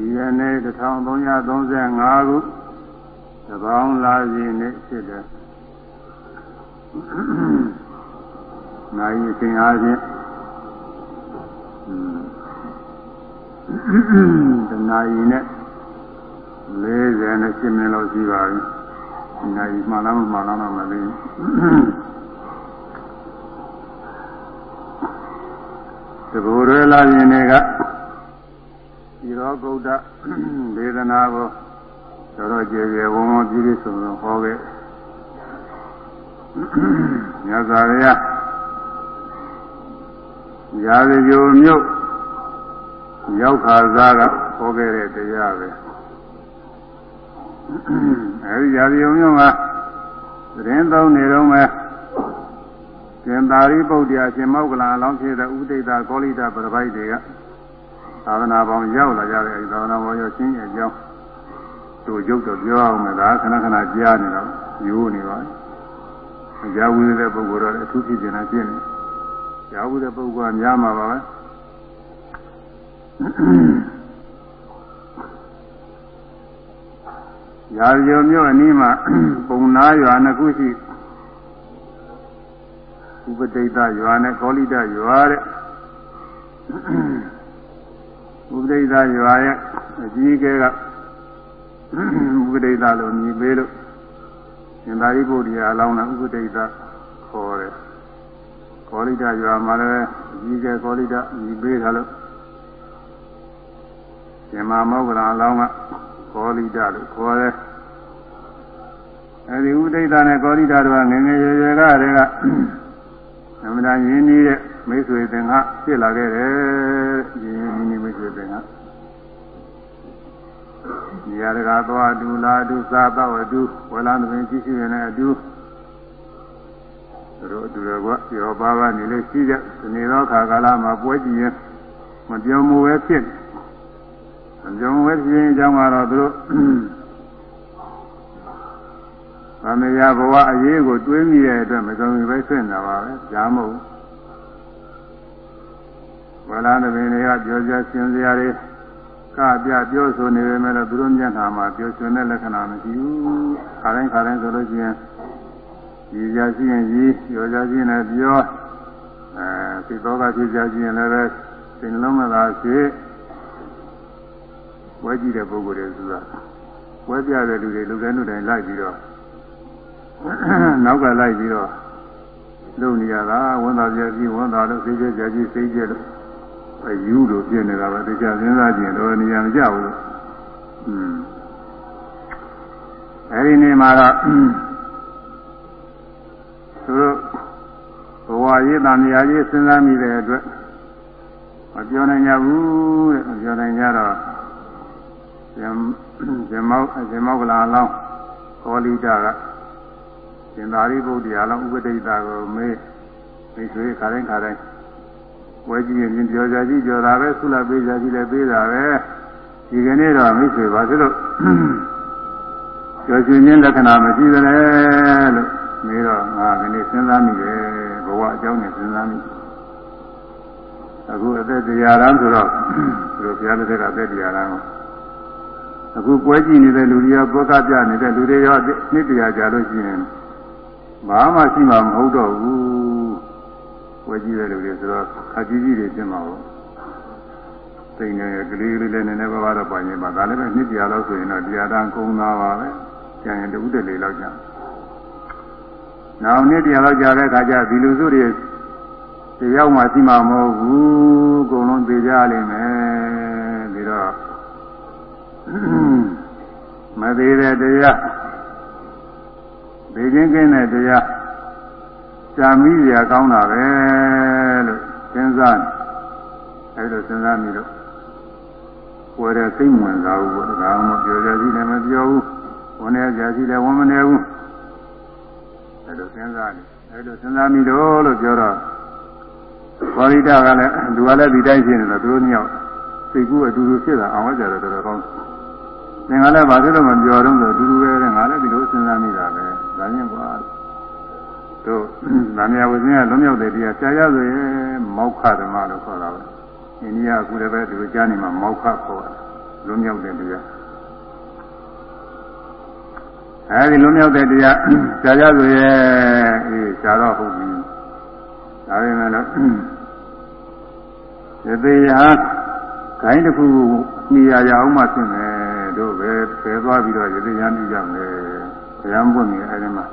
ဒီရနေ့1335ခုသဘောင်းလာစီနေ့ဖြစ်တယ်နိုင်အချိန်အားဖြင့်တနာရီနဲ့48မိနစ်လောက်ရှိပါပြီ။နိုင်မှလားမမှလားမသိဘူး။သဘောရလာရင်တွေက ဒီရောဂုတ်တဒေသနာကိုတော်တော်ကျေကျေဝုံဝုံပြည့်ပြည့်စုံစုံဟောခဲ့မြတ်စွာဘုရားရာဇဂိုမြို့ရောက်ခါစားကဟောခဲ့တဲ့တရားပဲအဲဒီရာဇဂိုမြို့မှာသတင်းသုံးနေတော့မှကျင်သာရိပုတ္တရာရှင်မောက္ကလံအလောင်းဖြစ်တဲ့ဥဒိတာကောလိတာပရပိုက်တွေက သာသနာပေါင်းရောက်လာကြတဲ့အဲဒီသာသနာပေါင်းရောက်ချင်းရဲ့အကြောင်းတို့ရုပ်တော့ပြောအောင်မလားခဏခဏကြားနေတော့ရိုးနေပါဘူးကြားဝိတဲ့ပုဂ္ဂိုလ်တော့အထူးဖြစ်နေတာဖြစ်နေကြားဝိတဲ့ပုဂ္ဂိုလ်ကများမှာပါပဲရာဇုံမြို့အနီးမှာပုံနာရွာနှစ်ခုရှိဥပဒိတရွာနဲ့ကောလိတရွာတဲ့ ဥပဒိတရွာရဲ့အကြီးအကဲကဥပဒိတလို့မြည်ပေးလို့ရှင်သာရိပုတ္တရာအလောင်းနဲ့ဥပဒိတခေါ်တယ်ကောလိတရွာမှာလည်းအကြီးအကဲကောလိတမြည်ပေးထားလို့ရှင်မမောဂလအလောင်းကကောလိတလို့ခေါ်တယ်အဲဒီဥဒိဋ္ဌနဲ့ကောလိတာတို့ကငငယ်ရွယ်ရွယ်ကတည်းကအမှန်တန်ရင်းနှီးတဲ့ မိတ်ဆွေသင်္ဃဖြစ်လာခဲ့တယ်ရင်းရင်းနှီးနှီးမိတ်ဆွေသင်္ဃနေရာတကာသွားတူလာတူစားတော့အတူဝလန်းသမင်ကြည့်ရှိရင်လည်းအတူတို့အတူတော်ကရောပါပါနေလို့ရှိကြဒီနေ့တော့ခါကာလမှာပွဲကြည့်ရင်မပြောမှုပဲဖြစ်မပြောမှုပဲဖြစ်ရင်အကြောင်းကတော့သူတို့။ဗမေယဘဝအရေးကိုတွေးမိတဲ့အတွက်မဆုံးပဲဆွင့်တာပါပဲ။ကြားမဟုတ်။ ဝလာသမင်တွေကပြောကြရှင်းစရာတွေကပြပြောဆိုနေပေမဲ့လို့သူတို့မျက်နှာမှာပြောရှင်တဲ့လက္ခဏာမရှိဘူး။ခါတိုင်းခါတိုင်းဆိုလို့ရှိရင်ဒီကြရှိရင်ကြီးပြောကြရှိရင်လည်းပြောအဲသိတော့ကဖြစ်ကြရှိရင်လည်းပဲစိတ်လုံးမသာဖြစ်ဝဲကြည့်တဲ့ပုဂ္ဂိုလ်တွေဆိုတာဝဲပြတဲ့လူတွေလူတိုင်းလူတိုင်းလိုက်ပြီးတော့နောက်ကလိုက်ပြီးတော့လုံနေရတာဝန်သာပြကြီးဝန်သာလို့စိတ်ကြကြကြီးစိတ်ကြလို့ အယူလို့ပြင်နေတာပဲတခြားစဉ်းစားကြည့်တော့နေရာမကြဘူးလို့อืมအဲဒီနေ့မှာတော့သူတို့ဘဝရေးတန်မြာကြီးစဉ်းစားမိတဲ့အတွက်မပြောနိုင်ကြဘူးတဲ့မပြောနိုင်ကြတော့ဇင်ဇင်မောက်ဇင်မောက်ကလာလောင်းကောလိတာကရှင်သာရိပုတ္တရာလောင်းဥပဒိတာကိုမေးမိတ်ဆွေခါတိုင်းခါတိုင်း ဝဲကြည့်ရင်ပြောကြကြည့်ပြောတာပဲဆုလပေးကြကြည့်လည်းပေးတာပဲဒီကနေ့တော့မိတ်ဆွေပါဆိုလို့ပြောရှင်ချင်းလက္ခဏာမရှိသလဲလို့မေးတော့ငါကနေ့စဉ်းစားမိတယ်ဘဝအကြောင်းနဲ့စဉ်းစားမိအခုအသက်တရားရန်ဆိုတော့သူတို့ဘုရားတစ်ခါအသက်တရားရန်ကိုအခုပွဲကြည့်နေတဲ့လူတွေရောဘောကပြနေတဲ့လူတွေရောနှစ်တရားကြာလို့ရှိရင်ဘာမှရှိမှာမဟုတ်တော့ဘူး ပွဲကြည့်တဲ့လူတွေဆိုတော့ခါကြီးကြီးတွေပြင်မှာပေါ့သိနေကလေးလေးလည်းနည်းနည်းပါးပါးတော့ပါရင်ပါဒါလည်းပဲနှစ်တရားလောက်ဆိုရင်တော့တရားတန်းကုန်းသားပါပဲကျန်ရင်တူတလေလောက်ကြာနောက်နှစ်တရားလောက်ကြာတဲ့ခါကျဒီလူစုတွေတရားမှရှိမှာမဟုတ်ဘူးအကုန်လုံးသိကြလိမ့်မယ်ပြီးတော့မသေးတဲ့တရားသိချင်းကင်းတဲ့တရား ရှာမိရကောင်းတာပဲလို့စဉ်းစားအဲလိုစဉ်းစားပြီးတော့ဝယ်တဲ့စိတ်ဝင်စားဘူးပေါ့ဒါမှမပြောကြရှိလည်းမပြောဘူးဝန်နေကြရှိလည်းဝန်မနေဘူးအဲလိုစဉ်းစားတယ်အဲလိုစဉ်းစားပြီးတော့လို့ပြောတော့ဝါရိတကလည်းသူကလည်းဒီတိုင်းဖြစ်နေတော့သူတို့ညောက်စိတ်ကူးအတူတူဖြစ်တာအောင်ကြတယ်တော်တော်ကောင်းသင်္ကလည်းဘာဖြစ်လို့မပြောတော့ဆိုအတူတူပဲငါလည်းဒီလိုစဉ်းစားမိတာပဲဒါညင်ကွာ တို့ဗာမယဝဇင်းကလွံ့မြောက်တဲ့တရားဆရာရဆိုရင်မောက္ခဓမ္မလို့ခေါ်တာပဲအိန္ဒိယအခုလည်းပဲဒီလိုကြားနေမှာမောက္ခခေါ်တာလွန်မြောက်တဲ့တရားအဲဒီလွန်မြောက်တဲ့တရားကြာကြဆိုရဲ့အေးရှားတော့ဟုတ်ပြီဒါပေမဲ့လို့ဒီတရားခိုင်းတစ်ခုမိရရအောင်မှဖြစ်မယ်တို့ပဲဖယ်သွားပြီးတော့ယသိရမ်းပြီးကြမယ်ဘုရားမပွင့်နေအဲဒီမှာ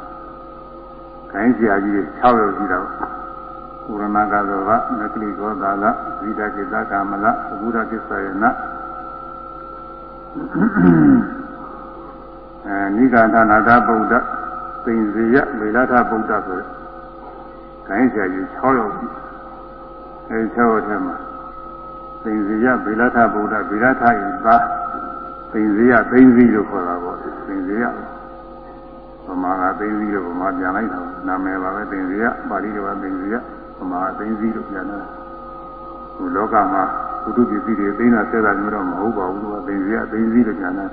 ခိုင်းဆရာကြီး6ယောက်ရှိတော့ဥရမကသောကနကလိကောသာလဝိဒကိသကာမလဘုရားကိစ္စယနာအဲနိဂန္ဓနာဂဗုဒ္ဓသိင်ဇေယမေလထဗုဒ္ဓဆိုတဲ့ခိုင်းဆရာကြီး6ယောက်ရှိအဲဒီ6ယောက်ထဲမှာသိင်ဇေယဗေလထဗုဒ္ဓဗေလထဤသာသိင်ဇေယသိင်ဇီလို့ခေါ်တာပေါ့သိင်ဇေယ ဗမာကသိင်ဇီလို့ဗမာပြန်လိုက်တာနာမည်ပါပဲသိင်ဇေယပါဠိတော်ကသိင်ဇေယဗမာသိင်ဇီလို့ပြန်တယ်ဟိုလောကမှာဘုသူပစ္စည်းတွေသိနေတာဆက်တာမျိုးတော့မဟုတ်ပါဘူးသူကသိင်ဇေယသိင်ဇီလို့ပြန်တယ်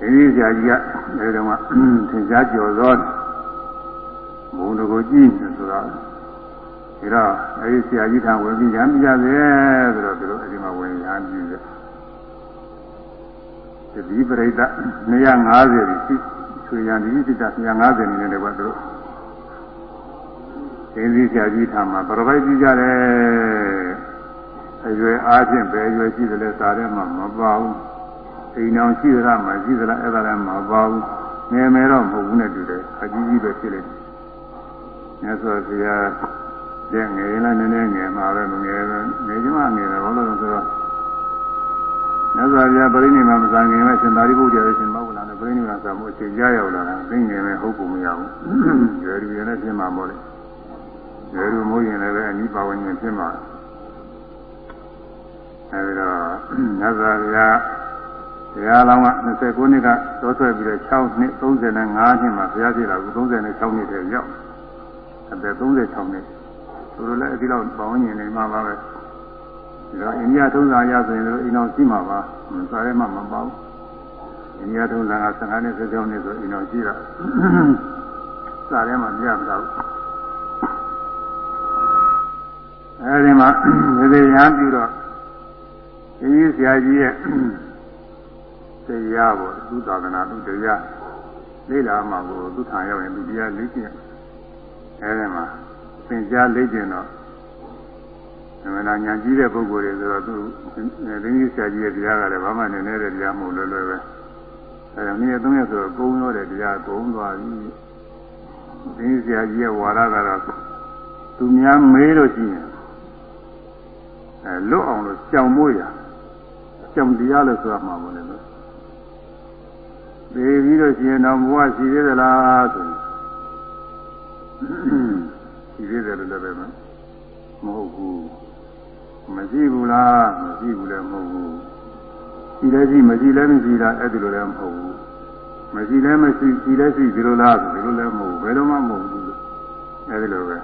ဒီနည်းဆရာကြီးကအဲဒီတော့သင်ကြားကြော်သောဘုံတကိုကြည့်နေဆိုတော့ဒါတော့အဲဒီဆရာကြီးထံဝင်ပြီးရမ်းပြရစေဆိုတော့သူတို့အဲဒီမှာဝင်ရမ်းပြရ ဒီပရိသတ်250ရှိချွေရန်ဒီတိတ250နေနေတယ်ကွာသူတို့သင်္သီဆရာကြီးထံမှာပရပိုက်ကြည့်ကြတယ်အရွယ်အားဖြင့်ပဲအရွယ်ရှိတယ်လဲစားထဲမှာမပါဘူးအိမ်အောင်ရှိသလားမရှိသလားအဲ့ဒါလည်းမပါဘူးငယ်မယ်တော့မဟုတ်ဘူးနဲ့တူတယ်အကြီးကြီးပဲဖြစ်လိမ့်မယ်မြတ်စွာဘုရားတဲ့ငယ်ရင်လည်းနည်းနည်းငယ်မှာပဲမငယ်ပဲငယ်ချင်မှငယ်တယ်ဘာလို့လဲဆိုတော့ မြတ်စွာဘုရားပြိဋိနိဗ္ဗာန်မစံခင်ပဲရှင်သာရိပုတ္တရာရဲ့ရှင်မောဂလန်နဲ့ပြိဋိနိဗ္ဗာန်ဆံမှုအချိန်ကြာရောက်လာတာသိငယ်မယ်ဟုတ်ကုန်မရဘူးရွယ်လူရင်လည်းဖြစ်မှာမို့လေရွယ်လူမို့ရင်လည်းပဲအနိပါဝင်ရင်ဖြစ်မှာအဲဒီတော့မြတ်စွာဘုရားတရားလောင်းက29နှစ်ကသောဆွဲပြီးတော့6နှစ်35နှစ်မှာဘုရားပြည့်လာကူ36နှစ်တည်းရောက်အသက်36နှစ်သူတို့လည်းအဒီလောက်ပေါင်းရင်နေမှာပါပဲ ဒီတော့အိန္ဒိယထုံးစံရဆိုရင်တို့အိမ်အောင်ရှိမှာပါစားရဲမှမပေါ့အိန္ဒိယထုံးစံက15နှစ်16နှစ်ဆိုအိမ်အောင်ရှိတာစားရဲမှမရတော့အဲဒီမှာဒီလိုရမ်းပြီးတော့ဒီဆရာကြီးရဲ့တရားပေါ့သူသာသနာသူတရားလေ့လာမှကိုသူထံရောက်ရင်သူတရားလေ့ကျင့်အဲဒီမှာသင်ကြားလေ့ကျင့်တော့ သမဏညာကြီးတဲ့ပုဂ္ဂိုလ်တွေဆိုတော့သူသင်ကြီးဆရာကြီးရဲ့တရားကလည်းဘာမှနည်းနည်းတဲ့တရားမဟုတ်လွယ်လွယ်ပဲအဲဒါနေ့သုံးရက်ဆိုတော့ကုန်းရောတဲ့တရားကုန်းသွားပြီသင်ကြီးဆရာကြီးရဲ့ဝါဒကတော့သူများမေးလို့ရှိရင်အဲလွတ်အောင်လို့ကြောင်မိုးရကြောင်တရားလို့ဆိုရမှာမဟုတ်လည်းသေပြီးတော့ရှင်တော်ဘဝရှိသေးသလားဆိုရင်ရှိသေးတယ်လို့လည်းပဲမဟုတ်ဘူး မရှိဘူးလားမရှိဘူးလည်းမဟုတ်ဘူးရှိလည်းရှိမရှိလည်းမရှိတာအဲ့ဒီလိုလည်းမဟုတ်ဘူးမရှိလည်းမရှိရှိလည်းရှိဒီလိုလားဆိုဒီလိုလည်းမဟုတ်ဘူးဘယ်လိုမှမဟုတ်ဘူးအဲ့ဒီလိုပဲ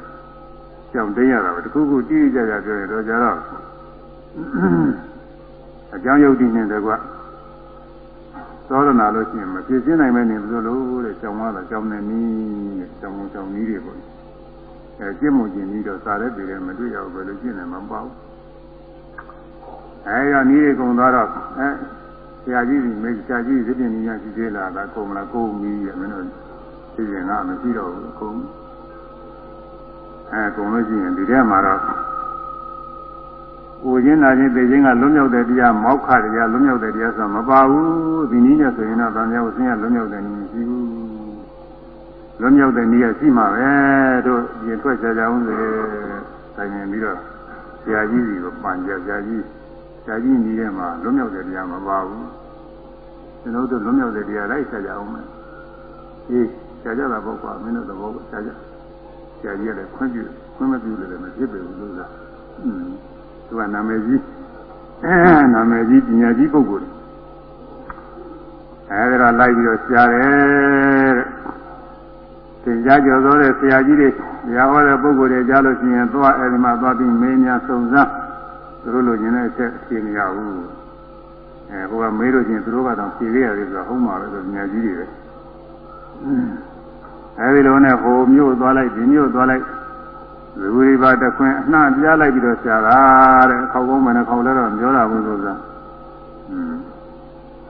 ကြောင်တင်းရတာပဲတခုခုကြည့်ကြကြပြောရင်တော့ကြတော့အကြောင်းယုတ်တည်နေတယ်ကွာသောရဏလို့ရှိရင်မဖြစ်ရှင်းနိုင်မဲနေဘူးလို့တဲ့ကြောင်သွားတာကြောင်နေနီးတဲ့ကြောင်ကြောင်နီးတွေပေါ့အဲကျင့်မှုကျင်ပြီးတော့စားတဲ့ပြည်လည်းမတွေ့ရဘူးဘယ်လိုကျင့်တယ်မပေါ့ အဲရနီးတွေကုန်သွားတော့အဲဆရာကြီးကြီးမိတ်ဆရာကြီးသစ်ပင်ကြီးများရှိသေးလားဒါကုန်မလားကုန်ပြီရဲ့မင်းတို့သိရင်ကမရှိတော့ဘူးကုန်အဲကုန်လို့ရှိရင်ဒီထဲမှာတော့ကိုချင်းနာချင်းသိချင်းကလွတ်မြောက်တဲ့တရားမောက်ခတရားလွတ်မြောက်တဲ့တရားဆိုမပါဘူးဒီနည်းနဲ့ဆိုရင်တော့ဗာမြောက်ဆင်းရဲလွတ်မြောက်တဲ့နည်းမရှိဘူးလွတ်မြောက်တဲ့နည်းကရှိမှာပဲတို့ရင်ထွက်ကြကြအောင်လေတိုင်ရင်ပြီးတော့ဆရာကြီးစီကိုပန်ကြဆရာကြီး ဆရာကြီးနည်းထဲမှာလွတ်မြောက်တဲ့တရားမပါဘူးကျွန်တော်တို့လွတ်မြောက်တဲ့တရားလိုက်ဆက်ကြအောင်မယ်အေးဆရာကြတာပေါ့ကွာမင်းတို့သဘောကဆရာကြဆရာကြီးကလည်းခွင့်ပြုခွင့်မပြုလို့လည်းမဖြစ်ပေဘူးလို့လားอืมသူကနာမည်ကြီးအဲနာမည်ကြီးပညာကြီးပုဂ္ဂိုလ်အဲဒီတော့လိုက်ပြီးတော့ရှားတယ်တဲ့သင်ကြားကြော်သောတဲ့ဆရာကြီးတွေဆရာဟောတဲ့ပုဂ္ဂိုလ်တွေကြားလို့ရှိရင်သွားအဲဒီမှာသွားပြီးမင်းများစုံစမ်း သူတို့လိုချင်တဲ့အချက်အဖြေမရဘူးအဲဟိုကမေးလို့ချင်းသူတို့ကတော့ဖြေရရတယ်ဆိုတော့ဟုတ်မှာပဲဆိုပညာကြီးတွေပဲအဲဒီလိုနဲ့ဟိုမြို့သွားလိုက်ဒီမြို့သွားလိုက်ဇဝိပါတခွင်အနှံ့ပြားလိုက်ပြီးတော့ဆရာတာတဲ့ခေါက်ကုန်းမနဲ့ခေါက်လဲတော့ပြောတာဘူးဆိုတာอืม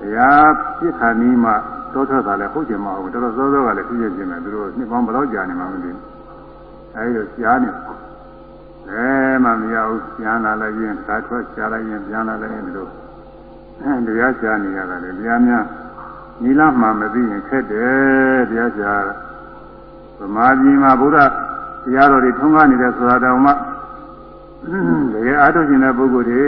တရားပြစ်ခါနီးမှတောထွက်တာလည်းဟုတ်ကြမှာဟုတ်တော်တော်စောစောကလည်းပြည့်ပြည့်နေတယ်သူတို့နှစ်ပေါင်းဘယ်တော့ကြာနေမှမသိဘူးအဲဒီတော့ရှားနေ အဲမှမရဘူးပြန်လာလိုက်ရင်သာထွက်ရှားလိုက်ရင်ပြန်လာလိုက်ရင်တို့အဲတရားရှားနေရတယ်လေတရားများနီလာမှမသိရင်ခက်တယ်တရားရှားဗမာပြည်မှာဘုရားတရားတော်တွေထုံးကားနေတဲ့ဆိုတာတောင်မှတကယ်အားထုတ်ခြင်းတဲ့ပုဂ္ဂိုလ်တွေ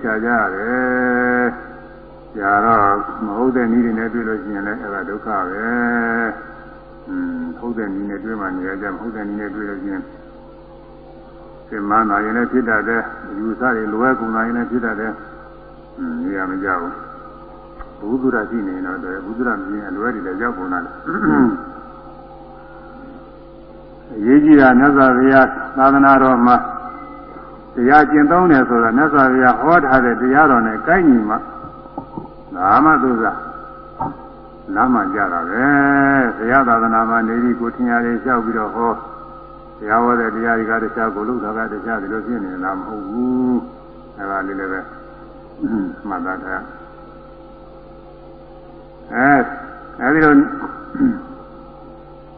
ရှားကြရတယ်။ရှားတော့မဟုတ်တဲ့နည်းတွေနဲ့တွေ့လို့ရှိရင်လည်းအဲ့ဒါဒုက္ခပဲ။อืมဟုတ်တဲ့နည်းနဲ့တွေ့မှနေရကြမဟုတ်တဲ့နည်းနဲ့တွေ့လို့ရှိရင် သင်္မာနာရင်လည်းဖြစ်တတ်တယ်။ယူဆတွေလိုအပ်ကုန်နာရင်လည်းဖြစ်တတ်တယ်။อืมနေရမကြဘူး။ဘုဒ္ဓရာရှိနေတော့ဘုဒ္ဓရာမြင်အလွဲတွေလည်းရောက်ကုန်တာလေ။အရေးကြီးတာမြတ်စွာဘုရားသာသနာတော်မှာတရားကျင့်သုံးတယ်ဆိုတာမြတ်စွာဘုရားဟောထားတဲ့တရားတော်နဲ့ကိုက်ညီမှဒါမှသူစားနားမှကြတာပဲဘုရားသာသနာမှာနေပြီးကိုထင်ရတယ်လျှောက်ပြီးတော့ဟော တရားဟောတဲ့တရားတွေကတခြားကိုလို့တာကတခြားဒီလိုဖြစ်နေလားမဟုတ်ဘူးအဲဒါလေးလည်းပဲမှတ်သားထားအဲအဲဒီလို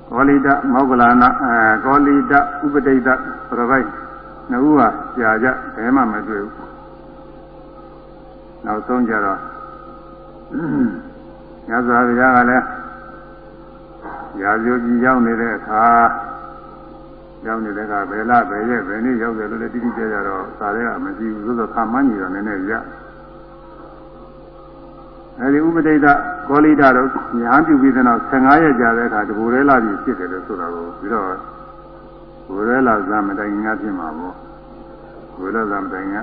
ကောလိတမောဂလာနာအဲကောလိတဥပဒိတပြပိုက်နှစ်ဦးဟာကြာကြဘယ်မှမတွေ့ဘူးနောက်ဆုံးကြတော့ညဇာဗျာကလည်းရာဇိုကြီးရောက်နေတဲ့အခါ ရောက်နေတဲ့အခါဘယ်လဘယ်ရက်ဘယ်နေ့ရောက်တယ်လို့လည်းတိတိကျကျတော့သာတွေကမရှိဘူးသို့သောခါမှန်းကြီးတော့နည်းနည်းရအဲဒီဥပဒိတကောလိတတို့ညာပြုပြီးတဲ့နောက်15ရက်ကြာတဲ့အခါတဘူရဲလာပြီးဖြစ်တယ်လို့ဆိုတာကိုပြီးတော့ဘူရဲလာဇာမတိုင်ငါဖြစ်မှာပေါ့ဘူရဲလာဇာမတိုင်ငါ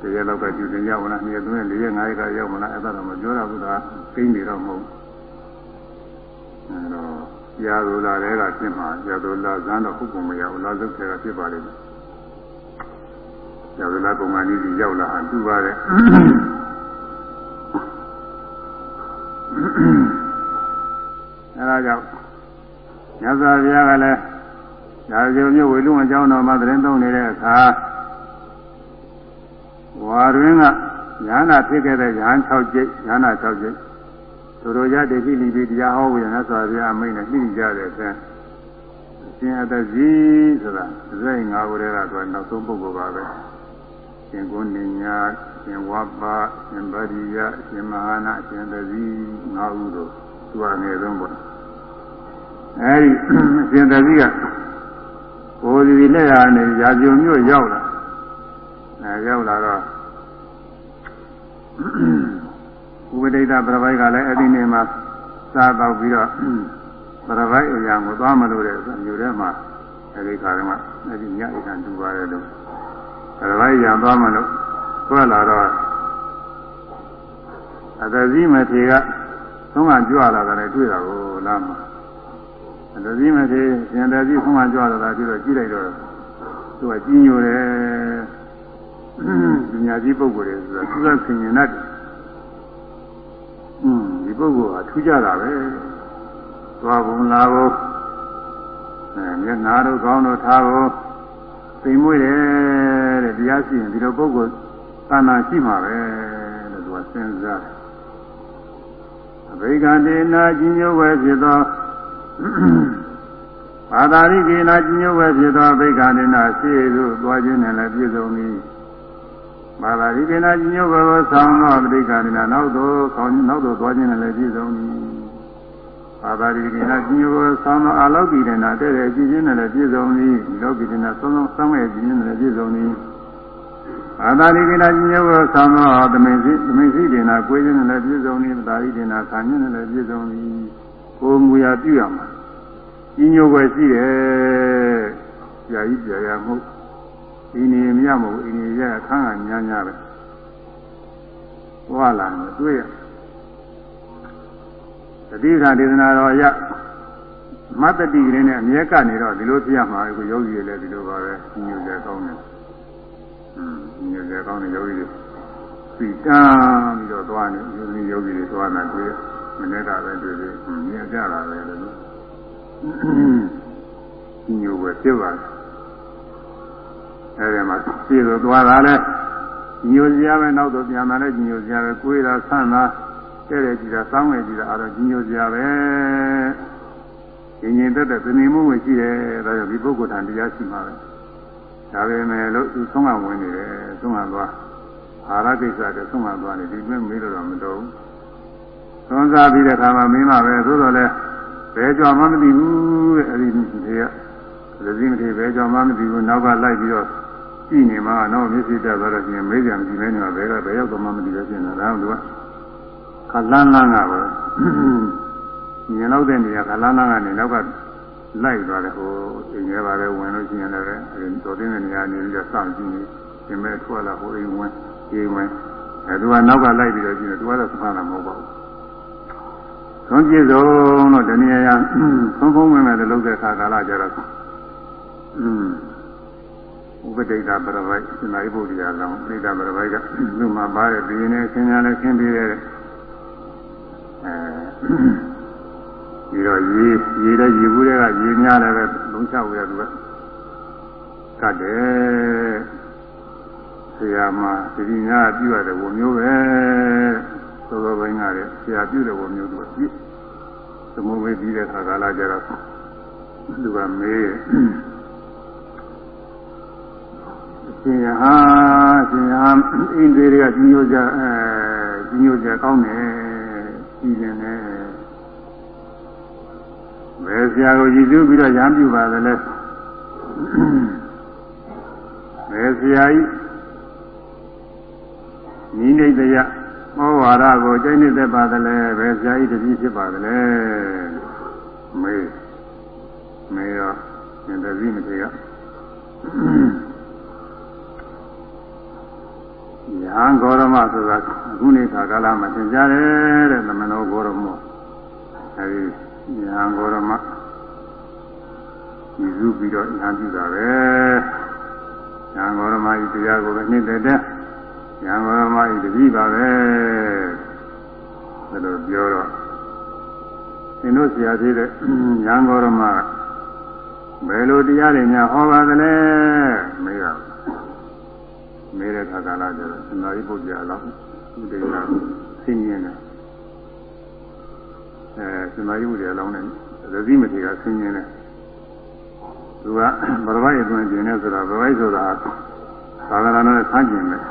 တရက်လောက်ကကျူတင်ရောက်မလားနှစ်ရက်သုံးရက်လေးရက်ငါးရက်ကရောက်မလားအဲ့ဒါတော့မပြောတော့ဘူးကသိနေတော့မဟုတ်အဲတော့ ရာဇူလာတွေကဖြစ်မှာရာဇူလာဇန်းတော့ဟုတ်ပုံမရဘူးလာစုပ်ထဲကဖြစ်ပါလိမ့်မယ်ရာဇူလာပုံမှန်ကြီးရောက်လာအတူပါတယ်အဲဒါကြောင့်မြတ်စွာဘုရားကလည်းရာဇုံမျိုးဝေလူအကြောင်းတော်မှာသတင်းသုံးနေတဲ့အခါဝါရင်းကညာနာဖြစ်ခဲ့တဲ့ညာ6ကျိတ်ညာနာ6ကျိ တ်သူတို့ရတည်ပြီးလီပြီးတရားဟောဝင်မြတ်စွာဘုရားအမိန့်နဲ့ပြီးကြတဲ့အချိန်ရှင်အတ္တကြီးဆိုတာဇိုင်းငါးခုတည်းကတော့နောက်ဆုံးပုဂ္ဂိုလ်ပါပဲရှင်ကုဏိညာရှင်ဝါပါရှင်ဗရိယရှင်မဟာနာရှင်သတိငါးဦးတို့သူကငယ်ဆုံးပေါ့အဲဒီရှင်သတိကကိုယ်ဒီလက်ရနေရာဇုံမြို့ရောက်လာအဲရောက်လာတော့ ဥပဒိတပြပိုက်ကလည်းအဲ့ဒီနေ့မှာစားတော့ပြီးတော့ပြပိုက်အရာကိုသွားမလို့တဲ့မြို့ထဲမှာအဲဒီခါကမှအဲ့ဒီညအိမ်ကတူပါတယ်လို့ပြပိုက်ရံသွားမလို့ထွက်လာတော့အတဇိမထေကသုံးကကြွလာတာလည်းတွေ့တာကိုလားမှာအတဇိမထေရှင်တဇိသုံးကကြွလာတာပြီးတော့ကြည့်လိုက်တော့သူကကြီးညိုတယ်ပညာကြီးပုဂ္ဂိုလ်တွေဆိုတာသူကဆင်ញင်တတ်တယ် อืมဒီပုဂ္ဂိုလ်ဟာထူးကြတာပဲသွားဘုံလာဘုံအဲမျက်နာတို့ကောင်းတို့ထားဘုံသိမွေ့တယ်တဲ့တရားရှိရင်ဒီလိုပုဂ္ဂိုလ်သာနာရှိမှာပဲလို့သူကစဉ်းစားတယ်အဘိကတေနာကြီးညိုဝဲဖြစ်သောဘာသာရိကေနာကြီးညိုဝဲဖြစ်သောအဘိကတေနာရှိသို့သွားခြင်းနဲ့လည်းပြည့်စုံသည် ဘာသာရိကေနာကြီးညိုဝဲကိုဆောင်းသောအဘိကတေနာနောက်သို့ခေါင်းနောက်သို့သွားခြင်းနဲ့လည်းပြည့်စုံသည်ဘာသာရိကေနာကြီးညိုဝဲဆောင်းသောအလောကိတေနာတဲ့တဲ့ကြည်ခြင်းနဲ့လည်းပြည့်စုံသည်ဒီလောကိတေနာဆောင်းသောဆောင်းရဲ့ကြည်ခြင်းနဲ့လည်းပြည့်စုံသည်အာသာရိကိနာညေဝသံသောသမိစီသမိစီဒေနာကိုယ်ခြင်းနဲ့လည်းပြည့်စုံနေသာရိဒေနာခံခြင်းနဲ့လည်းပြည့်စုံနေကိုယ်မူရာပြုရမှာကြီးညိုွယ်ရှိတယ်။ကြာကြီးကြာရမှု ဒီနေမရမဟုတ်ဒီနေရအခန်းကညာညာပဲ။ဟောလာမတွေ့ရ။တတိခာဒေသနာတော်ရမတ္တတိကလေးနဲ့အမြဲကနေတော့ဒီလိုပြရမှာကိုယောဂီတွေလည်းဒီလိုပါပဲကြီးညိုကြကောင်းတယ်။ညနေကောင်းတဲ့ယောဂီတွေစီတန်းပြီးတော့သွားနေယောဂီယောဂီတွေသွားနေတွေ့မနေ့ကပဲတွေ့သေးမြင်ကြတာပဲလို့ညိုပဲဖြစ်ပါ အဲဒီမှာရှင်းလို့သွားတာလဲညိုစရာပဲနောက်တော့ပြန်လာလဲညိုစရာပဲကိုယ်တာဆန့်တာတဲ့တဲ့ကြည့်တာစောင်းငယ်ကြည့်တာအဲ့တော့ညိုစရာပဲရင်ရင်တက်တဲ့သနေမှုဝင်ရှိတယ်ဒါကြောင့်ဒီပုဂ္ဂိုလ်ထံတရားရှိမှာပဲဒါပေမဲ့လို့သူဆုံးကဝင်နေတယ်ဆုံးကသွားအာရကိစ္စတဲ့ဆုံးကသွားနေဒီမဲ့မေးလို့တော့မတော်ဘူးသုံးစားပြီးတဲ့အခါမှာမင်းမပဲသို့တော်လဲဘယ်ကြောင်မှမသိဘူးတဲ့အဲဒီဒီကလူကြီးမထေဘယ်ကြောင်မှမသိဘူးနောက်ကလိုက်ပြီးတော့ ကြည့်နေမှာတော့မျက်စိတက်သွားတော့ရှင်မေးကြံကြည့်မဲနေမှာဘယ်ကဘယ်ရောက်တော့မှမသိပဲဖြစ်နေတာဒါကခလန်းလန်းကပဲမြင်တော့တဲ့နေရာခလန်းလန်းကနေနောက်ကလိုက်သွားတယ်ဟိုအိမ်ထဲပါပဲဝင်လို့ရှိရင်လည်းအဲဒီတော်တဲ့နေရာနေပြီးတော့စောင့်ကြည့်နေရှင်မဲထွက်လာဟိုအိမ်ဝင်အိမ်ဝင်အဲသူကနောက်ကလိုက်ပြီးတော့ကြည့်တယ်သူကတော့သဖားတာမဟုတ်ပါဘူးသွန်ပြည့်စုံတော့တနည်းအားသုံးဖုံးဝင်မဲ့လုပ်တဲ့ခါကာလကြတော့อืม ဥပဒိတာပရပိုက်စနာယဘုရားလောင်းဒိတာပရပိုက်ကသူ့မှာပါတဲ့ဒီနေ့ဆင်းရဲလည်းခင်းပြီးတဲ့အဲပြီးတော့ရေရေတဲ့ရေဘူးတွေကရေများလည်းပဲလုံးချဝရသူကကတ်တယ်ဆရာမဒီဒီညာပြုရတယ်ဘုံမျိုးပဲသောသောပိုင်းကလည်းဆရာပြုတယ်ဘုံမျိုးသူကပြုသမုဝေပြီးတဲ့ခါကာလကျတော့သူကမေး ရှင်ရဟာရှင်ရဟာအိန္ဒိတွေကကြီးညိုကြအဲကြီးညိုကြကောင်းတယ်ကြီးနေတယ်ဘယ်ဆရာကိုရည်စူးပြီးတော့ရံပြပါသလဲဘယ်ဆရာကြီးနိနေတယမောဝါဒကိုကျင့်နေတတ်ပါသလဲဘယ်ဆရာကြီးတတိဖြစ်ပါသလဲမေးမေးတော့သင်တတိမထေရ ယဟန်ဂေါရမဆိုတာအခုနေခါကာလမှာသင်ကြားတယ်တဲ့သမဏောဂေါရမောအဲဒီယဟန်ဂေါရမယူစုပြီးတော့ညာပြုတာပဲယဟန်ဂေါရမဤတရားကိုလည်းနှိမ့်တဲ့တဲ့ယဟန်ဂေါရမဤတတိပါပဲဒါလိုပြောတော့သင်တို့ဆရာသေးတဲ့ယဟန်ဂေါရမကဘယ်လိုတရားတွေများဟောပါသလဲမေးရ မေးတဲ့ခါကလာကျတော့သနာရိပုတ္တရာလောက်ဥဒေနာဆင်းရဲတယ်အဲသနာရိပုတ္တရာလောက်နဲ့ရတိမထေရဆင်းရဲတယ်သူကဘရဝိုက်အတွင်းကျင်နေဆိုတာဘရဝိုက်ဆိုတာသာသနာတော်နဲ့ဆန်းကျင်မယ်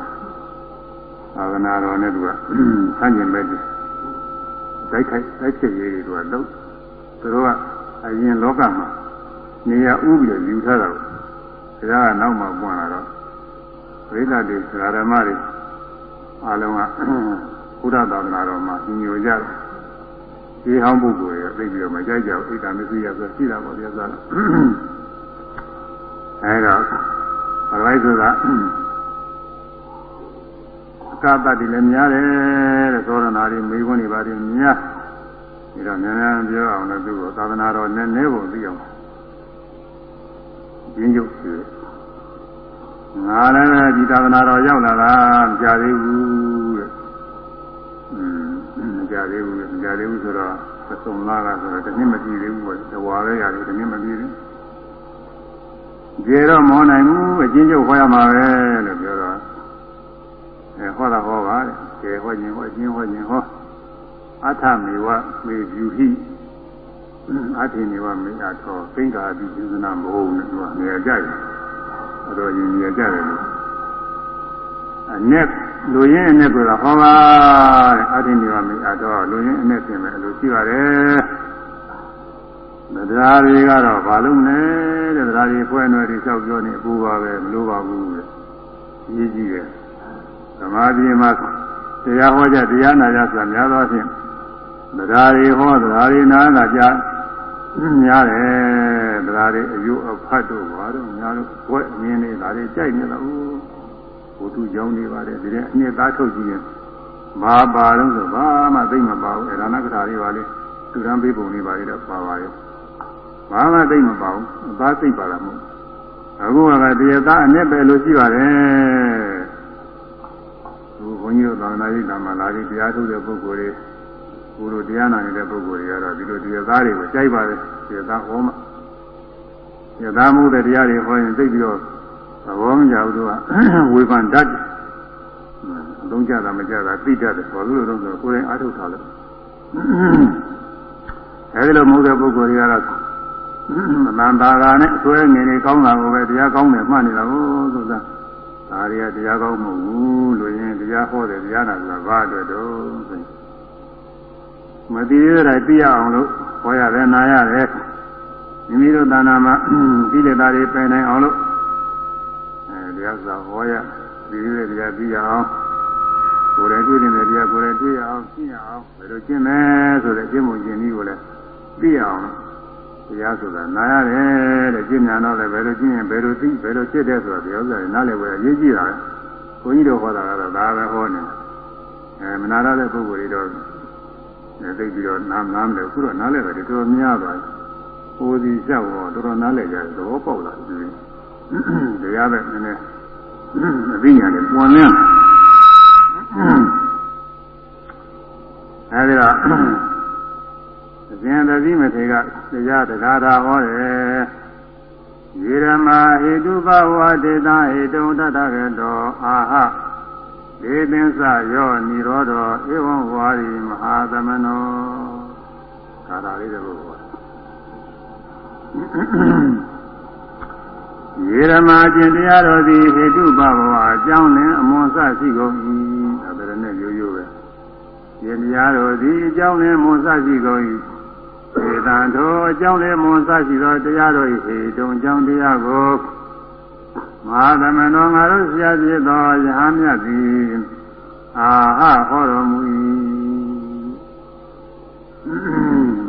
သာသနာတော်နဲ့သူကဆန်းကျင်ပဲဒီတိုက်ခိုက်တိုက်ချက်ရေးတွေသူကလုံးသူတို့ကအရင်လောကမှာနေရာဥပြီးတော့ယူထားတာကိုဘုရားကနောက်မှပွင့်လာတော့ ပရိသတ်တွေဆရာဓမ္မတွေအားလုံးကဘုရားသာသနာတော်မှာညိုကြတယ်ဒီဟောင်းပုဂ္ဂိုလ်တွေသိပြီးတော့မကြိုက်ကြဘူးဣဒ္ဓမစ္စရိယဆိုရှိတာပေါ့ဗျာဆိုတော့အဲဒါဘာလိုက်ဆိုတာအကတတိလည်းများတယ်တဲ့သောရဏာတွေမိခွန်းတွေပါတယ်များဒီတော့နည်းနည်းပြောအောင်လည်းသူ့ကိုသာသနာတော်နည်းနည်းပုံသိအောင်ရင်းကျုပ်ပြီး ငါလည်းပဲဒီသာသနာတော်ရောက်လာတာမကြသေးဘူးတဲ့อืมမကြသေးဘူးမကြသေးဘူးဆိုတော့သစုံလာတာဆိုတော့တနည်းမကြည့်သေးဘူးပေါ့တဝါပဲရတယ်တနည်းမကြည့်ဘူးကျေတော့မောနိုင်ဘူးအချင်းချုပ်ဟောရမှာပဲလို့ပြောတော့အဲဟောတာဟောပါတဲ့ကျေဟောခြင်းဟောအချင်းဟောခြင်းဟောအထမေဝမေယူဟိအထေနေဝမေအထောသိင်္ဂါတိသစ္စနာမဟုတ်နဲ့သူကနေရာကြတယ်အ တော်ရည်ရည်ကြတယ်လို့အနက်လူရင်းအနက်ဆိုတာဟောပါတဲ့အဋ္ဌိနိဝမေအတော်လူရင်းအနက်ပြင်မယ်အလိုရှိပါတယ်တရားတွေကတော့ဘာလို့လဲတဲ့တရားတွေဖွဲ့နယ်တွေလျှောက်ပြောနေအပူပါပဲမလိုပါဘူးတဲ့ရေးကြည့်တယ်သမာဓိမှာတရားဟောကြတရားနာကြဆိုတာများသောအားဖြင့်တရားတွေဟောတရားတွေနာနာကြ များတယ်တရားတွေအယုအဖတ်တို့ဘာလို့များလို့ဘွဲ့မြင်နေဒါတွေကြိုက်နေတော့ဘုသူကြောင်းနေပါတယ်ဒီတဲ့အနှစ်သားထုတ်ကြည့်ရင်ဘာပါတော့ဆိုဘာမှသိမပါဘူးအဲဒါနကထာတွေပါလေသူရန်ပေးပုံတွေပါလေတော့ပါပါရဲ့ဘာမှသိမပါဘူးအသားသိပါလားမဟုတ်အခုကတရားသားအနှစ်ပဲလို့ရှိပါတယ်သူဘုန်းကြီးတို့သာသနာ့ရေးတာမှာလာပြီးတရားထုတ်တဲ့ပုဂ္ဂိုလ်တွေ ကိုလိုတရားနာနေတဲ့ပုဂ္ဂိုလ်တွေကတော့ဒီလိုတရားသားတွေကိုကြိုက်ပါတယ်တရားသားဟောမှတရားသားမှုတဲ့တရားတွေဟောရင်သိပြီးတော့သဘောမကြဘူးသူကဝေဖန်တတ်တယ်အလုံးကြတာမကြတာသိတတ်တယ်ဘာလို့လဲဆိုတော့ကိုယ်တိုင်အားထုတ်ထားလို့အဲဒီလိုမဟုတ်တဲ့ပုဂ္ဂိုလ်တွေကတော့မနန္တာကနဲ့အစွဲငင်နေကောင်းတာကိုပဲတရားကောင်းတယ်မှတ်နေတာကိုဆိုတာဒါတွေကတရားကောင်းမဟုတ်ဘူးလို့ရင်တရားဟောတယ်တရားနာဆိုတာဘာအတွက်တော့ဆို မသိရတဲ့သိရအောင်လို့ဟောရတယ်နာရတယ်မိမိတို့တဏ္ဍာမှာပြီးတဲ့သားတွေပယ်နိုင်အောင်လို့အဲတရားစာဟောရပြီးတဲ့တရားပြီးရအောင်ကိုယ်တိုင်တွေ့နေတဲ့တရားကိုယ်တိုင်တွေ့ရအောင်သိရအောင်ဘယ်လိုကျင့်လဲဆိုတဲ့အကျင့်မှုကျင့်နည်းကိုလည်းသိရအောင်တရားဆိုတာနာရတယ်တဲ့ကျင့်ညာတော့လည်းဘယ်လိုကျင့်ရင်ဘယ်လိုသိဘယ်လိုဖြစ်တယ်ဆိုတာတရားဥစ္စာတွေနားလည်ဝယ်အရေးကြီးတာပဲဘုန်းကြီးတို့ဟောတာကတော့ဒါပဲဟောနေအဲမနာရတဲ့ပုဂ္ဂိုလ်တွေတော့ သိပြီးတော့နားနားမလဲအခုတော့နားလည်တယ်တော်တော်များသွားတယ်ဟိုဒီလျှောက်တော့တော်တော်နားလည်ကြတယ်သဘောပေါက်လာတယ်တရားပဲနည်းနည်းအသိဉာဏ်နဲ့ပွန်လင်းအဲဒီတော့အရှင်သတိမထေကတရားတရားသာဟောတယ်ယေရမဟေတုဘဝဒေတာဟေတုံတတကတောအာဟ ဒေသင်္စယောនិရောဓောဧဝံဝါရီမဟာသမနောကာထာလေးတဲ့ဘုရားယေရမအကျင့်တရားတော်သည်ဟေတုဘဘဝအကြောင်းလင်အမွန်ဆရှိကုန်၏အဲဒါနဲ့ရိုးရိုးပဲယင်တရားတော်သည်အကြောင်းလင်မွန်ဆရှိကုန်၏ေတံသောအကြောင်းလေးမွန်ဆရှိသောတရားတော်၏ဟေတုံအကြောင်းတရားကို မဟာသမဏောငါတို့ဆရာဖြစ်သောယဟမြတ်သည်အာဟဟောတော်မူ၏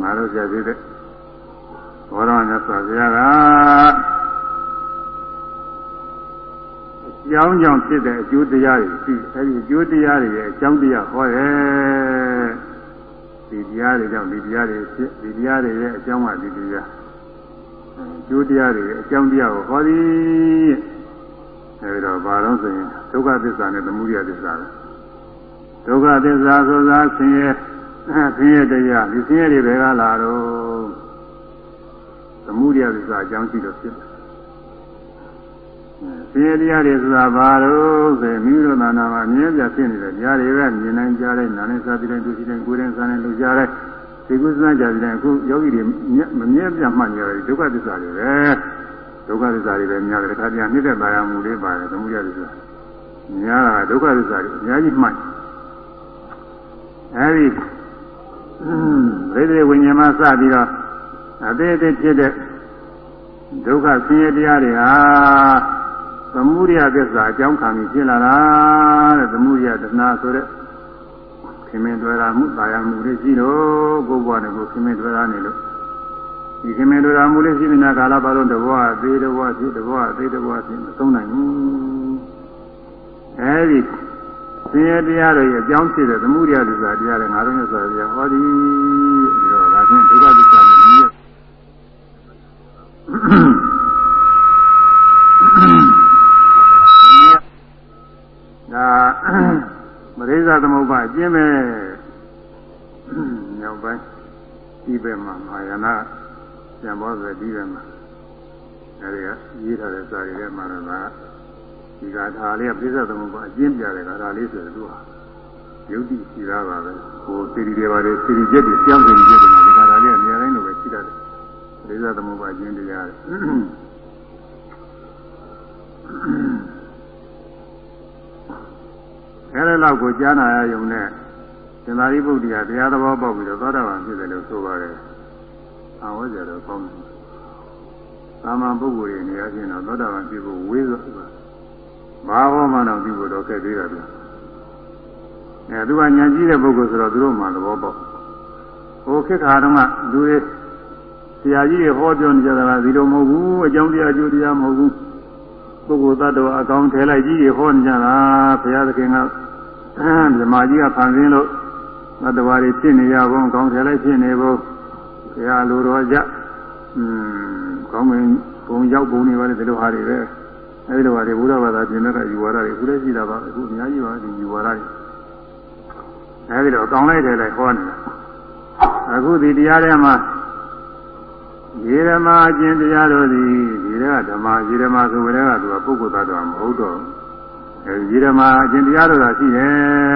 ငါတို့ဆရာဖြစ်တဲ့ဘောတော်မြတ်စွာဘုရားကအကြောင်းကြောင့်ဖြစ်တဲ့အကျိုးတရားတွေရှိအဲဒီအကျိုးတရားတွေရဲ့အကြောင်းတရားဟောရဲ့ဒီတရားတွေကြောင့်ဒီတရားတွေဖြစ်ဒီတရားတွေရဲ့အကြောင်းကဒီတရားကျိုးတရားတွေရဲ့အကြောင်းတရားကိုဟောသည် အဲဒီတော့ဘာလို့ဆိုရင်ဒုက္ခသစ္စာနဲ့သမုဒယသစ္စာပဲဒုက္ခသစ္စာဆိုတာဆင်းရဲဆင်းရဲတရားဒီဆင်းရဲတွေဘယ်ကလာတော့သမုဒယသစ္စာအကြောင်းရှိတော့ဖြစ်တယ်ဆင်းရဲတရားတွေဆိုတာဘာလို့ဆိုမိမိတို့သာနာမှာအမြဲပြဖြစ်နေတဲ့တရားတွေပဲမြင်နိုင်ကြတဲ့နာနဲ့စားပြီးတဲ့ဒုရှိတဲ့ကိုယ်တဲ့စားနဲ့လူကြတဲ့ဒီကုသနာကြတဲ့အခုယောဂီတွေမမြဲပြမှတ်နေတယ်ဒုက္ခသစ္စာတွေပဲ ဒုက္ခသစ္စာတွေပဲများတယ်ခါပြန်နှိမ့်တဲ့ပါရမှုလေးပါတယ်သမုဒယသစ္စာများတာဒုက္ခသစ္စာတွေအများကြီးမှတ်အဲဒီဒိဋ္ဌိဝိညာဉ်မှာစပြီးတော့အသေးသေးဖြစ်တဲ့ဒုက္ခဆင်းရဲတရားတွေဟာသမုဒိယသစ္စာအကြောင်းခံပြီးဖြစ်လာတာတဲ့သမုဒိယတဏှာဆိုတဲ့ခင်မင်တွေ့တာမှုတာယာမှုလေးရှိတော့ကိုယ်ဘဝနဲ့ကိုခင်မင်တွေ့တာနေလို့ ဒီခင်မင်တွေ့တာမှုလေးရှိနေတာကာလပါလုံးတဘဝသေးတဘဝဖြစ်တဘဝသေးတဘဝဖြစ်မဆုံးနိုင်ဘူးအဲဒီဆင်းရဲတရားတွေအကြောင်းဖြစ်တဲ့သမုဒိယသစ္စာတရားတွေငါတို့နဲ့ဆိုရဟောဒီပြီးတော့ဒါချင်းဒုက္ခသစ္စာနဲ့ဒီဒါမရိဇသမုပ္ပါအကျင်းပဲညောင်ပိုင်းဒီဘက်မှာမာယနာ ကျန်ဘောဆိုဒီဘက်မှာအဲဒီကရေးထားတဲ့စာရီထဲမှာတော့ဒီကထာလေးကပြစ္ဆသမုပ္ပါအကျင်းပြတဲ့ကထာလေးဆိုတဲ့သူဟာယုတ်တိရှိတာပါပဲဟိုစီရီတွေပါတယ်စီရီချက်တွေကြောင်းစီရီချက်တွေမှာဒီကထာလေးကအများတိုင်းလိုပဲရှိတတ်တယ်ပြစ္ဆသမုပ္ပါအကျင်းတရားအဲဒီလောက်ကိုကြားနာရယုံနဲ့သင်္သာရိပုတ္တရာတရားသဘောပေါက်ပြီးတော့သောတာပန်ဖြစ်တယ်လို့ဆိုပါတယ်။ အာဝဇ္ဇတော်ကောင်းတယ်။သာမန်ပုဂ္ဂိုလ်တွေနေရာချင်းတော့သောတာပန်ဖြစ်ဖို့ဝေးဆိုတာ။ဘာဟောမှတော့ပြုဖို့တော့ခက်သေးတာဗျ။အဲသူကညာကြီးတဲ့ပုဂ္ဂိုလ်ဆိုတော့သူတို့မှသဘောပေါက်။ဟိုခေတ်ခါတုန်းကလူတွေဆရာကြီးတွေဟောပြောနေကြတာကဒီလိုမဟုတ်ဘူးအကြောင်းတရားအကျိုးတရားမဟုတ်ဘူး။ပုဂ္ဂိုလ်သတ္တဝါအကောင်ထဲလိုက်ကြီးတွေဟောနေကြတာဘုရားသခင်ကဓမ္မကြီးကဖန်ဆင်းလို့သတ္တဝါတွေဖြစ်နေရဘုံအကောင်ထဲလိုက်ဖြစ်နေဘုံ ဘုရားလိုတော်ကြอืมကောင်းမင်းဘုံရောက်ဘုံနေပါလေဒီလိုဟာတွေပဲအဲဒီလိုဟာတွေဘုရားဘာသာပြင်တဲ့ကယူဝါဒတွေအခုလည်းရှိတာပါအခုအများကြီးပါဒီယူဝါဒတွေအဲဒီတော့အကောင်လိုက်တယ်လိုက်ဟောနေတာအခုဒီတရားထဲမှာယေရမအကျင့်တရားတို့သည်ဒီရတဲ့ကဓမ္မရေဓမ္မဆိုတဲ့ကသူကပုဂ္ဂိုလ်သတ္တဝါမဟုတ်တော့အဲရေဓမ္မအရှင်တရားတော်သာရှိတယ်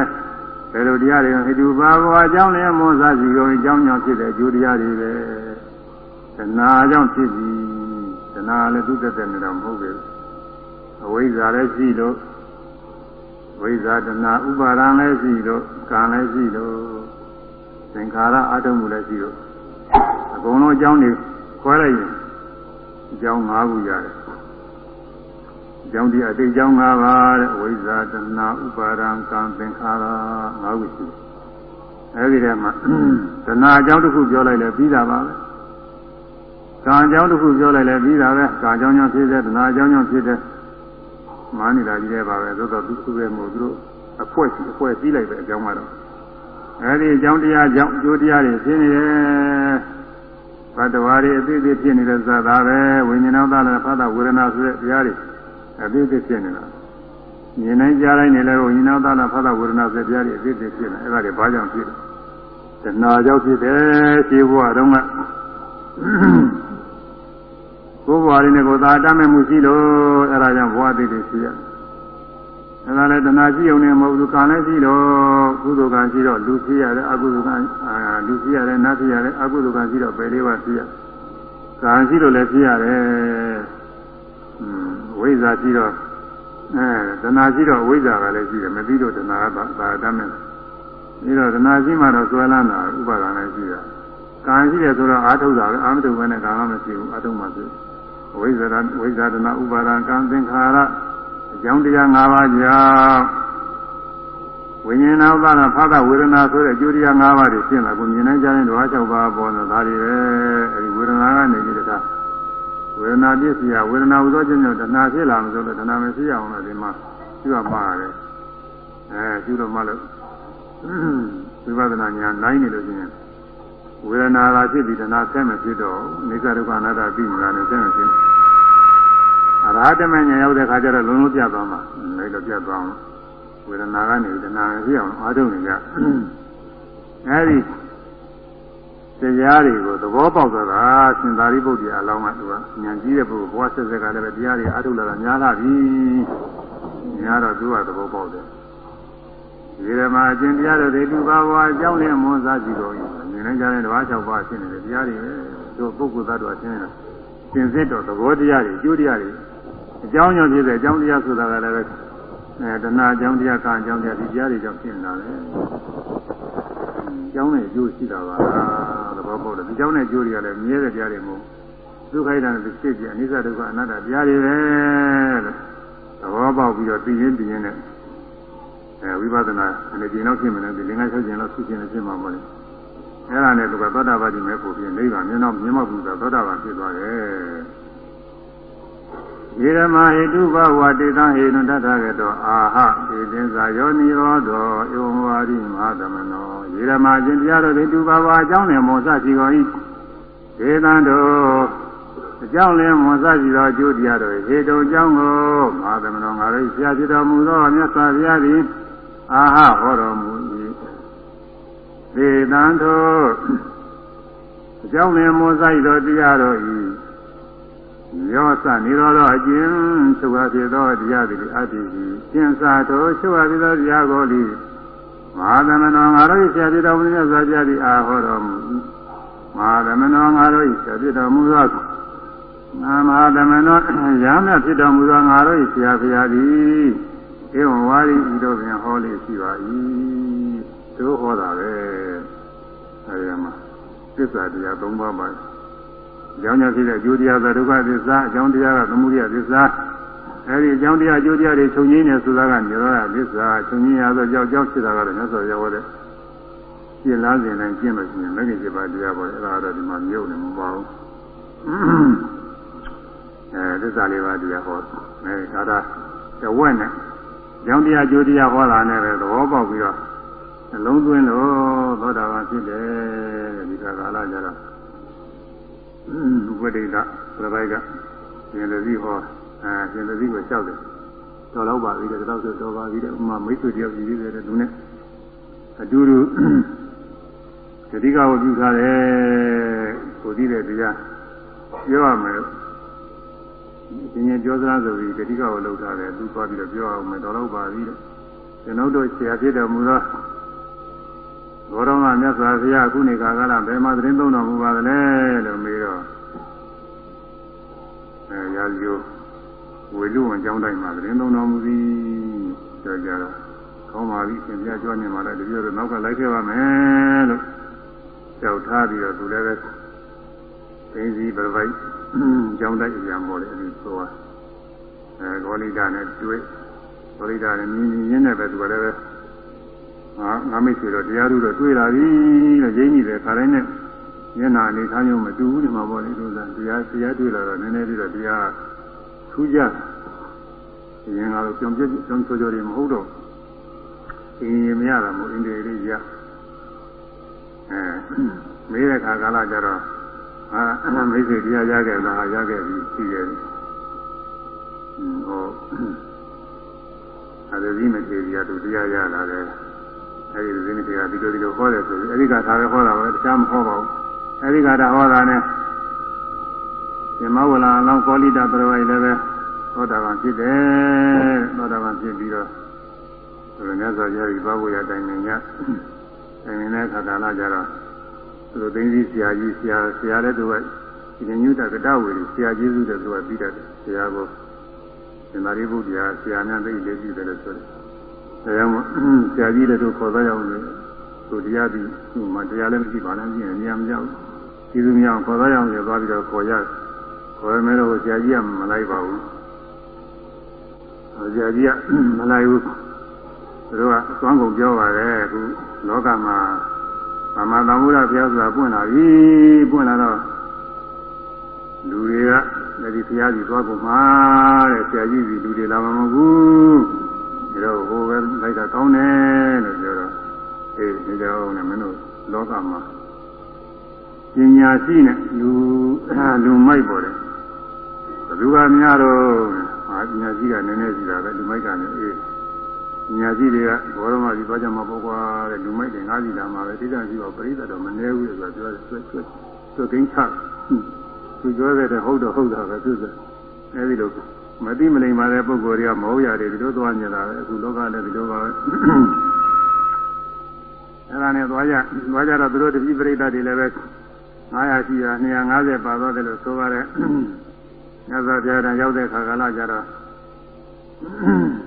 ဘယ်လိုတရားတွေဟိတုပါဘဝအကြောင်းလည်းမွန်စားစီရောအကြောင်းကြောင့်ဖြစ်တဲ့အကျိုးတရားတွေပဲတဏှာကြောင့်ဖြစ်ပြီးတဏှာလည်းသူ့တက်တဲ့နေတော့မဟုတ်ဘူးအဝိဇ္ဇာလည်းရှိလို့ဝိဇ္ဇာတဏှာဥပါဒံလည်းရှိလို့ကံလည်းရှိလို့သင်္ခါရအထုံးမှုလည်းရှိလို့အကုန်လုံးအကြောင်းတွေခွဲလိုက်ရင်အကြောင်း၅ခုရတယ်အ ကြောင်းဒီအတိတ်အကြောင်း၅ပါးတဲ့အဝိဇ္ဇာတဏှာဥပါဒံကံသင်္ခါရ၅ခုရှိတယ်အဲဒီထဲမှာတဏှာအကြောင်းတစ်ခုပြောလိုက်လဲပြီးတာပါပဲကံအကြောင်းတစ်ခုပြောလိုက်လဲပြီးတာပဲကံအကြောင်းကြောင့်ဖြစ်တဲ့တဏှာအကြောင်းကြောင့်ဖြစ်တဲ့မာနေတာကြီးတဲ့ပါပဲသို့တော့သူသူပဲမဟုတ်သူတို့အဖွဲစီအဖွဲစည်းလိုက်ပဲအကြောင်းကတော့အဲဒီအကြောင်းတရားကြောင့်အကျိုးတရားတွေဖြစ်နေတယ်ဘတ်တော်ရီအသေးသေးဖြစ်နေတဲ့ဇာတာပဲဝိညာဉ်တော်သားလည်းဖတ်တာဝေဒနာဆိုတဲ့တရားတွေ အသေးသေးဖြစ်နေတာမြင်နိုင်ကြားတိုင်းနေလဲဝိညာဉ်တော်သားလည်းဖတ်တာဝေဒနာဆိုတဲ့တရားတွေအသေးသေးဖြစ်နေအဲ့ဒါတွေဘာကြောင့်ဖြစ်လဲတဏှာကြောင့်ဖြစ်တယ်ရှင်းဘဝတုန်းကကိုယ်ဘဝရင်းနဲ့ကိုယ်သာတတ်မဲ့မှုရှိလို့အဲ့ဒါကြောင့်ဘဝတည်တည်ရှိရအဲ့ဒါလည်းတဏှာရှိုံနဲ့မဟုတ်ဘူးကံလည်းရှိတော့ကုသိုလ်ကံရှိတော့လူဖြစ်ရတယ်အကုသိုလ်ကံလူဖြစ်ရတယ်နတ်ဖြစ်ရတယ်အကုသိုလ်ကံရှိတော့ပယ်လေးပါးဖြစ်ရကံရှိလို့လည်းဖြစ်ရတယ် ဝိဇ္ဇာရှိတော့အဲတဏှာရှိတော့ဝိဇ္ဇာကလည်းရှိတယ်မပြီးတော့တဏှာကသာတတ်မဲ့ပြီးတော့တဏှာရှိမှတော့ဆွဲလန်းတာဥပါဒဏ်လည်းရှိတာကံရှိတယ်ဆိုတော့အာထုတ်တာပဲအာမထုတ်ဘဲနဲ့ကံကမရှိဘူးအာထုတ်မှဖြစ်ဝိဇ္ဇာဝိဇ္ဇာတနာဥပါဒံကံသင်္ခါရအကြောင်းတရား၅ပါးကြောင့်ဝိညာဉ်နောက်သားဖာသဝေဒနာဆိုတဲ့အကျိုးတရား၅ပါးတွေရှင်းလာကိုမြင်နိုင်ကြတဲ့ဓဝါ၆ပါးပေါ်တော့ဒါတွေပဲအဲဒီဝေဒနာကနေပြီးတခါ ဝေဒနာပြည့်စရာဝေဒနာဥသောခြင်းကြောင့်တဏှာဖြစ်လာမှဆိုတော့တဏှာမရှိအောင်လို့ဒီမှာပြုရမှာရတယ်အဲပြုတော့မှလို့ဝိပဿနာဉာဏ်နိုင်နေလို့ရှိရင်ဝေဒနာသာဖြစ်ပြီးတဏှာဆက်မဖြစ်တော့အိစ္ဆဒုက္ခအနတ္တပြီးနေတာနဲ့ဆက်မဖြစ်အရဟတမဉာဏ်ရောက်တဲ့ခါကျတော့လုံးလုံးပြတ်သွားမှာလည်းတော့ပြတ်သွားအောင်ဝေဒနာကနေတဏှာဖြစ်အောင်အားထုတ်နေကြအဲဒီ တရားတွေကိုသဘောပေါက်သွားတာရှင်သာရိပုတ္တရာအလောင်းကသူကဉာဏ်ကြီးတဲ့ပုဂ္ဂိုလ်ဘဝဆက်ဆက်ကလည်းပဲတရားတွေအားထုတ်လာတာများလာပြီများတော့သူကသဘောပေါက်တယ်ဒီဓမ္မအကျင့်တရားတို့တွေသူဘာဝအကြောင်းနဲ့မွန်စားကြည့်တော့ရင်မြင်နိုင်ကြတဲ့ဓဝါ၆ပါးဖြစ်နေတဲ့တရားတွေပဲတို့ပုဂ္ဂိုလ်သတ္တဝါရှင်းနေတာသင်စစ်တော့သဘောတရားတွေအကျိုးတရားတွေအကြောင်းကြောင့်ဖြစ်တဲ့အကြောင်းတရားဆိုတာကလည်းပဲအဲတဏှာအကြောင်းတရားကံအကြောင်းတရားဒီတရားတွေကြောင့်ဖြစ်နေတာလေအ ကြောင်းနဲ့အကျိုးရှိတာပါသဘောပေါက်တယ်ဒီအကြောင်းနဲ့အကျိုးတွေကလည်းမြဲတဲ့တရားတွေမဟုတ်ဒုက္ခိတံတစ်ဖြစ်ပြအနိစ္စဒုက္ခအနတ္တတရားတွေပဲလို့သဘောပေါက်ပြီးတော့သိရင်သိရင်နဲ့အဲဝိပဿနာအနေကျင်တော့ဖြစ်မယ်လို့ဒီလင်္ကာ၆ကျင်တော့ဖြစ်ခြင်းနဲ့ဖြစ်မှာမဟုတ်လေအဲ့ဒါနဲ့သူကသောတာပတိမဲ့ဖို့ဖြစ်နိဗ္ဗာန်မျက်နှာမျက်မှောက်ပြုတာသောတာပန်ဖြစ်သွားတယ် ယေရမဟိတုဘဝတေတံဟေနုတထကေတောအာဟေတင်္စာယောနိရောဓောဧဝံဝါရိမဟာသမနောယေရမခြင်းတရားတော်ဟိတုဘဝအကြောင်းနဲ့မောစရှိကုန်၏ဒေသံတို့အကြောင်းလင်းမောစရှိသောအကျိုးတရားတို့ဟေတုအကြောင်းကိုမဟာသမနောငါတို့ဆရာဖြစ်တော်မူသောမြတ်စွာဘုရားသည်အာဟဟောတော်မူ၏ဒေသံတို့အကြောင်းလင်းမောစရှိသောတရားတို့၏ ရောစနေတော်သောအကျဉ်သုခဖြစ်သောတရားသည်အတ္တိကြီးကျင့်စာတော်ချုပ်အပ်သောတရားကိုလိမဟာသမဏောငါတို့၏ဆရာဖြစ်တော်မူသောဆရာသည်အာဟောတော်မူမဟာသမဏောငါတို့၏ဆရာဖြစ်တော်မူသောနာမဟာသမဏောရာမြဖြစ်တော်မူသောငါတို့၏ဆရာဖရာသည်ဧဝံဝါရီဤတို့ဖြင့်ဟောလေးရှိပါ၏တို့ဟောတာပဲအဲဒီမှာသစ္စာတရား၃ပါးပါ အကြောင်းကြောင့်ဖြစ်တဲ့အကျိုးတရားကဒုက္ခသစ္စာအကြောင်းတရားကသမုဒယသစ္စာအဲဒီအကြောင်းတရားအကျိုးတရားတွေချုပ်ငင်းနေဆိုတာကညရောဓသစ္စာချုပ်ငင်းရသောကြောင့်ကြောင့်ဖြစ်တာကတော့မြတ်စွာဘုရားဟောတဲ့ရှင်းလားစဉ်တိုင်းကျင့်လို့ရှိရင်မဂ္ဂင်7ပါးတရားပေါ်အဲ့ဒါတော့ဒီမှာမြုပ်နေမပါဘူးအဲသစ္စာလေးပါးတရားဟောအဲဒါသာတဝက်နဲ့ကြောင်းတရားကျိုးတရားဟောတာနဲ့ပဲသဘောပေါက်ပြီးတော့နှလုံးသွင်းလို့သောတာပန်ဖြစ်တယ်ဒီကကာလကြတော့ ဥပဒိကပြပိုက်ကရှင်သတိဟောအဲရှင်သတိကိုလျှောက်တယ်တော်တော့ပါပြီတဲ့တော့ဆိုတော်ပါပြီတဲ့ဥမာမိတ်ဆွေတယောက်ကြီးသေးတယ်သူနဲ့အတူတူသတိကဝပြုထားတယ်ကိုသိတဲ့တရားပြောရမယ်ဒီညပြောစရာဆိုပြီးတတိကကိုလှုပ်ထားတယ်သူသွားပြီးတော့ပြောအောင်မယ်တော်တော့ပါပြီတဲ့ကျွန်ုပ်တို့ဆရာဖြစ်တော်မူသော ဘောတော်ကမြတ်စွာဘုရားအခုနေခါကလာဘယ်မှာသတင်းသုံးတော်မူပါသလဲလို့မေးတော့အဲရာဇိုဝေလူဝင်ကျောင်းတိုင်းမှာသတင်းသုံးတော်မူသည်ပြောကြတော့ကောင်းပါပြီသင်ပြကြွနေမှာလည်းတပြည့်တော့နောက်ကလိုက်ခဲ့ပါမယ်လို့ကြောက်ထားပြီးတော့သူလည်းပဲသိစီပြပိုက်ကျောင်းတိုင်းအရာပေါ်လေအဲဒီသွားအဲဂေါလိတာနဲ့တွေ့ဂေါလိတာနဲ့မြင်းမြင်းနဲ့ပဲသူကလည်းပဲ ငါငါမိတ်ဆွေတော့တရားသူတော့တွေ့လာပြီလို့ရင်းနေတယ်ခါတိုင်းနဲ့မျက်နာအနေထားမျိုးမတူဘူးဒီမှာပေါ့လေလို့ဆိုတရားတရားတွေ့လာတော့နည်းနည်းလေးတော့တရားထူးကြရင်ကတော့ကြောင်ပြည့်ကြောင်ချိုးချိုးတွေမဟုတ်တော့အင်းရင်မရတာမို့အင်းတွေလေးရအဲမေးတဲ့ခါကာလကျတော့အာမိတ်ဆွေတရားရခဲ့လားရခဲ့ပြီရှိခဲ့ပြီဟောအဲဒီမထေရီကသူတရားရလာတယ် အဲဒီဒီမထေရီကဒီလိုဒီလိုဟောတယ်ဆိုပြီးအဲဒီကသာပဲဟောတာပဲတခြားမဟောပါဘူးအဲဒီကတာဟောတာနဲ့ဇမဝလာအလောင်းကောလိတာပရဝိုင်လည်းပဲသောတာပန်ဖြစ်တယ်သောတာပန်ဖြစ်ပြီးတော့ဘုရားမြတ်စွာဘုရားဒီဘာဝရတိုင်နေညတိုင်နေတဲ့ခါကာလကြတော့သူတို့သိသိဆရာကြီးဆရာဆရာလည်းသူကဒီညညုတကတဝေဆရာကြီးစုတဲ့သူကပြီးတတ်တယ်ဆရာကိုသင်္သာရိပုတ္တရာဆရာများသိလေးပြီးတယ်လို့ဆိုတယ် ဒါကြောင့်ဆရာကြီးလည်းသူခေါ်သွားရအောင်လေသူတရားပြီးသူ့မှာတရားလည်းမရှိပါနဲ့ပြင်နေရာမကြောက်ကျေးဇူးများခေါ်သွားရအောင်လေသွားပြီးတော့ခေါ်ရခေါ်ရမယ်တော့ဆရာကြီးကမလိုက်ပါဘူးဆရာကြီးကမလိုက်ဘူးသူတို့ကအစွမ်းကုန်ပြောပါတယ်အခုလောကမှာဗမာသမုဒ္ဒဘုရားဆိုတာပွင့်လာပြီပွင့်လာတော့လူတွေကလက်ဒီဘုရားကြီးသွားကုန်မှာတဲ့ဆရာကြီးကြီးလူတွေလာမှာမဟုတ်ဘူး ဒါတော့ဟိုပဲလိုက်တာကောင်းတယ်လို့ပြောတော့အေးဒီကြောင်နဲ့မင်းတို့လောကမှာပညာရှိနဲ့လူလူမိုက်ပေါ်တယ်ဘယ်သူကများတော့ဟာပညာရှိကနည်းနည်းရှိတာပဲလူမိုက်ကလည်းအေးညာကြီးတွေကဘောရမကြီးသွားကြမှာပေါ့ကွာတဲ့လူမိုက်တွေငါးကြီးလာမှာပဲတိကျရှိတော့ပရိသတ်တော့မနေဘူးဆိုတော့ပြောဆွတ်ဆွတ်ဆွတ်ကင်းချသူပြောတဲ့ဟုတ်တော့ဟုတ်တာပဲသူကအဲဒီလို မသိမလိမ္မာတဲ့ပုဂ္ဂိုလ်တွေကမဟုတ်ရတယ်ဒီလိုသွားညလာပဲအခုလောကလည်းဒီလိုပါပဲအဲဒါနဲ့သွားကြသွားကြတော့သူတို့တပည့်ပရိသတ်တွေလည်းပဲ900ရှိတာ250ပါသွားတယ်လို့ဆိုပါတယ်မြတ်စွာဘုရားတန်ရောက်တဲ့ခါကလာကြတော့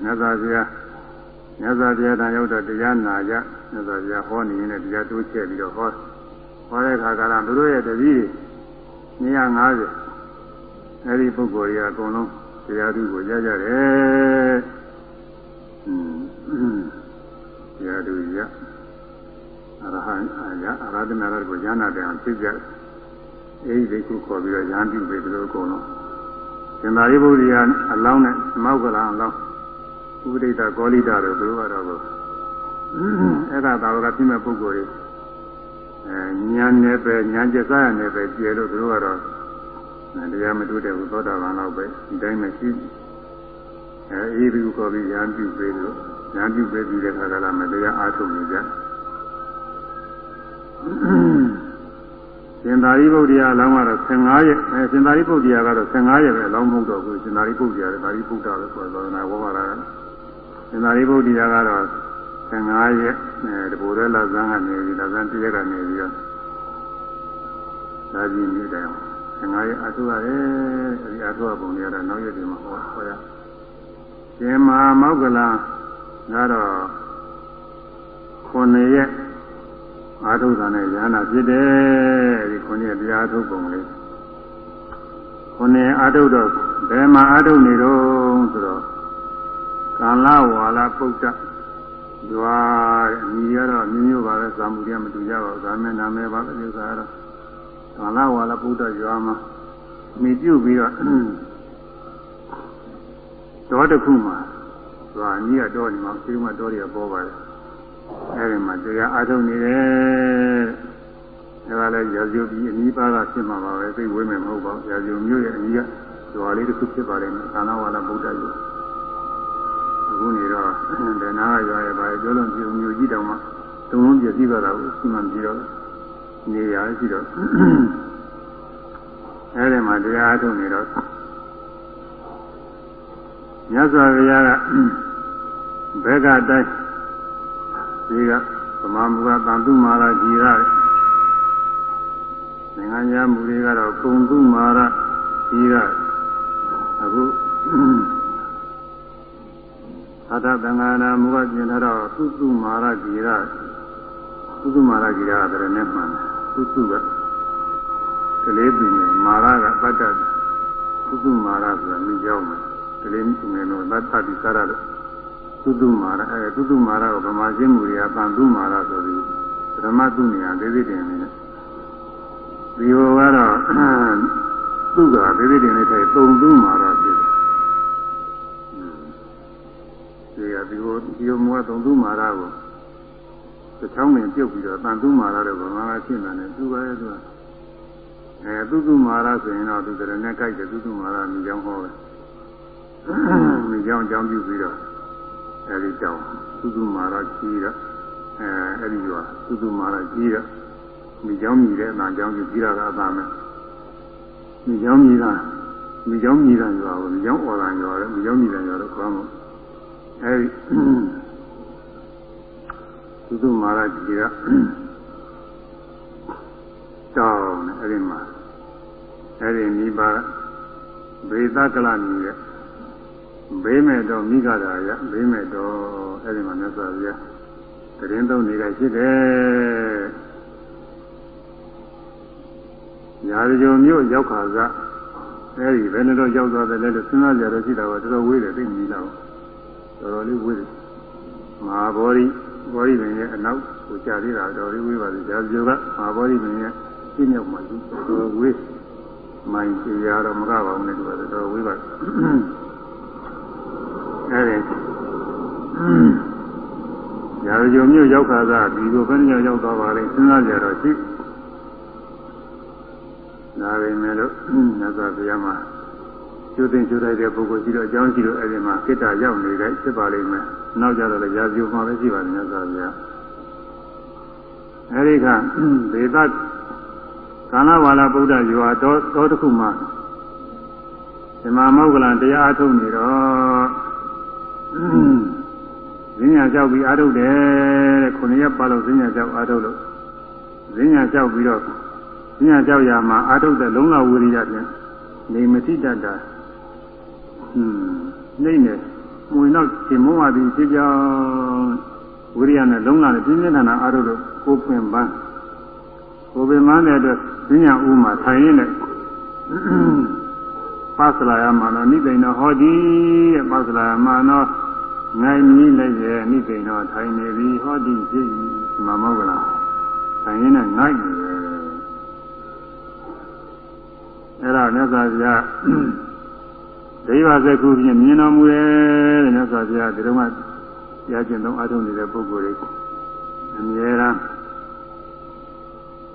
မြတ်စွာဘုရားမြတ်စွာဘုရားတန်ရောက်တော့တရားနာကြမြတ်စွာဘုရားဟောနေရင်လည်းတရားတိုးချက်ပြီးတော့ဟောဟောတဲ့ခါကလာသူတို့ရဲ့တပည့်250အဲဒီပုဂ္ဂိုလ်ကြီးအကုန်လုံး တရားသူကိုရကြတယ်တရားသူရအရဟံအာရအရာဒနာရကိုဉာဏ်တဲ့အောင်သိကြအဲဒီဒိဋ္ဌိခေါ်ပြီးတော့ဉာဏ်ပြုပြီးသူတို့အကုန်လုံးသင်္သာရိပုတ္တရာအလောင်းနဲ့မောက္ကလအလောင်းဥပဒိတာကောလိတာတို့သူတို့ကတော့အဲ့ဒါသာဝကပြည့်မဲ့ပုဂ္ဂိုလ်တွေအဲဉာဏ်နဲ့ပဲဉာဏ်ကျစားရနဲ့ပဲကျဲလို့သူတို့ကတော့ တရားမတွေ့တဲ့ဘုသောတာပန်တော့ပဲဒီတိုင်းမရှိအဲအေးဒီကိုခေါ်ပြီးဉာဏ်ပြုပေးလို့ဉာဏ်ပြုပေးပြီးတဲ့ခါကလာမတရားအားထုတ်နေကြရှင်သာရိပုတ္တရာအလောင်းကတော့15ရက်အဲရှင်သာရိပုတ္တရာကတော့15ရက်ပဲအလောင်းမဟုတ်တော့ဘူးရှင်သာရိပုတ္တရာလည်းသာရိပုတ္တရာပဲဆိုတော့သာဝါလာရှင်သာရိပုတ္တရာကတော့15ရက်အဲတဘူရဲလာဇန်းကနေပြီးလာဇန်းတရက်ကနေပြီးတော့ဒါကြီးနေတယ် 15ရက်အထုရတယ်အဲဒီအထုရပုံတွေကတော့နောက်ရက်တွေမှာဟောဟောရရှင်မဟာမောက္ကလကတော့9ရက်အာထုတာနဲ့ဉာဏ်ဖြစ်တယ်ဒီ9ရက်တရားထုပုံလေး9ရက်အာထုတော့ဘယ်မှာအာထုနေတော့ဆိုတော့ကာလဝါလာပုဒ္ဒရွာတဲ့အမည်ရတော့မျိုးမျိုးပါပဲဇာမှုတွေကမတူကြပါဘူးဇာမဲနာမဲပါပဲဥစ္စာကတော့ ကာလဝါလာပုဒ္ဒရွာမှာမိပြုတ်ပြီးတော့တော်တစ်ခုမှာရွာကြီးကတော့ဒီမှာဒီမှာတော်တွေကပေါ်ပါတယ်အဲဒီမှာတရားအားထုတ်နေတယ်အဲဒါလည်းရာဇုပြီးအနီးပါးကဖြစ်မှာပါပဲသိဝေးမယ်မဟုတ်ပါဘူးရာဇုမျိုးရဲ့အနီးကရွာလေးတစ်ခုဖြစ်ပါလိမ့်မယ်ကာလဝါလာပုဒ္ဒရွာအခုနေတော့ဒနာရွာရဲ့ဘာပြောလို့ပြုံမျိုးကြီးတောင်မှသုံးလုံးပြည့်စည်သွားတာကိုစီမံပြီးတော့ နေရရှိတော့အဲဒီမှာတရားထုတ်နေတော့မြတ်စွာဘုရားကဘက်ကတိုင်းဒီကဗမာမူကတန်တုမာရကြီးရနိုင်ငံညာမူတွေကတော့ပုံတုမာရကြီးရအခုသာသတန်ဃာနာမူကပြင်ထားတော့သုတုမာရကြီးရသုတုမာရကြီးရကတည်းကနဲ့မှန် သုတုကကလေးပင်မာရကပတ္တသုတုမာရဆိုတာမိကြောင်းမှာကလေးငယ်တော့သတ္တတိစားရလို့သုတုမာရအဲသုတုမာရကိုဗမာရှင်းမှုတွေကတန်တုမာရဆိုပြီးဓမ္မတုနေရာသေးသေးတင်နေတယ်ဒီဘောကတော့သူကသေးသေးတင်နေတယ်သုံတုမာရဖြစ်တယ်ဒီကဒီဘောဒီဘောမူကသုံတုမာရကို တချောင်းနဲ့ပြုတ်ပြီးတော့တန်တုမာရတဲ့ဗမာကရှင်းတယ်သူပဲသူကအဲသုတုမာရဆိုရင်တော့သူတရနဲ့ကြိုက်တယ်သုတုမာရမိကြောင်းဟောတယ်မိကြောင်းအကြောင်းပြုပြီးတော့အဲဒီကြောင်းသုတုမာရကြီးတော့အဲအဲဒီကသုတုမာရကြီးတော့မိကြောင်းမြည်တဲ့အနာကြောင်းပြုပြီးတော့ကအသာမဲ့မိကြောင်းမြည်တာမိကြောင်းမြည်တာရောမိကြောင်းအော်တာရောမိကြောင်းမြည်တာရောတော့ခေါ်မှာအဲဒီ သုတုမာရကြီးကတောင်းတယ်အဲဒီမှာအဲဒီမိပါဘေသကလမြည်တဲ့ဘေးမဲ့တော့မိဂရာရဘေးမဲ့တော့အဲ့ဒီမှာမြတ်စွာဘုရားတရင်သုံးနေတာရှိတယ်ညာကြုံမြို့ရောက်ခါကအဲ့ဒီဘယ်နဲ့တော့ရောက်သွားတယ်လဲလို့စဉ်းစားကြတော့ရှိတာကတော်တော်ဝေးတယ်သိမြည်တော့တော်တော်လေးဝေးတယ်မဟာဘောဓိ ဘောဓိပင်ရဲ့အနောက်ကိုကြာသေးတာတော်လေးဝေးပါသေးတယ်ကြာကြုံကမဟာဘောဓိပင်ရဲ့ပြည့်မြောက်မှသူတော်ဝေးမိုင်းကြရတော့မကပါဘူးနဲ့သူကတော်ဝေးပါအဲဒီရာဇုံမြို့ရောက်ခါသာဒီလိုဘယ်နှယောက်ရောက်သွားပါလဲစဉ်းစားကြတော့ရှိဒါပေမဲ့လို့မြတ်စွာဘုရားမှာ ကျိုးသိကျိုးတိုက်တဲ့ပုဂ္ဂိုလ်ရှိတော့အကြောင်းရှိလို့အဲဒီမှာကိတ္တရောက်နေတဲ့ဖြစ်ပါလိမ့်မယ်နောက်ကြတော့လည်းရာဇုံမှာပဲရှိပါတယ်မြတ်စွာဘုရားအဲဒီကဒေသကာလဝါလာဗုဒ္ဓရွာတော်တော်တစ်ခုမှာဓမ္မမောက္ကလံတရားအထုတ်နေတော့ဈဉ္ညာလျှောက်ပြီးအားထုတ်တယ်တဲ့ခုနှစ်ရက်ပါလို့ဈဉ္ညာလျှောက်အားထုတ်လို့ဈဉ္ညာလျှောက်ပြီးတော့ဈဉ္ညာလျှောက်ရမှာအားထုတ်တဲ့လုံးလဝိရိယဖြင့်နေမတိတတ်တာ ဟွန်းနေနေမွေနောက်ရှင်မုံဝါဒီဖြစ်ကြောင်းဝိရိယနဲ့လုံးလာနဲ့ပြင်းပြင်းထန်ထန်အားထုတ်လို့ကိုပင်ပန်းကိုပင်ပန်းတဲ့အတွက်ဈဉ္ညာဥမှာထိုင်ရင်းနဲ့ပါစလာယမာနောနိသိဏဟောတိတဲ့ပါစလာယမာနောငိုင်းမြည်လည်းရဲ့နိသိဏထိုင်နေပြီဟောတိဖြစ်ဤမမောကလားထိုင်ရင်းနဲ့ငိုင်းနေတယ်အဲ့ဒါမြတ်စွာဘုရား ဒိဗ္ဗစကုဖြင့်မြင်တော်မူတယ်တဲ့မြတ်စွာဘုရားဒီတော့မှကြားကျင်သုံးအားထုတ်နေတဲ့ပုဂ္ဂိုလ်တွေအမြဲတမ်း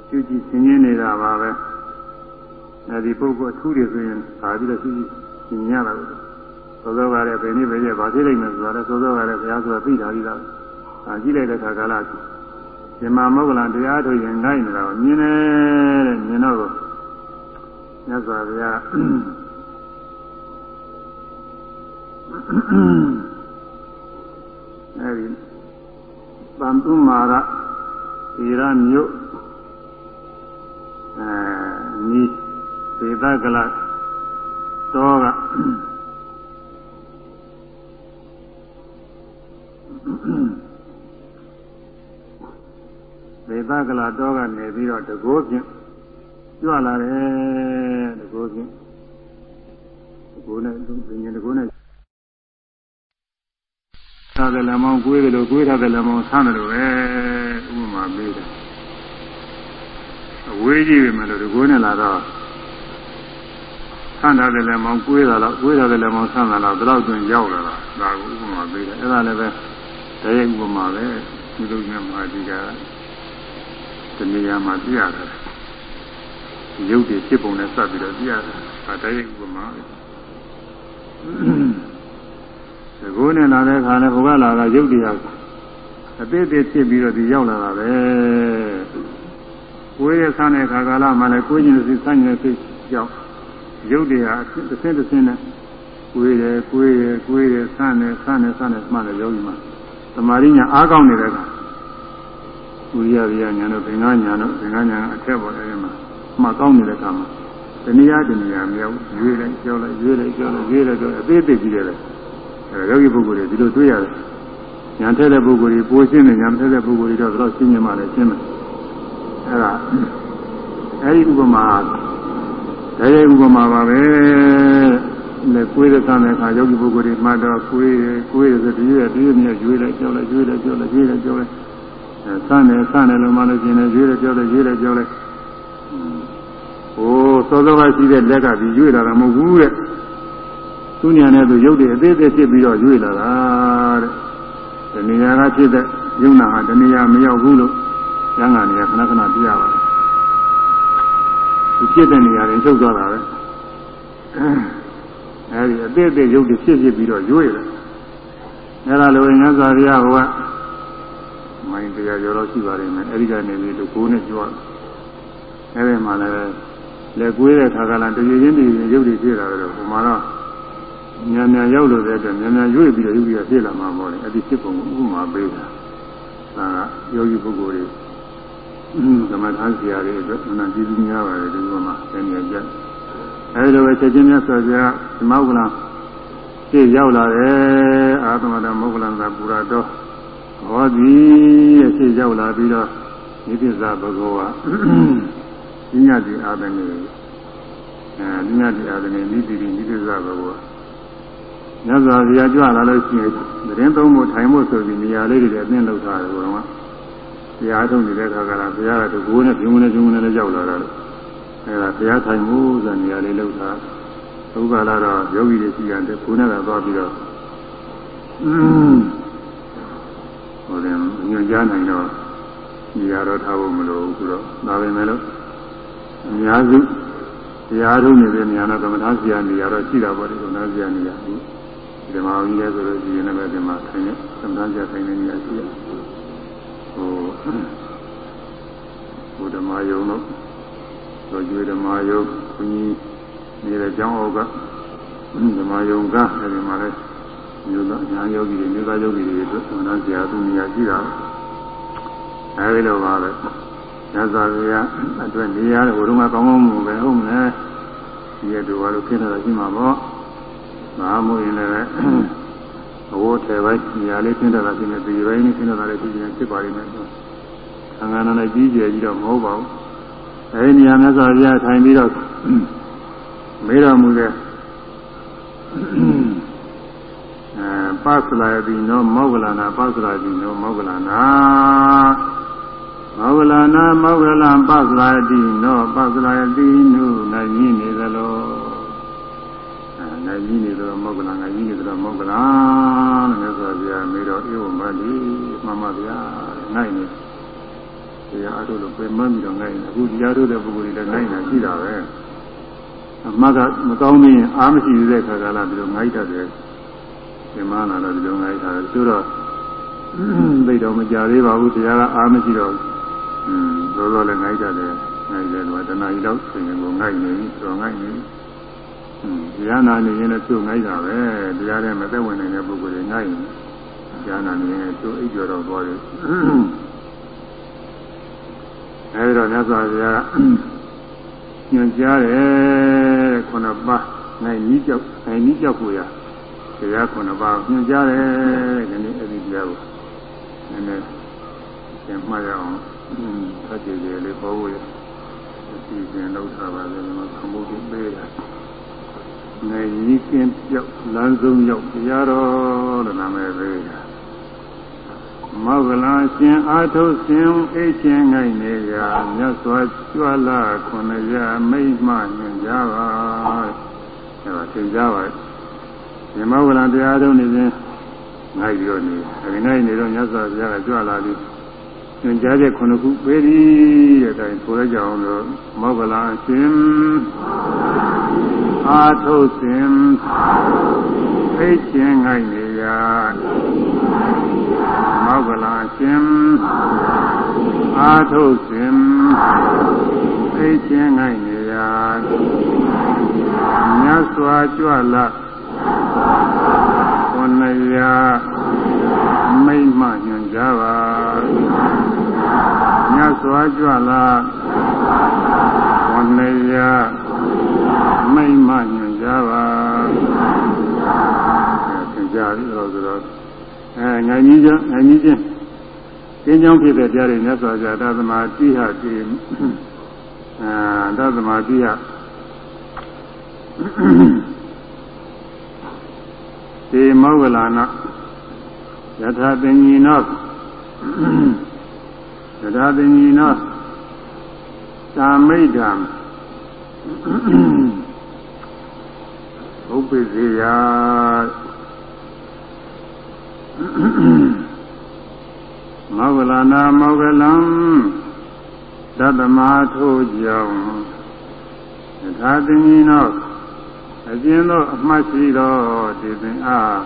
ကျူးကြည့်ဆင်းရဲနေတာပါပဲအဲဒီပုဂ္ဂိုလ်အထူးတွေဆိုရင်ဒါပြီးတော့ရှိရှိညရတာလို့သောသောကလည်းဘယ်နည်းပဲရဲ့ဗာဖြစ်နိုင်မယ်ဆိုတာလည်းသောသောကလည်းဘုရားဆိုတာသိတာပြီးသားဒါကြည့်လိုက်တဲ့အခါကာလဒီမှာမောဂလံတရားထုတ်ရင်နိုင်နေတာကိုမြင်တယ်တဲ့မြင်တော့မြတ်စွာဘုရား အဲဒီပန်တုမာရဒီရမြို့အဲနီးသေသကလတောကသေသကလတောကနေပြီးတော့တကိုးဖြင့်ကြွလာတယ်တကိုးဖြင့်တကိုးနဲ့သူဉာဏ်တကိုးနဲ့သာ တယ်လမောင်းကိုွေးတယ်လို့ကိုွေးထားတယ်လမောင်းဆန်းတယ်လို့ပဲဥပမာပေးတယ်အဝေးကြီးပဲမလို့တကိုးနဲ့လာတော့ဆန်းထားတယ်လည်းမောင်ကွေးတာတော့ကွေးတာလည်းမောင်ဆန်းတာတော့ဒီလောက်တွင်ရောက်လာတာဒါကိုဥပမာပေးတယ်အဲ့ဒါလည်းပဲတရေဥပမာပဲဒီလိုမျိုးမှာဒီကဒီနေရာမှာပြရတယ်ရုပ်တွေဖြစ်ပုံနဲ့စပ်ပြီးတော့ပြရတယ်ဒါတရေဥပမာပဲ ဒီကိုနဲ့လာတဲ့ခါနဲ့ဟိုကလာတာရုပ်တရားအသေးသေးဖြစ်ပြီးတော့ဒီရောက်လာတာပဲကိုယ်ရဲ့ဆန်းတဲ့ခါကာလမှာလည်းကိုယ်ကျင်စိတ်ဆန်းကျင်စိတ်ကြောင့်ရုပ်တွေဟာတစ်ဆင့်တစ်ဆင့်နဲ့ကိုယ်တယ်ကိုယ်တယ်ကိုယ်တယ်ဆန်းတယ်ဆန်းတယ်ဆန်းတယ်မှလည်းယောဂီမှာသမာဓိညာအားကောင်းနေတဲ့ကဝိရိယရိယညာတို့ဘင်္ဂညာတို့ဘင်္ဂညာအထက်ပေါ်အဲဒီမှာမှကောင်းနေတဲ့ကမှာတဏှာတဏှာမြောက်ရွေးလိုက်ကြောက်လိုက်ရွေးလိုက်ကြောက်လိုက်ရွေးလိုက်ကြောက်အသေးသေးကြီးတယ်လေအဲ ယောဂီပုဂ္ဂိုလ်တွေဒီလိုတွေ့ရတယ်ညာထက်တဲ့ပုဂ္ဂိုလ်တွေပိုရှင်းတယ်ညာထက်တဲ့ပုဂ္ဂိုလ်တွေတော့တော့ရှင်းမြင်မှလည်းရှင်းတယ်အဲဒါအဲဒီဥပမာတရားဥပမာပါပဲနဲ့ကိုယ်တဲ့ဆန်းတဲ့အခါယောဂီပုဂ္ဂိုလ်တွေမှတော့ကိုယ်ကိုယ်ဆိုဒီရဒီမြရွေးလိုက်ကြောက်လိုက်ရွေးလိုက်ကြောက်လိုက်ရွေးလိုက်ကြောက်လိုက်အဲဆန်းတယ်ဆန်းတယ်လို့မှလို့ရှင်တယ်ရွေးလိုက်ကြောက်လိုက်ရွေးလိုက်ကြောက်လိုက်ဟိုစောစောကရှိတဲ့လက်ကဒီရွေးလာတာမဟုတ်ဘူးတဲ့ သူညာနဲ့သူရုပ်တွေအသေးသေးဖြစ်ပြီးတော့ရွေးလာတာတဲ့ဒီနေရာကဖြစ်တဲ့ယုံနာဟာဒီနေရာမရောက်ဘူးလို့ကျမ်းဂန်တွေကခဏခဏပြရပါတယ်သူဖြစ်တဲ့နေရာတွေချုပ်သွားတာပဲအဲဒီအသေးသေးရုပ်တွေဖြစ်ဖြစ်ပြီးတော့ရွေ့တယ်အဲဒါလိုငါသာရဟိုကမိုင်းတရားရောတော့ရှိပါလိမ့်မယ်အဲဒီကနေပြီးတော့ကိုယ်နဲ့ကြွားအဲဒီမှာလည်းလက်ကွေးတဲ့ခါကလာတည်ရင်းတည်ရုပ်တွေဖြစ်လာတယ်ဟိုမှာတော့ မြန်မြန်ရောက်လို့တဲ့အတွက်မြန်မြန်ရွေ့ပြီးတော့ရုပ်ကြီးဖြစ်လာမှာပေါ့လေအဲဒီဖြစ်ပုံကိုဥပမာပေးတာဒါကယောဂီပုဂ္ဂိုလ်တွေသမထဆရာတွေအတွက်အနန္တကြီးများပါတယ်ဒီလိုမှဆင်းရဲကြအဲဒီလိုပဲချက်ချင်းမြတ်စွာဘုရားဓမ္မဥက္ကလရှေ့ရောက်လာတယ်အာသမတမုက္ကလံသာပူရတော်ဟောသည်ရဲ့ရှေ့ရောက်လာပြီးတော့နိတိဇာဘဂဝါဉာဏ်တိအာသနေအဲဉာဏ်တိအာသနေနိတိတိနိတိဇာဘဂဝါ မြတ်စွာဘုရားကြွလာလို့ရှိရင်သတင်းသုံးဖို့ထိုင်ဖို့ဆိုပြီးနေရာလေးတွေအသင်းလုပ်ထားတယ်ဘုရားတရားထုတ်နေတဲ့အခါကလည်းဘုရားကတကူနဲ့ပြုံးနဲ့ပြုံးနဲ့လည်းရောက်လာတာလို့အဲဒါဘုရားထိုင်မှုဆိုနေရာလေးလောက်တာသုခလာတော့ယောဂီတွေရှိရတယ်ကိုယ်နဲ့ကသွားပြီးတော့ဟိုတယ်ညွှန်ကြားနိုင်တော့နေရာတော့ထားဖို့မလိုဘူးဆိုတော့ဒါပဲမဲ့လို့အများစုတရားထုတ်နေတဲ့နေရာတော့ကမ္မထာဆရာနေရာတော့ရှိတာပေါ့ဒီကမ္မထာဆရာနေရာ ဒီမှာကြီးလဲဆိုလို့ရှိရင်လည်းဒီမှာထိုင်နေကမ္မထာဆရာထိုင်နေနေရာရှိရဟိုဘုဒ္ဓမာယုံတို့တို့ကျွေးဓမ္မယုံဘုန်းကြီးနေတဲ့ကျောင်းအောက်ကဓမ္မယုံကအဲဒီမှာလဲမျိုးသားညာယောဂီတွေမျိုးသားယောဂီတွေအတွက်ဝန်ထမ်းဆရာသူနေရာရှိတာအဲဒီလိုပါပဲညဇာဗျာအတွက်နေရာဟိုတုန်းကကောင်းကောင်းမှုပဲဟုတ်မလဲဒီရတူဘာလို့ခင်းတာရှိမှာပေါ့ မဟာမို့ရင်လည်းအဝတ်ထဲပိုင်းနေရာလေးခင်းတာရှိနေဒီပိုင်းခင်းတာလည်းဖြစ်နေဖြစ်ပါလိမ့်မယ်။သံဃာနာနဲ့ကြီးကျယ်ကြီးတော့မဟုတ်ပါဘူး။အဲဒီနေရာမြတ်စွာဘုရားထိုင်ပြီးတော့မေးတော်မူတဲ့အဲပါစလာယတိနောမောဂလနာပါစလာယတိနောမောဂလနာမောဂလနာမောဂလံပါစလာယတိနောပါစလာယတိနုနိုင်ရင်းနေသလိုအဲနို ငါကြီးနေသောမောက္ကလငါကြီးနေသောမောက္ကလလို့မြတ်စွာဘုရားမေတော်ဧဝမတိမှန်ပါဗျာနိုင်နေတရားအားထုတ်လို့ပြန်မှန်းပြီးတော့နိုင်နေအခုတရားထုတ်တဲ့ပုဂ္ဂိုလ်တွေလည်းနိုင်တာရှိတာပဲအမကမကောင်းသေးရင်အားမရှိသေးတဲ့ခါကလာပြီးတော့ငိုက်တတ်တယ်ပြန်မှန်းလာတော့ဒီလိုငိုက်တာဆိုတော့သိတော့မကြသေးပါဘူးတရားကအားမရှိတော့อืมတော်တော်လည်းငိုက်တတ်တယ်ငိုက်တယ်တော့တဏှာကြီးတော့ဆင်ရင်ကိုငိုက်နေပြီဆိုတော့ငိုက်နေပြီ มတရားနာနေရင်လည်းသူ့ငိုက်တာပဲတရားနဲ့မသက်ဝင်နေတဲ့ပုဂ္ဂိုလ်တွေငိုက်ရင်တရားနာနေရင်သူ့အိပ်ကျော်တော့သွားတယ်အဲဒီတော့မြတ်စွာဘုရားညွှန်ကြားတယ်ခုနပါးနိုင်နီးကြောက်နိုင်နီးကြောက်ကိုရတရားခုနပါးညွှန်ကြားတယ်ဒီနေ့အဲ့ဒီတရားကိုနည်းနည်းသင်မှတ်ရအောင်ဖတ်ကြည့်ကြလေဟောဖို့ရအစီအစဉ်လုပ်ထားပါလေဒီမှာခမှုတွေပေးတာ နိုင်နီးကင်းကြောက်လမ်းဆုံးရောက်တရားတော်လို့နာမည်ပေးတာမောဂလရှင်အာထုရှင်အိတ်ချင်းငိုက်နေရာမြတ်စွာကြွလာခုနှစ်ရမိမ့်မှညင်ကြပါအဲဒါသင်ကြပါဒီမောဂလတရားထုနေခြင်းငိုက်ပြီးတော့နေအဲဒီငိုက်နေတော့မြတ်စွာဘုရားကကြွလာပြီး ညင်ကြားချက်ခုနှစ်ခုပေးသည်တဲ့အတိုင်းဆိုရကြအောင်လို့မောဂလရှင်အာထုရှင်အိတ်ချင်းငိုက်နေရာမောကလာရှင်အာထုရှင်သိချင်းငိုက်နေရာမြတ်စွာကြွလာခொနရာမိမ့်မှညွန်ကြပါမြတ် စွာကြွလာခொနရာမိမ့်မှညွန်ကြပါသင်ကြားပြီးတော့ဆိုတော့အဲငါကြီးချင်းငါကြီးချင်းကျင်းကြောင်းဖြစ်တဲ့ကြားတွေမြတ်စွာဘုရားသာသမာတိဟတိအာသာသမာတိဟေမောဂလနာယထာပင်ညီနော ယထာပင်ညီနောသာမိတ်တံဥပ္ပဇေယမောဂလနာမောဂလံသတ္တမထိုးကြောင့်ယထာပင်ညီနောအကျဉ်းသောအမှတ်ရှိသောဒီပင်အား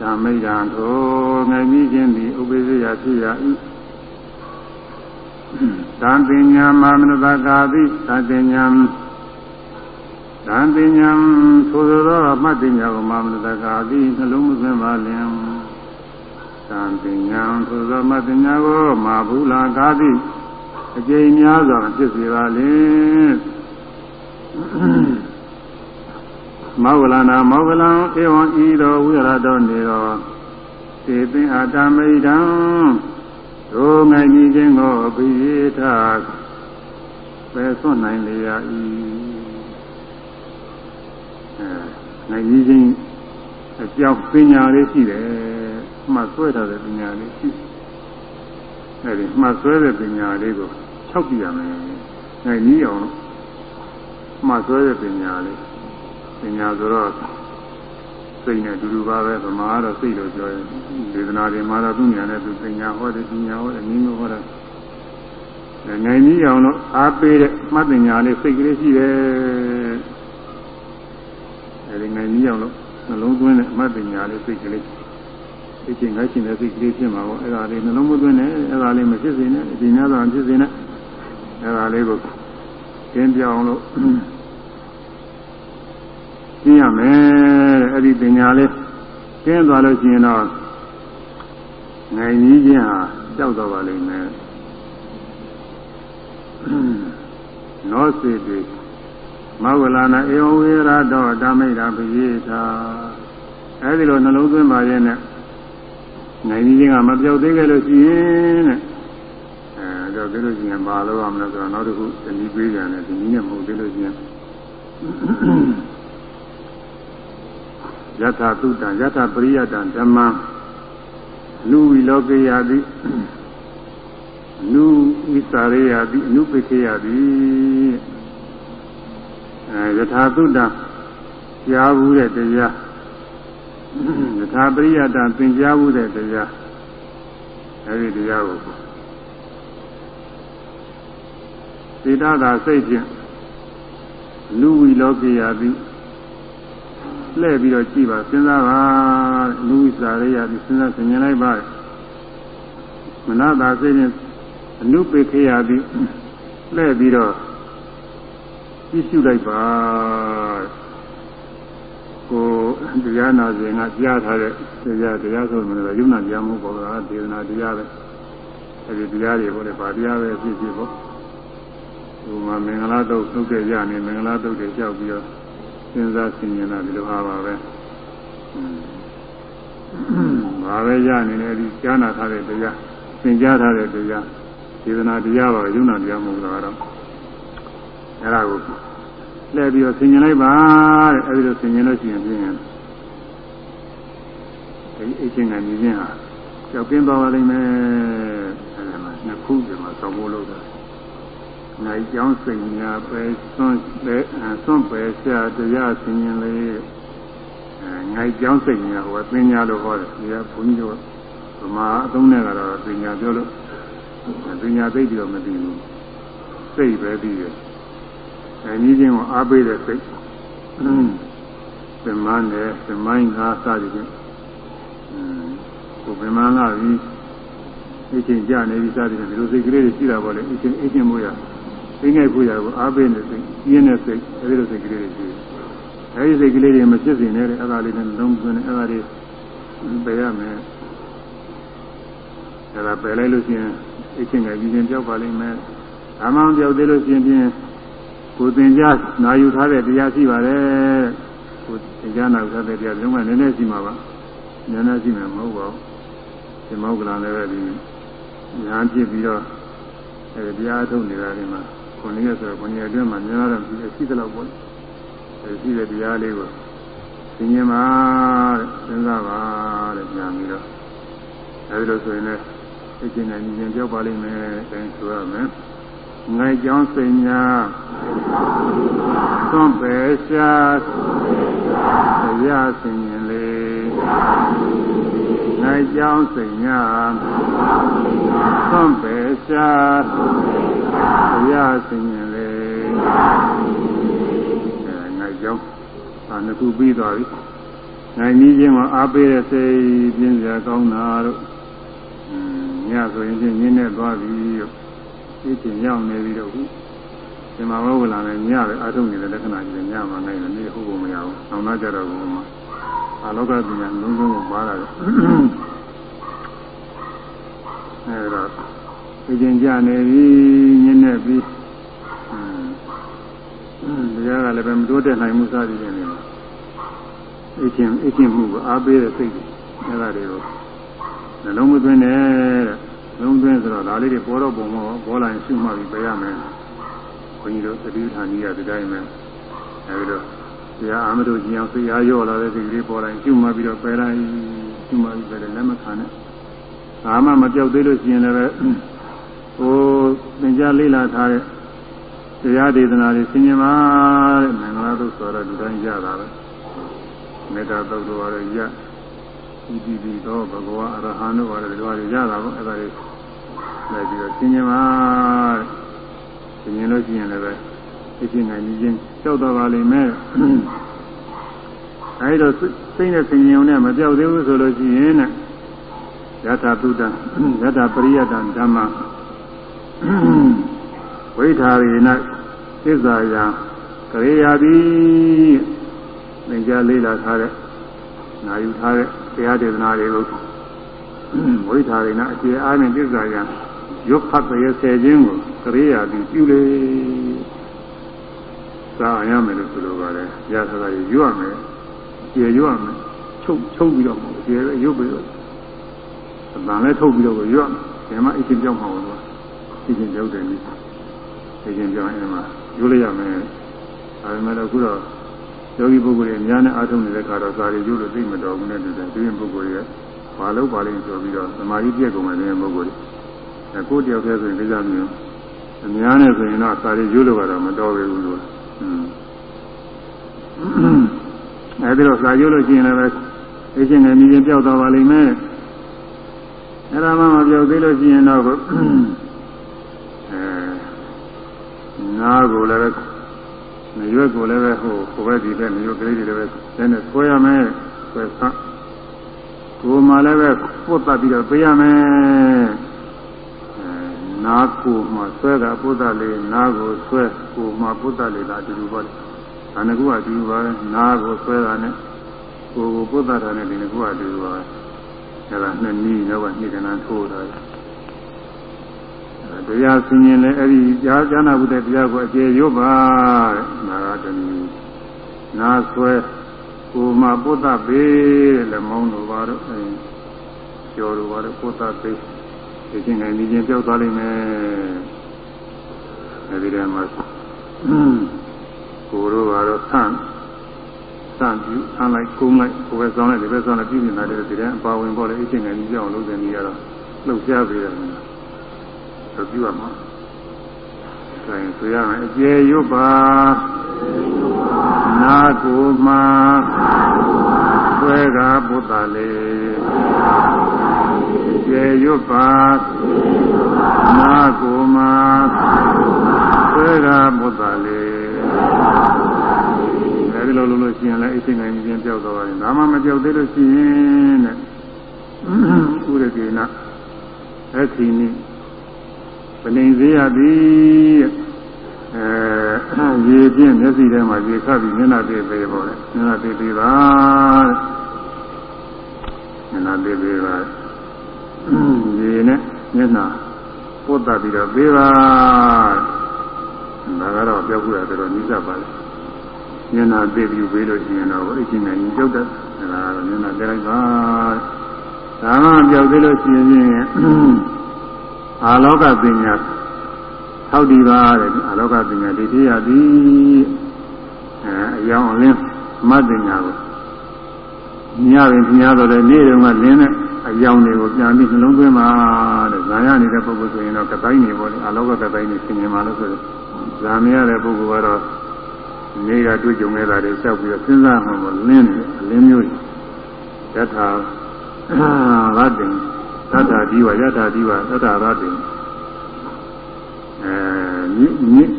ဓမ္မိတံထိုငယ်မိခြင်းသည်ဥပ္ပေယဖြစ်ရ၏ သံပညာမာမနတကာတိသံပညာသံပညာသို့သောအမှတ်ပညာကိုမာမနတကာတိနှလုံးမသွင်းပါလျင်သံပညာသို့သောအမှတ်ပညာကိုမာဘူးလာကာတိအကျိန်များစွာဖြစ်စေပါလျင်မောဂလနာမောဂလံဧဝံဤတော်ဝိရတော်နေတော်သေပင်အာတမိတံ ဒုငယ်ကြီးခြင်းကိုအပိယထပယ်စွန့်နိုင်လေရ၏အဲငယ်ကြီးခြင်းအကြောင်းပညာလေးရှိတယ်မှတ်ဆွဲထားတဲ့ပညာလေးရှိအဲဒီမှတ်ဆွဲတဲ့ပညာလေးကို၆ပြရမယ်ငယ်ကြီးအောင်မှတ်ဆွဲတဲ့ပညာလေးပညာဆိုတော့ စိတ်နဲ့အတူတူပါပဲဗမာကတော့စိတ်လို့ပြောရင်ဒေသနာတွေမှာတော့သူ့ညာနဲ့သူပညာဟောတယ်ပညာဟောတယ်နည်းမျိုးဟောတာနိုင်ကြီးအောင်လို့အားပေးတဲ့မှတ်ပညာလေးစိတ်ကလေးရှိတယ်အဲဒီနိုင်ကြီးအောင်လို့နှလုံးသွင်းတဲ့မှတ်ပညာလေးစိတ်ကလေးသိချင်းငါချင်းတဲ့စိတ်ကလေးဖြစ်မှာပေါ့အဲ့ဒါလေးနှလုံးမသွင်းနဲ့အဲ့ဒါလေးမဖြစ်စေနဲ့ဒီများတော့ဖြစ်စေနဲ့အဲ့ဒါလေးကိုကျင်းပြောင်းလို့ကျင်းရမယ်တဲ့ အဲ့ဒီပညာလေးကျင်းသွားလို့ရှိရင်တော့နိုင်ကြီးခြင်းဟာကြောက်တော့ပါလိမ့်မယ်နောစေတိမဝလာနာဧဝဝေရတောဓမ္မိတာပိယသာအဲ့ဒီလိုနှလုံးသွင်းပါရဲ့နဲ့နိုင်ကြီးခြင်းကမပြောက်သေးခဲ့လို့ရှိရင်တဲ့အဲတော့ဒီလိုရှိရင်ပါလို့ရမလဲဆိုတော့နောက်တစ်ခုတနည်းပေးကြတယ်ဒီနည်းနဲ့မဟုတ်သေးလို့ရှိရင် ယထာတုတံယထာပရိယတံဓမ္မလူဝိလောကေယတိလူဝိစာရေယတိအနုပိခေယတိအဲယထာတုတံကြားဘူးတဲ့တရားယထာပရိယတံသင်ကြားဘူးတဲ့တရားအဲဒီတရားကိုသေတသာစိတ်ဖြင့်လူဝိလောကေယတိ လှည့်ပြီးတော့ကြည့်ပါစဉ်းစားပါလူဝိစာရိယဒီစဉ်းစားဆင်ခြင်လိုက်ပါမနတာစိတ်နဲ့အနုပေခေယပြီးလှည့်ပြီးတော့ကြည့်ရှုလိုက်ပါကိုတရားနာစဉ်ကကြားထားတဲ့တရားတရားဆိုမှလည်းယုံနာတရားမဟုတ်ပါဘူးဒေသနာတရားပဲအဲဒီတရားတွေပေါ့လေဗာတရားပဲဖြစ်ဖြစ်ပေါ့ဟိုမှာမင်္ဂလာတုတ်သုတ်တဲ့ရနေမင်္ဂလာတုတ်တွေကြောက်ပြီးတော့ စဉ်းစားဆင်ခြင်တာဒီလိုဟာပါပဲ။ဘာပဲရနေလဲဒီကြားနာထားတဲ့တရားသင်ကြားထားတဲ့တရားဒေသနာတရားပါယုံနာတရားမဟုတ်လားတော့အဲ့ဒါကိုလှည့်ပြီးတော့ဆင်ခြင်လိုက်ပါတဲ့အဲ့ဒီလိုဆင်ခြင်လို့ရှိရင်ပြင်းရင်ဒီအချင်းကမြင်ချင်းဟာကြောက်ကင်းသွားပါလိမ့်မယ်အဲ့ဒါမှနှစ်ခုဒီမှာသောမိုးလို့တာ နိုင်ကြောင်းစိတ်ညာပဲသွန့်ပဲသွန့်ပဲရှာတရားဆင်ရင်လေငိုက်ကြောင်းစိတ်ညာဟိုပညာလို့ဟောတယ်ဒီကဘုန်းကြီးတို့ဗမာအသုံးနဲ့ကတော့ပညာပြောလို့ပညာသိပြီးတော့မသိဘူးစိတ်ပဲပြီးတယ်အဲကြီးချင်းကိုအားပေးတဲ့စိတ်ပင်မနဲ့ပင်မိုင်းကားစသည်ဖြင့်ကိုပင်မလာပြီးအချင်းကြနေပြီးစသည်ဖြင့်ဒီလိုစိတ်ကလေးတွေရှိတာပေါ့လေအချင်းအချင်းမို့ရ သိငယ်ကိုရကိုအားပေးနေစိတ်ပြင်းနေစိတ်အဲဒီလိုစိတ်ကလေးတွေရှိတယ်အဲဒီစိတ်ကလေးတွေမဖြစ်စေနဲ့တဲ့အဲ့ဒါလေးနဲ့လုံးသွင်းတယ်အဲ့ဒါတွေပယ်ရမယ်အဲ့ဒါပယ်လိုက်လို့ရှိရင်အချင်းငယ်ကြီးချင်းပြောက်ပါလိမ့်မယ်အမှန်ပြောက်သေးလို့ရှိရင်ဖြင့်ကိုသင်ကြားနာယူထားတဲ့တရားရှိပါတယ်ကိုသင်ကြားနာယူထားတဲ့တရားလုံးဝနည်းနည်းရှိမှာပါနည်းနည်းရှိမှာမဟုတ်ပါဘူးဒီမောကလန်လည်းပဲဒီညာဖြစ်ပြီးတော့အဲတရားထုတ်နေတာဒီမှာ ခုနှစ်ရက်ဆိုတော့ခုနှစ်ရက်အတွင်းမှာများတော့ဒီရှိသလောက်ပေါ့အဲဒီတဲ့တရားလေးကိုသင်ញင်ပါတဲ့စဉ်းစားပါတဲ့ညာပြီးတော့အဲဒီလိုဆိုရင်လည်းသိကျင်တဲ့ဉာဏ်ကြောက်ပါလိမ့်မယ်အဲဆိုရမယ်ငိုက်ကြောင်းစိညာသွန်ပေရှာတရားစင်ရင်လေငိုက်ကြောင်းစိညာသွန်ပေရှာ တရားစင်ရင်လေအဲငိုက်ကြောင်းအာနှစ်ခုပြီးသွားပြီနိုင်ကြီးချင်းမှာအားပေးတဲ့စိတ်ပြင်းစရာကောင်းတာတို့ညဆိုရင်ချင်းညင်းနေသွားပြီတို့ဒီချင်းရောက်နေပြီတော့ခုဒီမှာဘုရားလည်းညပဲအားထုတ်နေတဲ့လက္ခဏာကြီးညမှာနိုင်တယ်နေဟုတ်ဖို့မရဘူး။အောင်သားကြတော့ဘုမှာအာလောကပညာလုံးစုံကိုပါလာတယ်။အဲဒါ ဒီချင်းကြနေပြီညင်းနေပြီ။တရားကလည်းပဲမတိုးတက်နိုင်မှုစသည်ဖြင့်နေမှာအချင်းအချင်းမှုကိုအားပေးတဲ့စိတ်တွေအဲဒါတွေကိုနှလုံးမသွင်းနဲ့တဲ့လုံးသွင်းဆိုတော့ဒါလေးတွေပေါ်တော့ပုံမှာပေါ်လာရင်ရှုမှတ်ပြီးပြရမယ်ခွန်ကြီးတို့သတိဌာနီးရဒီတိုင်းပဲအဲဒီတော့တရားအာမတို့ကြီးအောင်စိတ်အားရော့လာတဲ့စိတ်ကလေးပေါ်လာရင်ရှုမှတ်ပြီးတော့ပယ်လိုက်ရှုမှတ်ပြီးပယ်တယ်လက်မခံနဲ့ဘာမှမပြောက်သေးလို့ရှိရင်လည်း ဟိုသင်ကြားလေ့လာထားတဲ့တရားဒေသနာတွေဆင်ခြင်ပါတဲ့မင်္ဂလာတို့ဆိုတော့ဒီတိုင်းရတာပဲမေတ္တာသုတ်တော်ရရဤဒီဒီတော့ဘဂဝါအရဟံတို့ပါတယ်ဒီလိုရတာပေါ့အဲ့ဒါတွေလိုက်ပြီးတော့ဆင်ခြင်ပါတဲ့ဆင်ခြင်လို့ရှိရင်လည်းပဲသိချင်းနိုင်ခြင်းကြောက်တော့ပါလိမ့်မယ်အဲဒီတော့စိတ်နဲ့ဆင်ခြင်ုံနဲ့မပြောက်သေးဘူးဆိုလို့ရှိရင်နဲ့ယထာတုတ္တယထာပရိယတံဓမ္မ ဝိထာရိနသစ္စာယကရေယာတိသင်ကြားလေးလာထားတဲ့နာယူထားတဲ့တရားဒေသနာတွေကိုဝိထာရိနအခြေအားဖြင့်သစ္စာယရုပ်ဖတ်ရဲ့ဆယ်ခြင်းကိုကရေယာတိပြုလေသာရမယ်လို့ဆိုလိုပါတယ်ရသကရွတ်ရမယ်ကျေရွတ်ရမယ်ချုပ်ချုပ်ပြီးတော့ကျေရွတ်ပြီးတော့အတန်လည်းထုတ်ပြီးတော့ရွတ်တယ်မှအချင်းပြောင်းမှာလို့ အချင်းပြောင်းတယ်နိသိချင်းပြောင်းရင်မှယူလိုက်ရမယ်ဒါပေမဲ့အခုတော့ယောဂီပုဂ္ဂိုလ်တွေအများနဲ့အားထုတ်နေတဲ့ခါတော့ဇာတိယူလို့သိမတော်ဘူးနဲ့တူတယ်ဒီရင်ပုဂ္ဂိုလ်ရဲ့ဘာလို့ပါလိမ့်ဆိုပြီးတော့သမာဓိပြည့်ကုန်မယ်ဒီရင်ပုဂ္ဂိုလ်တွေအခုတယောက်တည်းဆိုရင်ဒီကြမျိုးအများနဲ့ဆိုရင်တော့ဇာတိယူလို့ကတော့မတော်ဘူးလို့အဲဒီတော့ဇာယူလို့ရှိရင်လည်းပဲသိချင်းနဲ့မြင်ချင်းပြောက်သွားပါလိမ့်မယ်အဲ့ဒါမှမပြောက်သေးလို့ရှိရင်တော့ နားကိုလည်းပဲမရွက်ကိုလည်းပဲဟိုကိုပဲဒီပဲမျိုးကလေးတွေလည်းပဲနည်းနည်းဆွဲရမယ်ဆွဲဆန်းကိုမှလည်းပဲပုတ်တတ်ပြီးတော့ပေးရမယ်နားကိုမှဆွဲတာပုဒ်တလေးနားကိုဆွဲကိုမှပုဒ်တလေးလားအတူတူပါလေဒါနကူအတူတူပါပဲနားကိုဆွဲတာနဲ့ကိုကိုပုဒ်တတာနဲ့ဒီနကူအတူတူပါပဲအဲဒါနှစ်နည်းတော့ညှိတယ်နာထိုးတာ တရားဆင်ရင်လည်းအဲ့ဒီကြားကျမ်းနာဘူးတဲ့တရားကိုအခြေရွတ်ပါတဲ့နာဂတမီနာဆွဲကိုမပုဒ္ဒပေတဲ့လက်မောင်းတို့ပါတော့အဲကျော်တို့ပါတော့ပုဒ္ဒပေဒီချင်းတိုင်းဒီချင်းပြောက်သွားလိမ့်မယ်အဲဒီတည်းမှာကိုတို့ကတော့ဆန့်ဆန့်ပြီးဆန့်လိုက်ကုန်းလိုက်ကိုပဲဆောင်းလိုက်ဒီပဲဆောင်းလိုက်ပြည်နေတာတဲ့ဒီတည်းအပါဝင်ပေါ်လေအချင်းတိုင်းကြောက်လို့တဲ့နေရာတော့လှုပ်ရှားပေးတယ် ဆိုပြုရမှာ။ဆိုရင်ဆိုရမယ်အကျေရွတ်ပါနာကိုမှာဆွဲကဘုဒ္ဓလေးကျေရွတ်ပါနာကိုမှာဆွဲကဘုဒ္ဓလေးအဲဒီလိုလုပ်လို့ရှိရင်လည်းအချိန်တိုင်းပြန်ပြောက်သွားပါတယ်ဒါမှမပြောက်သေးလို့ရှိရင်တဲ့ဥရကေနအခီနိ ပနေစေရသည်အဲရေပြင်းမျက်စိထဲမှာရေခတ်ပြီးမျက်နှာသေးသေးပေါ်တယ်မျက်နှာသေးသေးပါမျက်နှာသေးသေးပါရေနဲ့မျက်နှာပုတ်တတ်ပြီးတော့သေးပါဒါကတော့ပြောခုရတော့နိစ္စပါလေမျက်နှာသေးပြီးပေးလို့ရှိရင်တော့အဲ့ဒီနဲ့ညီကြောက်တဲ့ဒါကတော့မျက်နှာသေးလိုက်ပါဒါမှပြောက်သေးလို့ရှိရင် အာလောကပညာထောက်ဒီပါတဲ့အလောကပညာဒိဋ္ဌိယသည်အဲအယောင်အလင်းမတ်ပညာကိုညရင်ညတော့လေနေ့တုန်းကလင်းတဲ့အယောင်တွေကိုပြန်ပြီးနှလုံးသွင်းပါတဲ့ဇာရနေတဲ့ပုဂ္ဂိုလ်ဆိုရင်တော့ကတိုင်းနေပေါ့လေအလောကကတိုင်းနေဆင်ញင်ပါလို့ဆိုတော့ဇာမရတဲ့ပုဂ္ဂိုလ်ကတော့နေ့ကတွေ့ကြုံခဲ့တာတွေဆက်ပြီးတော့စဉ်းစားမှမလင်းတယ်အလင်းမျိုးယထာရတ္တိ သတ္တာဒီဝယထာဒီဝသတ္တာရတ္တိအဲမြင့်မြင့်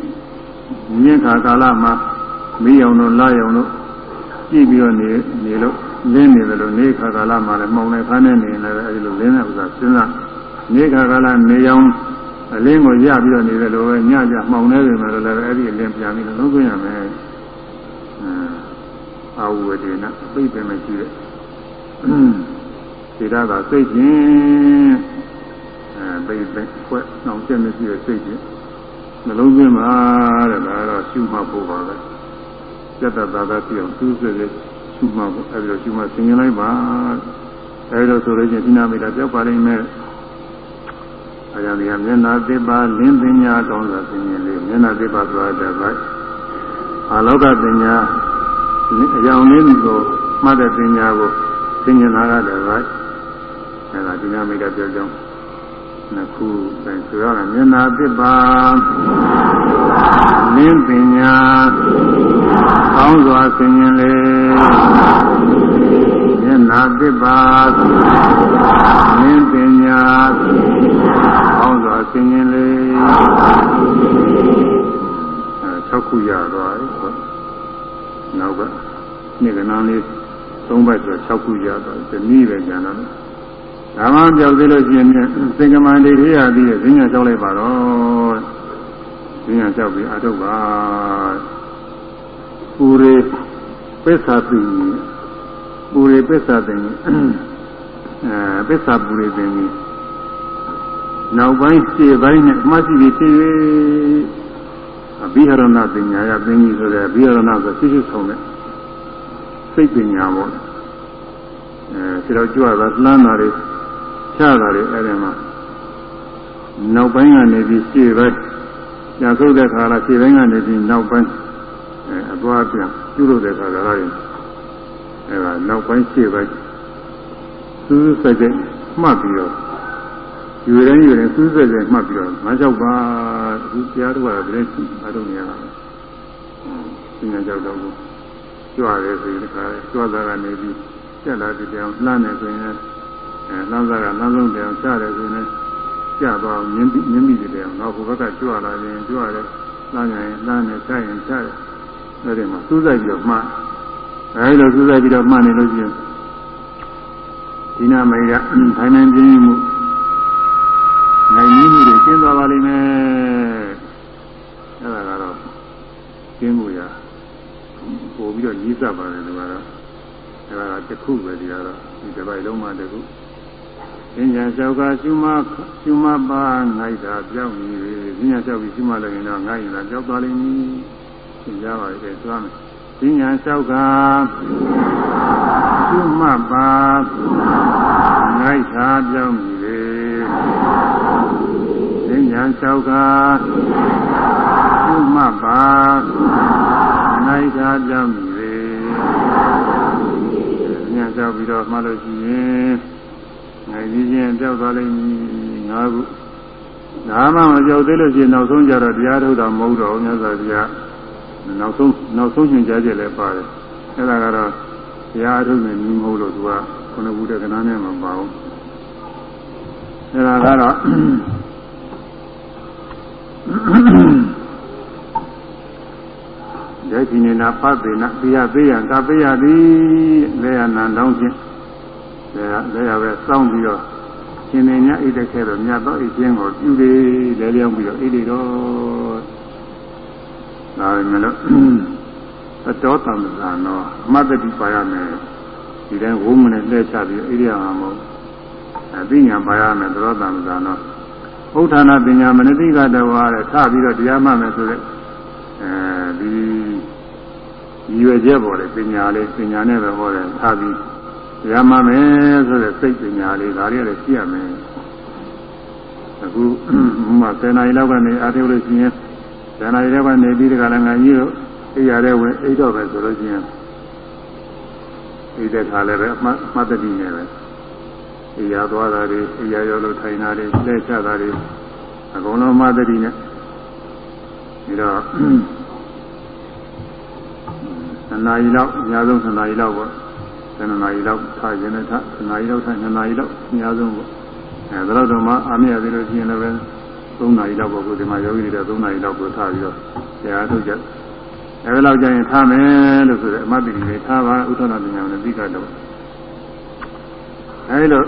မြင့်ခါကာလမှာမီးအောင်တို့လာအောင်တို့ကြည့်ပြီးတော့နေနေလို့လင်းနေတယ်လို့နေခါကာလမှာလည်းမှုံနေခါနဲ့နေလည်းအဲဒီလိုလင်းတဲ့ဥစ္စာစဉ်းစားနေခါကာလနေအောင်အလင်းကိုရပြီးတော့နေတယ်လို့ပဲညကြမှောင်နေတယ်မယ်လို့လည်းအဲဒီအလင်းပြန်ပြီးတော့လုံးသွင်းရမယ်အာဝေဒေနပြိပင်မရှိတဲ့ စေတသာစိတ်ချင်းအဲပြိပင်ခွက်နှောင်ချက်မရှိတဲ့စိတ်ချင်းနှလုံးသွင်းပါတဲ့ဒါကတော့ရှုမှတ်ဖို့ပါပဲစက်တသာသာပြအောင်သူးစစ်စစ်ရှုမှတ်ဖို့အဲဒီတော့ရှုမှတ်ဆင်ရင်လိုက်ပါအဲဒီတော့ဆိုလို့ချင်းဒီနာမိတာပြောက်ပါလိမ့်မယ်အရာဒီမျက်နာသစ်ပါလင်းပညာကောင်းစွာဆင်ရင်လေးမျက်နာသစ်ပါသွားတဲ့ဘက်အာလောကပညာအကြောင်းလေးကိုမှတ်တဲ့ပညာကိုသင်္ကြန်လာတဲ့ဘက် အဲဒါဒီနာမိတာပြောကြောင်းနှစ်ခုပြန်ဆိုရမယ်မျက်နာသစ်ပါလင်းပညာကောင်းစွာဆင်ရင်လေမျက်နာသစ်ပါလင်းပညာကောင်းစွာဆင်ရင်လေအဲ6ခုရသွားပြီဆိုနောက်ကနေ့ကနာလေး၃ဘက်ဆို6ခုရသွားပြီဒီနည်းပဲကျန်တော့ ဒါမှပြောက်သေးလို့ရှိရင်သင်္ကမန္တိထေရသည်ဈဉ္ညာလျှောက်လိုက်ပါတော့ဈဉ္ညာလျှောက်ပြီးအထုတ်ပါပူရေပစ္စာတိပူရေပစ္စာတိအဲပစ္စာပူရေပင်ကြီးနောက်ပိုင်းခြေပိုင်းနဲ့အမှရှိပြီးဖြစ်၍အဘိဟရဏပညာရပင်ကြီးဆိုတဲ့ဘိဟရဏဆိုရှိရှိဆုံးတဲ့စိတ်ပညာပေါ့အဲခြေတော်ကြွတာလှမ်းတာတွေ ချတာတွေအဲ့ဒီမှာနောက်ပိုင်းကနေပြီးရှေ့ပိုင်းညာဆုပ်တဲ့ခါလာရှေ့ပိုင်းကနေပြီးနောက်ပိုင်းအဲအသွားပြန်ပြုလုပ်တဲ့ခါကလည်းအဲ့ဒါနောက်ပိုင်းရှေ့ပိုင်းစူးစက်တဲ့မှတ်ပြီးတော့ယူရင်ယူရင်စူးစက်တဲ့မှတ်ပြီးတော့မလျှောက်ပါဒီတရားတော်ကလည်းရှိအတော့နေရတာ။ဒီညာကြောက်တော့ကြွရဲဆိုရင်ဒီခါကြွတာကနေပြီးကျက်လာတဲ့တရားလှမ်းနေဆိုရင် အဲလမ်းစားကလမ်းဆုံးတရားချတယ်ဆိုရင်ကြသွားမြင်းမြင်းမိတယ်တရားနောက်ဟိုဘက်ကကြွလာရင်ကြွရတယ်လမ်းရင်လမ်းနဲ့ချရင်ချတယ်အဲဒီမှာစူးစိုက်ပြီးတော့မှအဲဒီလိုစူးစိုက်ပြီးတော့မှနေလို့ရှိရင်ဒီနာမေကထိုင်နေပြင်းမှုနိုင်ရင်းမှုတွေကျင်းသွားပါလိမ့်မယ်အဲဒါကတော့ကျင်းမှုရပို့ပြီးတော့ကြီးစပ်ပါတယ်ဒီမှာတော့အဲဒါကတစ်ခုပဲဒီကတော့ဒီတစ်ပိုက်လုံးမှတစ်ခု ပညာလျှောက်ကရှုမရှုမပါငိုက်တာပြောင်းနေပညာလျှောက်ပြီးရှုမလည်းရင်တော့ငိုက်ရင်တော့ကြောက်သွားလိမ့်မည်သင်ကြားပါလေသွားမယ်ပညာလျှောက်ကရှုမပါငိုက်တာပြောင်းနေပညာလျှောက်ကရှုမပါငိုက်တာပြောင်းနေပညာလျှောက်ပြီးတော့မှလို့ရှိရင်နို င်ပြီးချင်းကြောက်သွားလိမ့်မည်ငါခုဒါမှမကြောက်သေးလို့ရှိရင်နောက်ဆုံးကြတော့တရားထုတ်တာမဟုတ်တော့မြတ်စွာဘုရားနောက်ဆုံးနောက်ဆုံးရှင်ကြားချက်လည်းပါတယ်အဲ့ဒါကတော့တရားထုတ်နေမဟုတ်လို့သူကခုနကဘုဒ္ဓကနာနဲ့မပါဘူးအဲ့ဒါကတော့ဒိဋ္ဌိနေနာဖတ်ပေနာပြရသေးရန်ကပေးရသည်လေယနာတောင်းခြင်း လည်းရပဲစောင်းပြီးတော့ရှင်နေညအိတ်တဲ့ခဲတော့မြတ်သောအိတ်ခြင်းကိုပြုလေလဲလျောင်းပြီးတော့အိတ်တွေတော့ဒါပေမဲ့လို့သတောတံသံတော့အမတ်တိပါရမယ်ဒီတိုင်းဝုံးမနဲ့လှည့်ချပြီးဣရိယာမမဟုတ်အသိဉာဏ်ပါရမယ်သရောတံသံတော့ဥဋ္ဌာဏပညာမနတိကတဝါတဲ့ထပြီးတော့တရားမှမယ်ဆိုတဲ့အဲဒီရည်ရွယ်ချက်ပေါ်တယ်ပညာလေးပညာနဲ့ပဲဟောတယ်ထပြီးတ ရားမှမယ်ဆိုတဲ့စိတ်ပညာလေးဒါလေးလည်းရှိရမယ်အခုမှ10နာရီလောက်ကနေအားထုတ်လို့ရှိရင်10နာရီလောက်ကနေပြီးဒီကလည်းငါကြီးတို့အိရတဲ့ဝင်အိတော့ပဲဆိုလို့ရှိရင်ဒီတဲ့ခါလည်းပဲအမှတ်တတိနဲ့ပဲအိရသွားတာတွေအိရရောလို့ထိုင်တာတွေလက်ချတာတွေအကုန်လုံးအမှတ်တတိနဲ့ပြီးတော့2နာရီလောက်အများဆုံး2နာရီလောက်ပေါ့ 2နာရီလောက်ထားခြင်းနဲ့ထား2နာရီလောက်ထား2နာရီလောက်အများဆုံးပေါ့အဲဒါတော့မှအာမရသေးလို့ရှိရင်လည်း3နာရီလောက်ပေါ့ကိုဒီမှာယောဂီတွေ3နာရီလောက်ကိုထားပြီးတော့တရားထုတ်ကြအဲဒီလောက်ကျရင်ထားမယ်လို့ဆိုတဲ့အမတ်တိတွေထားပါဥထောဏပညာနဲ့ပြီးကတော့အဲဒီလို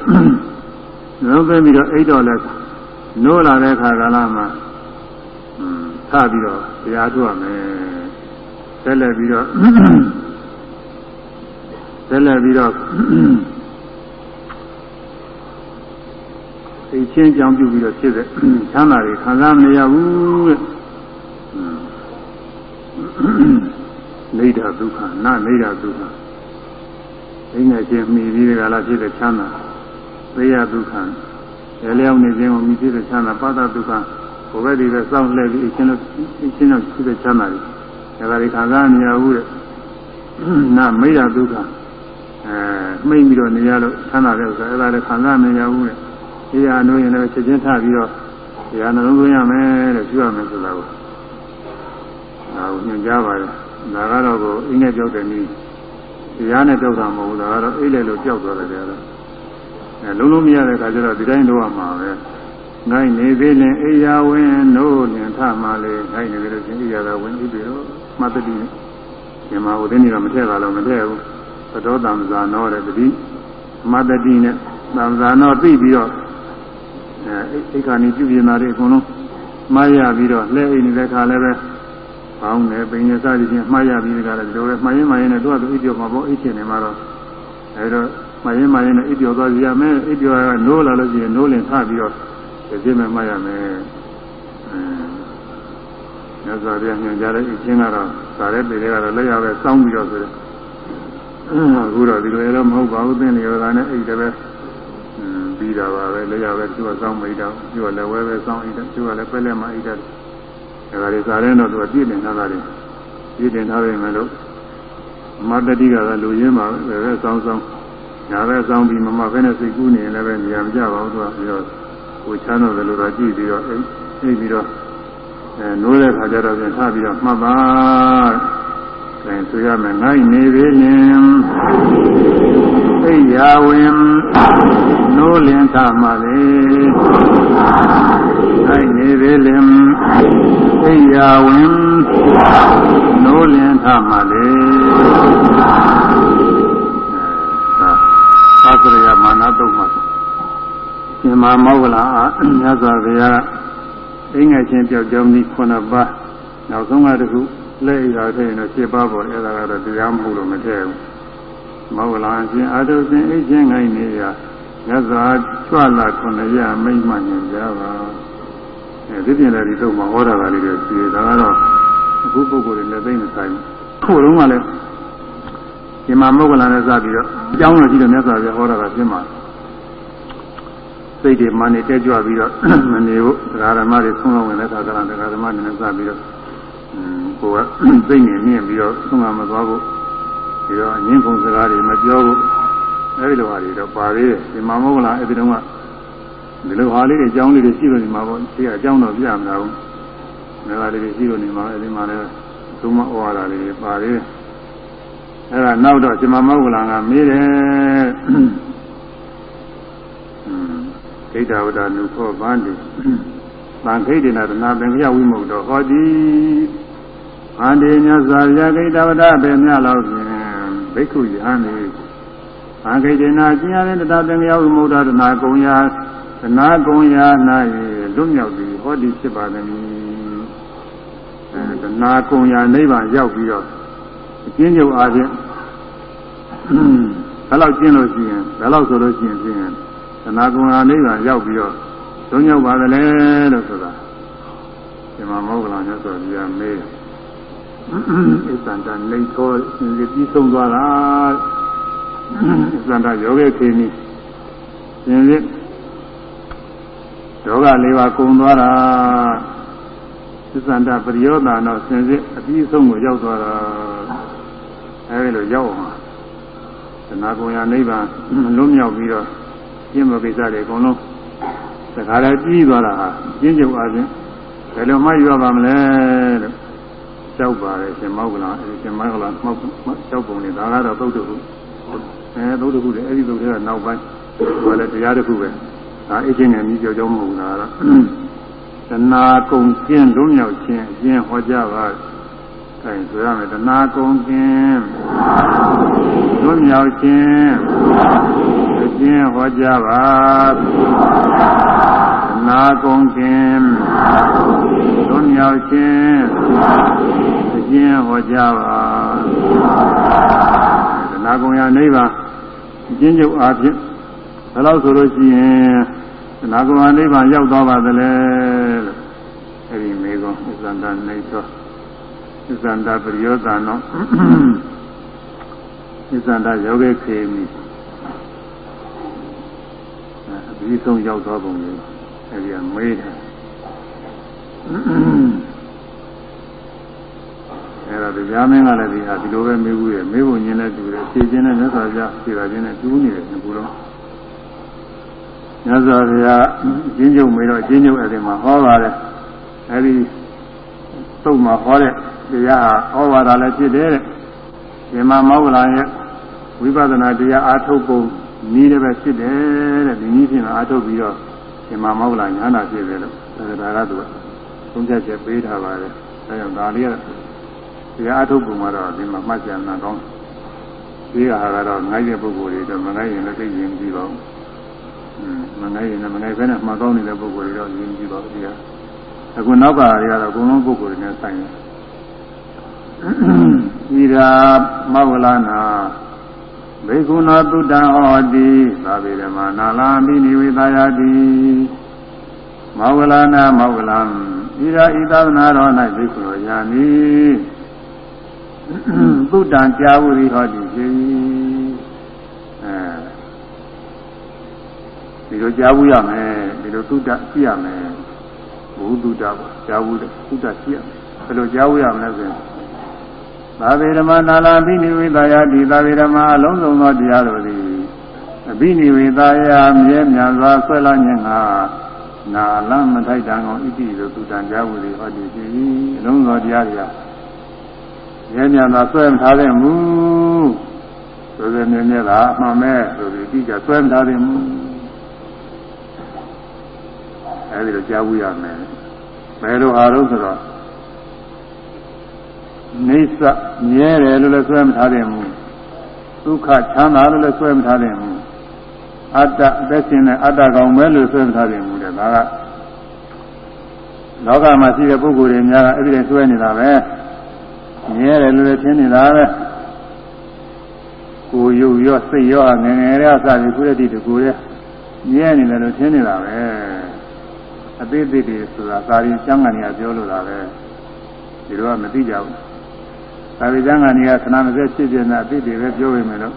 လုံးသိပြီးတော့အိတ်တော်လဲနိုးလာတဲ့ခါကာလမှာထားပြီးတော့တရားထုတ်ရမယ်ဆက်လက်ပြီးတော့ ဆက်လက်ပြီးတော့သိချင်းကြောင်းပြုပြီးတော့ဖြစ်တဲ့ချမ်းသာတွေခံစားမရဘူးတဲ့နေတာဒုက္ခနာနေတာဒုက္ခအိမ်ငယ်ချင်းမိပြီးကြလားဖြစ်တဲ့ချမ်းသာသေရဒုက္ခရလျောင်းနေခြင်းကိုမိဖြစ်တဲ့ချမ်းသာပါဒဒုက္ခဘုဘက်ဒီပဲစောင့်လှည့်ပြီးအချင်းတို့အချင်းတို့ဖြစ်တဲ့ချမ်းသာတွေဒါကလေးခံစားနေရဘူးတဲ့နာမိတာဒုက္ခ အဲမှိတ်ပြီးတော့နေရလို့ချမ်းသာတဲ့ဥစ္စာအဲ့ဒါလည်းခံစားနေရဘူးတဲ့ဒီဟာနိုးရင်လည်းချက်ချင်းထပြီးတော့ဒီဟာနှလုံးသွင်းရမယ်တဲ့ပြုရမယ်ဆိုတာကိုဒါကိုညွှန်ကြားပါတယ်ဒါကတော့ကိုအင်းနဲ့ကြောက်တဲ့နည်းတရားနဲ့ကြောက်တာမဟုတ်ဘူးဒါကတော့အိတ်လေလို့ကြောက်သွားတယ်ကတော့အဲလုံးလုံးမရတဲ့အခါကျတော့ဒီတိုင်းလုပ်ရမှာပဲငိုင်းနေသေးရင်အိယာဝင်နိုးလင်ထမှလေငိုင်းနေပြီလို့ချင်းအိယာသာဝင်ပြီးပြီးတော့မှတ်တတိညီမဦးသိနေတော့မထည့်ပါလို့မထည့်ဘူး သတော်တံဇာနောတဲ့တတိမှတ်တတိနဲ့တံဇာနောသိပြီးတော့အဲအိခါနေပြုပြင်တာတွေအကုန်လုံးမှားရပြီးတော့လက်အိမ်နေတဲ့ခါလည်းပဲပေါင်းတယ်ပိန်ရစသည်ချင်းမှားရပြီးတကလည်းဒီလိုပဲမှားရင်မှားရင်လည်းသူကသူအိပ်ပျော်မှာပေါ့အိတ်ချင်နေမှာတော့အဲဒါမှားရင်မှားရင်လည်းအိပ်ပျော်သွားစီရမယ်အိပ်ပျော်ရနိုးလာလို့ရှိရင်နိုးလင်ထပြီးတော့ဒီမဲ့မှားရမယ်အဲမြတ်စွာဘုရားညွှန်ကြားတဲ့အချင်းကတော့သာတဲ့ပေတွေကတော့လက်ရပဲစောင်းပြီးတော့ဆိုတယ် အခုတော့ဒီလိုရတော့မဟုတ်ပါဘူးသင်လျော်တာနဲ့အိတ်တည်းပဲပြီးတာပါပဲလက်ရပဲသူကစောင်းမိတာသူကလည်းဝဲပဲစောင်းအိတ်တယ်သူကလည်းပဲလက်မှအိတ်တယ်ဒါကြလေးစားတဲ့တော့သူကပြည့်တင်ထားတာတွေပြည့်တင်ထားပေမဲ့လို့မတ္တတိကလည်းလူရင်းပါပဲပဲစောင်းစောင်းညာပဲစောင်းပြီးမမပဲနဲ့စိတ်ကူးနေရင်လည်းပဲနေရာမကြပါဘူးသူကပြီးတော့ကိုချမ်းတော့တယ်လို့တော့ကြည့်ပြီးတော့အိတ်အိတ်ပြီးတော့အဲနိုးတဲ့ခါကျတော့ပြန်ထပြီးတော့မှတ်ပါ အဲဆိုရမယ်ငိုင်းနေသေးရင်အိယာဝင်နိုးလင်းသမှလေငိုင်းနေသေးလင်အိယာဝင်နိုးလင်းသမှလေသာသရယမာနတုတ်မှာရှင်မမောဂလာမြတ်စွာဘုရားအိငယ်ချင်းပြောက်ကြောင်းဒီခုနှစ်ပါးနောက်ဆုံးကတခု လက်ဣရာထည့်ရင်တော့7ပါးပေါ်အဲ့ဒါကတော့တရားမဟုတ်လို့မထည့်ဘူးမောဂလာရှင်အာထုရှင်အိချင်းငိုင်းနေရမြတ်စွာကြွလာခုနှစ်ရမိမ့်မှညင်ကြပါအဲဒီပြင်လည်းဒီတော့မဟောတာကလေးတွေစီဒါကတော့အခုပုဂ္ဂိုလ်တွေလည်းသိမဆိုင်ဘူးခုလုံးကလည်းဒီမှာမောဂလာနဲ့စပြီးတော့အကြောင်းလို့ရှိတယ်မြတ်စွာဘုရားဟောတာကပြင်းပါတယ်စိတ်တွေမှနေတက်ကြွပြီးတော့မနေဘူးတရားဓမ္မတွေဆုံးအောင်ဝင်တဲ့အခါကလည်းတရားဓမ္မတွေနဲ့စပြီးတော့ ကိုယ်ကစိတ်နေမြင့်ပြီးတော့ဆုံးအောင်မသွားဘူးပြီးတော့အငင်းကုန်စကားတွေမပြောဘူးအဲဒီလိုဟာတွေတော့ပါသေးတယ်ဒီမှာမဟုတ်လားအဲဒီတုန်းကဒီလိုဟာလေးတွေအကြောင်းလေးတွေရှိလို့နေမှာပေါ့ဒီကအကြောင်းတော့ပြမလာဘူးငါးပါးလေးတွေရှိလို့နေမှာအဲဒီမှာလည်းသုံးမဩဝါဒလေးတွေပါသေးတယ်အဲဒါနောက်တော့ရှင်မမောဂလန်ကမေးတယ်ဒိဋ္ဌဝဒနုခောဗန္တိသံခိတေနသနာပင်ကြဝိမုတ်တော်ဟောတိ ဗန္တိမြတ်စွာဘုရားဒိဋ္ဌဝဒပေမြလောက်ဖြင့်ဘိက္ခုယဟန်သည်သံခိတေနကျင်ရတဲ့တပင်ကြဝိမုတ်တော်သနာကုံရာသနာကုံရာ၌လွတ်မြောက်သည်ဟောတိဖြစ်ပါသည်အဲတဏှာကုံရာနိဗ္ဗာန်ရောက်ပြီးတော့အကျဉ်းချုပ်အားဖြင့်ဘယ်လောက်ကျင့်လို့ရှိရင်ဘယ်လောက်ဆိုလို့ရှိရင်ဖြင့်တဏှာကုံရာနိဗ္ဗာန်ရောက်ပြီးတော့သုံးရောက်ပါသလဲလို့ဆိုတာဒီမှာမောဂလမြတ်စွာဘုရားမေးဣ သန္တနေသောရှင်ပြီးဆုံးသွားတာဣသန္တယောဂေခေနီရှင်ရယောဂလေးပါကုံသွားတာသစ္ဆန္တပရိယောသာတော့စင်စစ်အပြီးဆုံးကိုရောက်သွားတာအဲဒီလိုရောက်အောင်သနာကုံရနိဗ္ဗာန်လွတ်မြောက်ပြီးတော့ပြင်းမကိစ္စတွေအကုန်လုံးတခါလဲပြီးသွားတာဟာပြင်းကျုပ်အားဖြင့်ဘယ်လိုမှယူရပါမလဲလို့ ကြောက်ပါတယ်ရှင်မောက်ကလာအဲဒီရှင်မောက်ကလာမောက်ကြောက်ပုံနေဒါကတော့သုတ်တုခုအဲသုတ်တုခုလေအဲဒီသုတ်တွေကနောက်ပိုင်းဘာလဲတရားတစ်ခုပဲဒါအချင်းနဲ့မြည်ကြောက်ကြောင်းမဟုတ်လားတော့တဏှာကုံကျင်းလုံးမြောက်ခြင်းအကျင့်ဟောကြပါအဲဆိုရမယ်တဏှာကုံကျင်းလုံးမြောက်ခြင်းအကျင့်ဟောကြပါ တဏှာကုံကျင်းလုံးမြောက်ခြင်းအကျင့်ဟောကြပါတဏှာကုံရနိဗ္ဗာန်အကျဉ်းချုပ်အားဖြင့်ယ်လောက်ဆိုလို့ရှိရင်နာဂဝနိဗ္ဗာန်ရောက်သွားပါသလဲလို့အဲဒီမေကွန်ဣဇန္တနေသောဣဇန္တပရိယောသနောဣဇန္တယောဂေခေမိအပြီးဆုံးရောက်သွားပုံလေးအဲ ဒီကမေးတယ်အဲ့ဒါတရားမင်းကလည်းဒီဟာဒီလိုပဲမေးဘူးရဲ့မေးဖို့ညင်းလဲတူတယ်ဖြေခြင်းနဲ့မြတ်စွာဘုရားဖြေတာခြင်းနဲ့တူးနေတယ်ဒီကူတော့မြတ်စွာဘုရားကျင်းကျုံမေတော့ကျင်းကျုံအဲ့ဒီမှာဟောပါတယ်အဲ့ဒီသုတ်မှာဟောတဲ့တရားဟာဟောပါတာလည်းဖြစ်တယ်တဲ့ဒီမှာမောဂလရဲ့ဝိပဿနာတရားအားထုတ်ပုံနည်းလည်းပဲဖြစ်တယ်တဲ့ဒီနည်းဖြင့်အားထုတ်ပြီးတော့ ဒီမှာမောဂလညာနာဖြစ်တယ်လို့ဒါကသူကသုံးချက်ချက်ပေးထားပါတယ်အဲကြောင့်ဒါလေးကတရားအားထုတ်ပုံမှာတော့ဒီမှာမှတ်ကြံနာကောင်းဒီဟာကတော့ငိုက်တဲ့ပုဂ္ဂိုလ်တွေတော့မငိုက်ရင်လည်းသိရင်ပြီးပါဘူးမငိုင်းရင်လည်းမငိုင်းဘဲနဲ့မှကောင်းနေတဲ့ပုဂ္ဂိုလ်တွေတော့ယဉ်ကြည့်ပါဦးဒီကအခုနောက်ကတွေကတော့အကုန်လုံးပုဂ္ဂိုလ်တွေနဲ့ဆိုင်တယ်ဤရာမောဂလနာ ဘေကုဏသုတ္တဟောတိသာဗေဓမ္မာနာလာမိနိဝေသာယတိမောဂလနာမောဂလံဤရာဤသာသနာတော်၌ဘေကုဏယာနိသုတ္တံကြာဝရိဟောတိဖြစ်အဲဒီလိုကြားဘူးရမယ်ဒီလိုသုတ္တရှိရမယ်ဘုသုတ္တပေါ့ကြားဘူးတယ်သုတ္တရှိရမယ်ဘယ်လိုကြားဘူးရမလဲဆိုရင် သာဝေဓမ္မနာလာဘိနိဝေသာယတိသာဝေဓမ္မအလုံးစုံသောတရားတို့သည်အဘိနိဝေသာယမြဲမြံစွာဆွဲလာခြင်းဟာနာလမထိုက်တံကောင်ဣတိလိုသုတ္တံကြားဘူးသည်ဟောဒီရှိအလုံးစုံတရားတွေကမြဲမြံစွာဆွဲမထားတဲ့မူဆိုတဲ့မြဲမြဲတာအမှန်ပဲဆိုပြီးဒီကြဆွဲမထားတဲ့မူအဲဒီလိုကြားဘူးရမယ်ဘယ်လိုဟာလို့ဆိုတော့ နေသမြဲတယ်လို့လည်းဆွဲမထားတယ်မူဒုက္ခချမ်းသာလို့လည်းဆွဲမထားတယ်မူအတ္တအသက်ရှင်တဲ့အတ္တကောင်ပဲလို့ဆွဲမထားတယ်မူတဲ့ဒါကလောကမှာရှိတဲ့ပုဂ္ဂိုလ်တွေများကအဲ့ဒီတည်းဆွဲနေတာပဲမြဲတယ်လို့လည်းထင်နေတာပဲကိုယ်ရုပ်ရောစိတ်ရောငယ်ငယ်လေးအစပြီးခုတည်းတည်းကိုယ်ရဲ့မြဲနေတယ်လို့ထင်နေတာပဲအသေးသေးတွေဆိုတာသာရင်ကျမ်းဂန်ကြီးပြောလို့တာပဲဒီတော့မသိကြဘူး သာရင်ကျမ်းဂန်ကြီးကခဏမစက်ဖြစ်ဖြစ်နဲ့အသေးတွေပဲပြောပေမဲ့လို့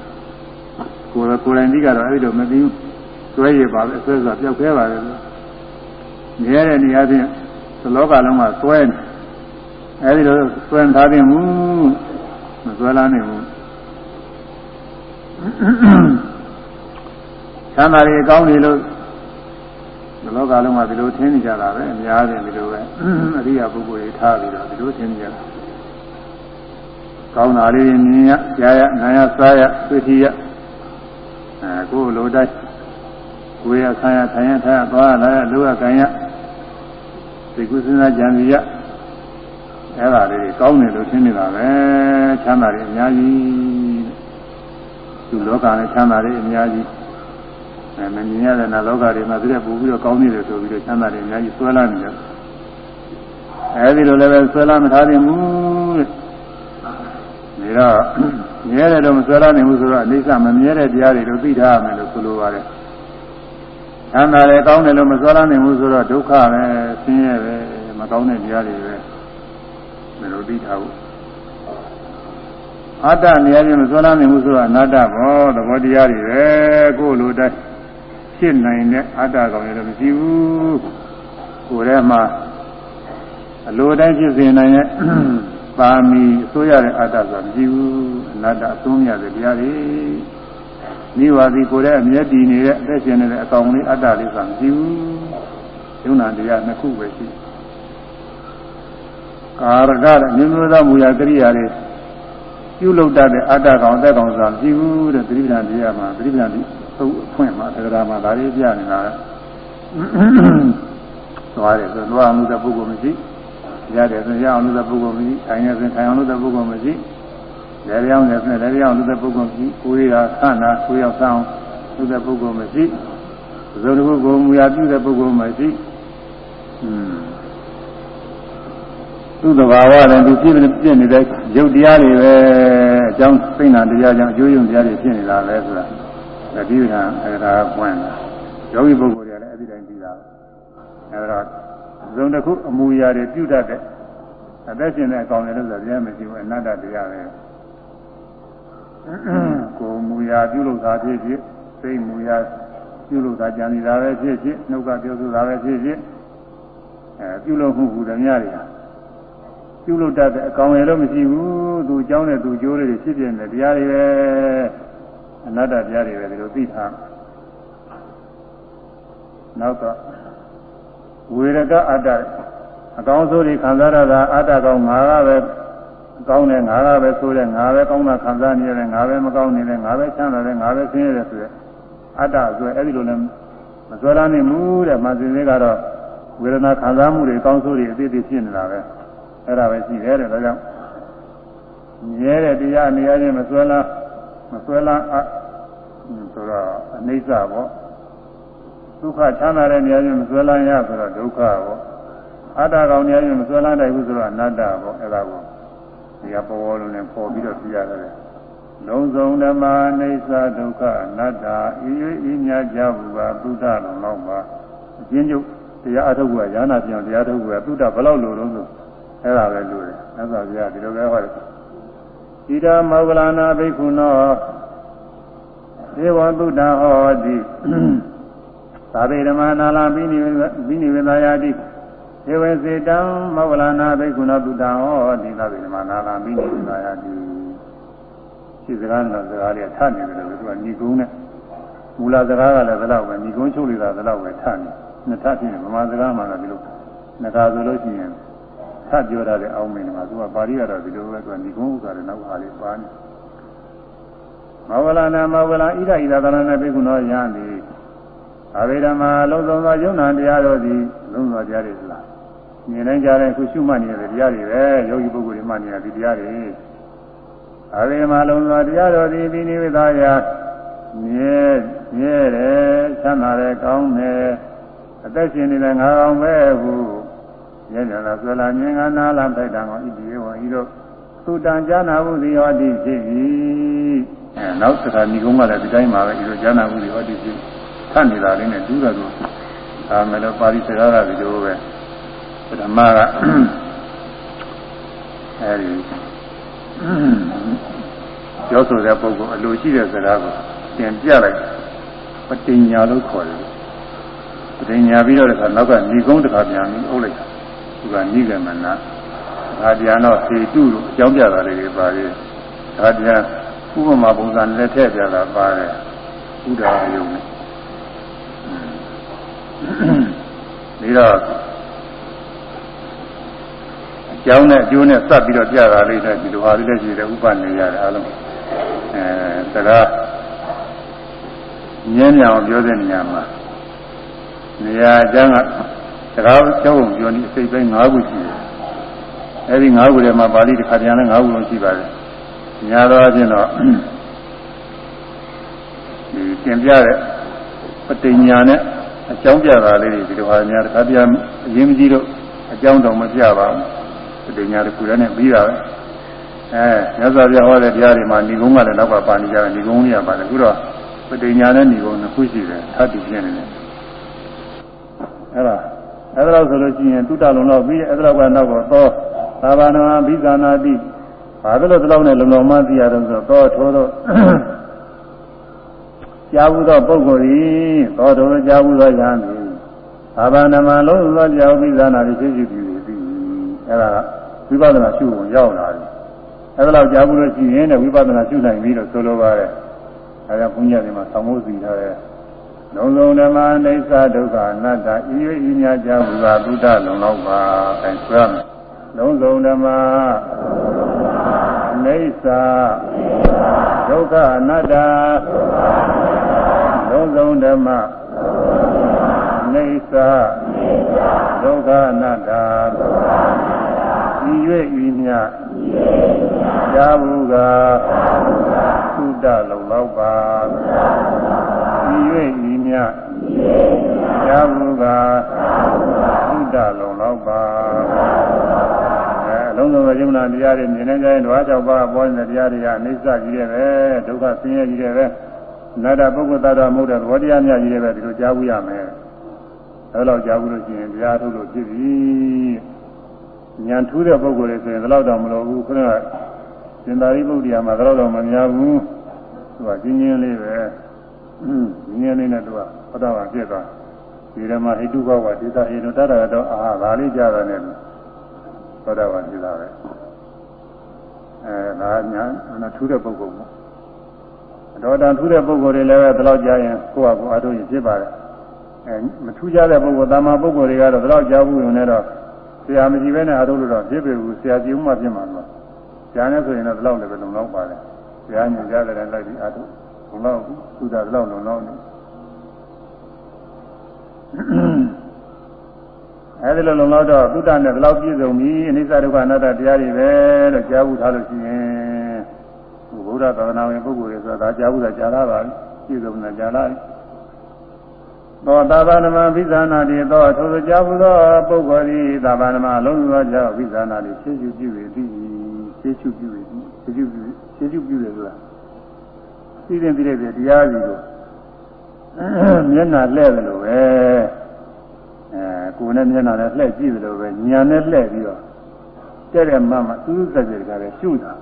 ကိုယ်ကိုယ်တိုင်ကြီးကတော့အဲ့ဒီတော့မသိဘူးတွဲရပါပဲအဆွဲဆိုတာပျောက်ခဲပါလေမြဲတဲ့နေရာချင်းသလောကလုံးကသွဲနေအဲဒီလိုသွဲထားခြင်းမူမသွဲလာနိုင်ဘူးသံဃာတွေကောင်းနေလို့ဒီလောကလုံးမှာဒီလိုထင်းနေကြတာပဲအများကြီးဒီလိုပဲအရိယာပုဂ္ဂိုလ်တွေထားပြီးတော့ဒီလိုထင်းနေကြတာ ကောင်းတာလေးမြင်ရကြားရနားရစားရသိတိရအဲကိုယ်လိုတိုင်းကိုယ်ရဆန်းရထိုင်ရထားရသွားရလာရလိုရကန်ရသိကုစဉ်းစားကြံစီရအဲ့ဒါလေးကောင်းတယ်လို့ထင်နေတာပဲချမ်းသာတယ်အများကြီးသူလောကနဲ့ချမ်းသာတယ်အများကြီးအဲမမြင်ရတဲ့နာလောကတွေမှာသူကပို့ပြီးတော့ကောင်းနေတယ်ဆိုပြီးတော့ချမ်းသာတယ်အများကြီးဆွဲလာနေတယ်အဲဒီလိုလည်းပဲဆွဲလာမထားနိုင်ဘူးတဲ့ ဒါတော့မြဲတယ်တော့မဆွဲလာနိုင်ဘူးဆိုတော့အိဋ္ဌမမြဲတဲ့တရားတွေလို့သိထားရမယ်လို့ဆိုလိုပါတယ်ချမ်းသာတယ်ကောင်းတယ်လို့မဆွဲလာနိုင်ဘူးဆိုတော့ဒုက္ခပဲဆင်းရဲပဲမကောင်းတဲ့တရားတွေပဲမလို့သိထားဘူးအတ္တနေရာချင်းမဆွဲလာနိုင်ဘူးဆိုတော့အနတ္တဘောသဘောတရားတွေပဲကိုယ်လိုတိုင်းဖြစ်နိုင်တဲ့အတ္တကောင်တွေလည်းမရှိဘူးကိုယ်ထဲမှာအလိုတိုင်းဖြစ်စေနိုင်တဲ့ ပါမီအစိုးရတဲ့အတ္တဆိုတာမရှိဘူးအနတ္တအသုံးရတဲ့တရားတွေနိဝါဒီကိုယ်ရဲ့အမျက်တည်နေတဲ့အသက်ရှင်နေတဲ့အကောင်လေးအတ္တလေးဆိုတာမရှိဘူးယုံနာတရားနှစ်ခုပဲရှိကာရကတဲ့မျိုးမျိုးသောမူရာကရိယာတွေပြုလုပ်တတ်တဲ့အတ္တကောင်အသက်ကောင်ဆိုတာမရှိဘူးတဲ့သတိပ္ပံတရားမှာသတိပ္ပံဒီသုတ်အဖွင့်မှာတရားမှာဒါလေးပြနေတာသွားတယ်ဆိုတော့အမှုတဲ့ပုဂ္ဂိုလ်မရှိ ရတယ်ဆိုရအောင်လို့တဲ့ပုဂ္ဂိုလ်မရှိထိုင်နေဆိုထိုင်အောင်လို့တဲ့ပုဂ္ဂိုလ်မရှိလည်းရောင်းနေဆိုလည်းရောင်းလို့တဲ့ပုဂ္ဂိုလ်မရှိကိုယ်ရခန္ဓာကိုယ်ရောက်ဆောင်လို့တဲ့ပုဂ္ဂိုလ်မရှိဇုံတစ်ခုကိုမူရပြုတဲ့ပုဂ္ဂိုလ်မရှိอืมသူ့တဘာဝနဲ့သူပြည့်ပြည့်နေတဲ့ရုပ်တရားတွေပဲအကြောင်းသိဏတရားကြောင့်အကျိုးယုံတရားတွေဖြစ်နေတာပဲဆိုတာဒါဒီကအဲဒါပွင့်တာယောဂီပုဂ္ဂိုလ်တွေလည်းအဲ့ဒီတိုင်းပြီးတာအဲဒါ ဇုံတစ်ခုအမူအရာတွေပြုတတ်တဲ့အသက်ရှင်တဲ့အကောင်တွေလို့ဆိုပြန်မရှိဘူးအနတ္တတရားပဲကိုယ်မူအရာပြုလုပ်တာဖြစ်ဖြစ်စိတ်မူအရာပြုလုပ်တာကြံနေတာပဲဖြစ်ဖြစ်နှုတ်ကပြောဆိုတာပဲဖြစ်ဖြစ်အဲပြုလုပ်မှုဟူသည်များတွေဟာပြုလုပ်တတ်တဲ့အကောင်ရလို့မရှိဘူးသူအကြောင်းနဲ့သူကျိုးတွေဖြစ်ပြနေတရားတွေပဲအနတ္တတရားတွေပဲဒီလိုသိထားနောက်တော့ ဝေရကအတ္တအကောင်းဆုံးတွေခံစားရတာအတ္တကောင်ငါကပဲကောင်းတယ်ငါကပဲဆိုတယ်ငါပဲကောင်းတာခံစားနေတယ်ငါပဲမကောင်းနေတယ်ငါပဲချမ်းသာတယ်ငါပဲဆင်းရဲတယ်ဆိုတဲ့အတ္တဆိုအဲ့ဒီလိုလည်းမစွဲလာနိုင်ဘူးတဲ့မှစင်လေးကတော့ဝေဒနာခံစားမှုတွေအကောင်းဆုံးတွေအသေးသေးဖြစ်နေတာပဲအဲ့ဒါပဲရှိတယ်တဲ့ဒါကြောင့်မြဲတဲ့တရားနေရာချင်းမစွဲလားမစွဲလားအဆိုတော့အနိစ္စပေါ့ ဒုက္ခချမ်းသာတဲ့နေရာချင်းမစွဲလန်းရဆိုတော့ဒုက္ခပေါ့အတ္တကောင်နေရာချင်းမစွဲလန်းနိုင်ဘူးဆိုတော့အနတ္တပေါ့အဲ့ဒါကိုဒီကပေါ်ပေါ်လုံးနဲ့ပေါ်ပြီးတော့ပြရတယ်လုံးစုံဓမ္မအိစ္ဆဒုက္ခအနတ္တဤ၍ဤမြတ်ကြဘူးပါသုဒ္ဓလုံးတော့ပါအချင်းချုပ်တရားအထုတ်ကရဟနာပြောင်းတရားထုတ်ကသုဒ္ဓဘယ်လောက်လိုတော့ဆိုအဲ့ဒါပဲလို့တယ်မြတ်စွာဘုရားဒီလိုပဲဟောတယ်ဣဒာမောဂလနာဘိက္ခုနောသေဝသုဒ္ဓဟောတိ သာဝေဓမ္မနာလာပိနိပိနိဝေသာယတိေဝစေတံမောဂလနာဘိက္ခုနောတုတံဟောတိသာဝေဓမ္မနာလာပိနိဝေသာယတိရှိစကားနဲ့စကားလေးထနေတယ်လို့သူကညီကုန်းနဲ့မူလစကားကလည်းဘယ်တော့ပဲညီကုန်းချုပ်လိုက်တာဘယ်တော့ပဲထနေနှစ်ထပ်ဖြစ်နေဗမာစကားမှလည်းဒီလိုနှစ်ခါဆိုလို့ရှိရင်ထပ်ပြောရတဲ့အောင်းမင်းမှာသူကပါဠိကတော့ဒီလိုပဲသူကညီကုန်းဥစ္စာတွေနောက်ဟာလေးပါနေမောဂလနာမောဂလဣဒဣဒသရဏဘိက္ခုနောယံတိ အဘိဓမ္မာလုံးစုံသောယုံနာတရားတို့သည်လုံးစုံတရားတွေလားမြင်နိုင်ကြတဲ့ခုရှုမှတ်နေတဲ့တရားတွေပဲယောဂီပုဂ္ဂိုလ်တွေမှတ်နေတဲ့ဒီတရားတွေအဘိဓမ္မာလုံးစုံတရားတို့သည်ဒီနိဝိသယာမြဲမြဲတယ်ချမ်းသာတယ်ကောင်းတယ်အသက်ရှင်နေတဲ့ငါကောင်ပဲဟုမြဲတယ်လားဆွလာမြင်ကနာလာတိုက်တံကိုဣတိဝဤတို့သုတံဈာနာဟုသည်ဟောတိဖြစ်၏အဲနောက်တစ်ခါဏီကုန်းကလည်းဒီတိုင်းပါပဲဤတို့ဈာနာဟုသည်ဟောတိဖြစ် ဖတ်နေတာလေးနဲ့တူးတာတော့ဒါမဲ့လို့ပါဠိစကားကဒီလိုပဲပထမကအဲဒီပြောဆိုတဲ့ပုဂ္ဂိုလ်အလိုရှိတဲ့စကားကိုသင်ပြလိုက်ပဋိညာလို့ခေါ်တယ်ပဋိညာပြီးတော့တခါနောက်ကဏီကုန်းတခါပြန်ပြီးအုပ်လိုက်သူကနိဂမနာဒါပြန်တော့ဟေတုလို့အကြောင်းပြတာလေးတွေပါလေဒါပြန်ဥပမာပုံစံလက်ထည့်ပြတာပါတယ်ဥဒါယုံနဲ့ ပြီးတော့အကြောင်းနဲ့အကျိုးနဲ့စပ်ပြီးတော့ပြတာလေးနဲ့ဒီလိုဟာလေးလည်းရှိတယ်ဥပနေရတယ်အားလုံးအဲစကားညံ့ညံ့အောင်ပြောတဲ့နေရာမှာနေရာအကျမ်းကစကားကြောက်ပြောနေအစိတ်ပိုင်း၅ခုရှိတယ်အဲဒီ၅ခုထဲမှာပါဠိတစ်ခါပြန်လဲ၅ခုလုံးရှိပါတယ်ညာတော့အချင်းတော့ဒီသင်ပြတဲ့ပဋိညာနဲ့ အကြောင်းပြတာလေးတွေဒီလိုဟာများတခါပြန်အရင်မကြီးတော့အကြောင်းတော်မပြပါဘူးဒီညာတစ်ခုလည်းနဲ့ပြီးတာပဲအဲမြတ်စွာဘုရားဟောတဲ့တရားတွေမှာဏိဂုံးကလည်းနောက်ကပါနေကြတယ်ဏိဂုံးကြီးကပါတယ်အခုတော့ပဋိညာနဲ့ဏိဂုံးနှစ်ခုရှိတယ်သတ္တိပြင်းနေတယ်အဲ့ဒါအဲ့ဒါလို့ဆိုလို့ရှိရင်တုတ္တလုံးတော့ပြီးအဲ့ဒါကနောက်တော့သောသာဘာနာဘိဇာနာတိဘာလို့ဒီလောက်နဲ့လုံလုံမှသိရတော့ဆိုတော့ထိုးတော့ ကြားဘူးသောပုဂ္ဂိုလ်သည်သောတော်ကြားဘူးသောယံသည်သာဘာနာမလုံးသောကြောဘိဇာနာတိဖြစ်ဖြစ်ပြီးပြီအဲ့ဒါဝိပဿနာရှုဖို့ရောက်လာတယ်အဲ့ဒါလောက်ကြားဘူးလို့ရှိရင်လည်းဝိပဿနာရှုနိုင်ပြီလို့ဆိုလိုပါတယ်အဲဒါဘုန်းကြီးတွေမှာသံမိုးစီထားတဲ့လုံးစုံဓမ္မအိစ္ဆဒုက္ခအနတ္တဤ၍ဤများကြဘူးသာသုဒ္ဓလုံလောက်ပါအဲဆွဲမယ် လုံးစုံဓမ္မအိစ္ဆဒုက္ခအနတ္တလုံးစုံဓမ္မအိစ္ဆဒုက္ခအနတ္တဤ၍ဤများကြဘူးသာသုဒ္ဓလုံလောက်ပါဤ၍ဤမြရဘူးကသုဒ္ဓလုံလောက်ပါအဲအလုံးစုံ သောယုံနာတရားတွေမြင်နေကြရင်ဓဝါ၆ပါးပေါ်နေတဲ့တရားတွေကအနိစ္စကြီးတဲ့ပဲဒုက္ခဆင်းရဲကြီးတဲ့ပဲနာတပုဂ္ဂိုလ်သတ္တမဟုတ်တဲ့သဘောတရားများကြီးတဲ့ပဲဒီလိုကြားဘူးရမယ်အဲလိုကြားဘူးလို့ရှိရင်တရားထုတ်လို့ဖြစ်ပြီဉာဏ်ထူးတဲ့ပုဂ္ဂိုလ်တွေဆိုရင်ဒီလောက်တော့မလိုဘူးခဏရှင်သာရိပုတ္တရာမှာဒီလောက်တော့မများဘူးသူကကျင်းချင်းလေးပဲอืมဉာဏ်လေးနဲ့သူကဘုဒ္ဓဘာပြည့်သွားဒီဓမ္မဟိတုဘောကဒေသဟိနုတတရတော့အာဒါလေးကြားတယ်နဲ့ ဘုဒ္ဓဘာပြည့်လာတယ်အဲဒါညာအထူးတဲ့ပုဂ္ဂိုလ်ပေါ့အတော်တန်ထူးတဲ့ပုဂ္ဂိုလ်တွေလည်းပဲဒီလောက်ကြားရင်ကိုယ့်ဟာကိုယ်အထုရင်ဖြစ်ပါတယ်အဲမထူးကြတဲ့ပုဂ္ဂိုလ်တာမန်ပုဂ္ဂိုလ်တွေကတော့ဒီလောက်ကြားဘူးရင်လည်းဆရာမရှိဘဲနဲ့အထုလို့တော့ဖြစ်ပေဘူးဆရာကြည့်မှဖြစ်မှာတော့ကြားနေဆိုရင်တော့ဒီလောက်လည်းပဲလုံလောက်ပါတယ်ဆရာညွှန်ကြားတဲ့လိုက်ပြီးအထုဘုံလောက်သုဒ္ဓလောက်လုံးလုံးနေ အဲဒီလိုလုံလောက်တော့သုဒ္ဓနဲ့ဒီလောက်ပြည့်စုံပြီအနိစ္စဒုက္ခအနတ္တတရားတွေပဲလို့ကြားဘူးထားလို့ရှိရင်ဘုရားသာသနာဝင်ပုဂ္ဂိုလ်တွေဆိုတာကြားဘူးတာကြားလာပါပြီပြည့်စုံတာကြားလာပြီသောတာပနမဘိဇာနာတိသောထိုသို့ကြားဘူးသောပုဂ္ဂိုလ်သည်သာပနမအလုံးစုံသောကြောင့်ဘိဇာနာတိဖြည့်ချူပြု၍သည်ဖြည့်ချူပြု၍ဖြည့်ချူပြုဖြည့်ချူပြုတယ်ဆိုတာသိတဲ့သိတဲ့တရားစီကိုမျက်နှာလှဲ့တယ်လို့ပဲ အဲကိုယ်နဲ့မျက်နှာနဲ့လှဲ့ကြည့်တယ်လို့ပဲညာနဲ့လှဲ့ပြီးတော့တဲ့တဲ့မှမှသူးသက်တဲ့ကလည်းရှုတာ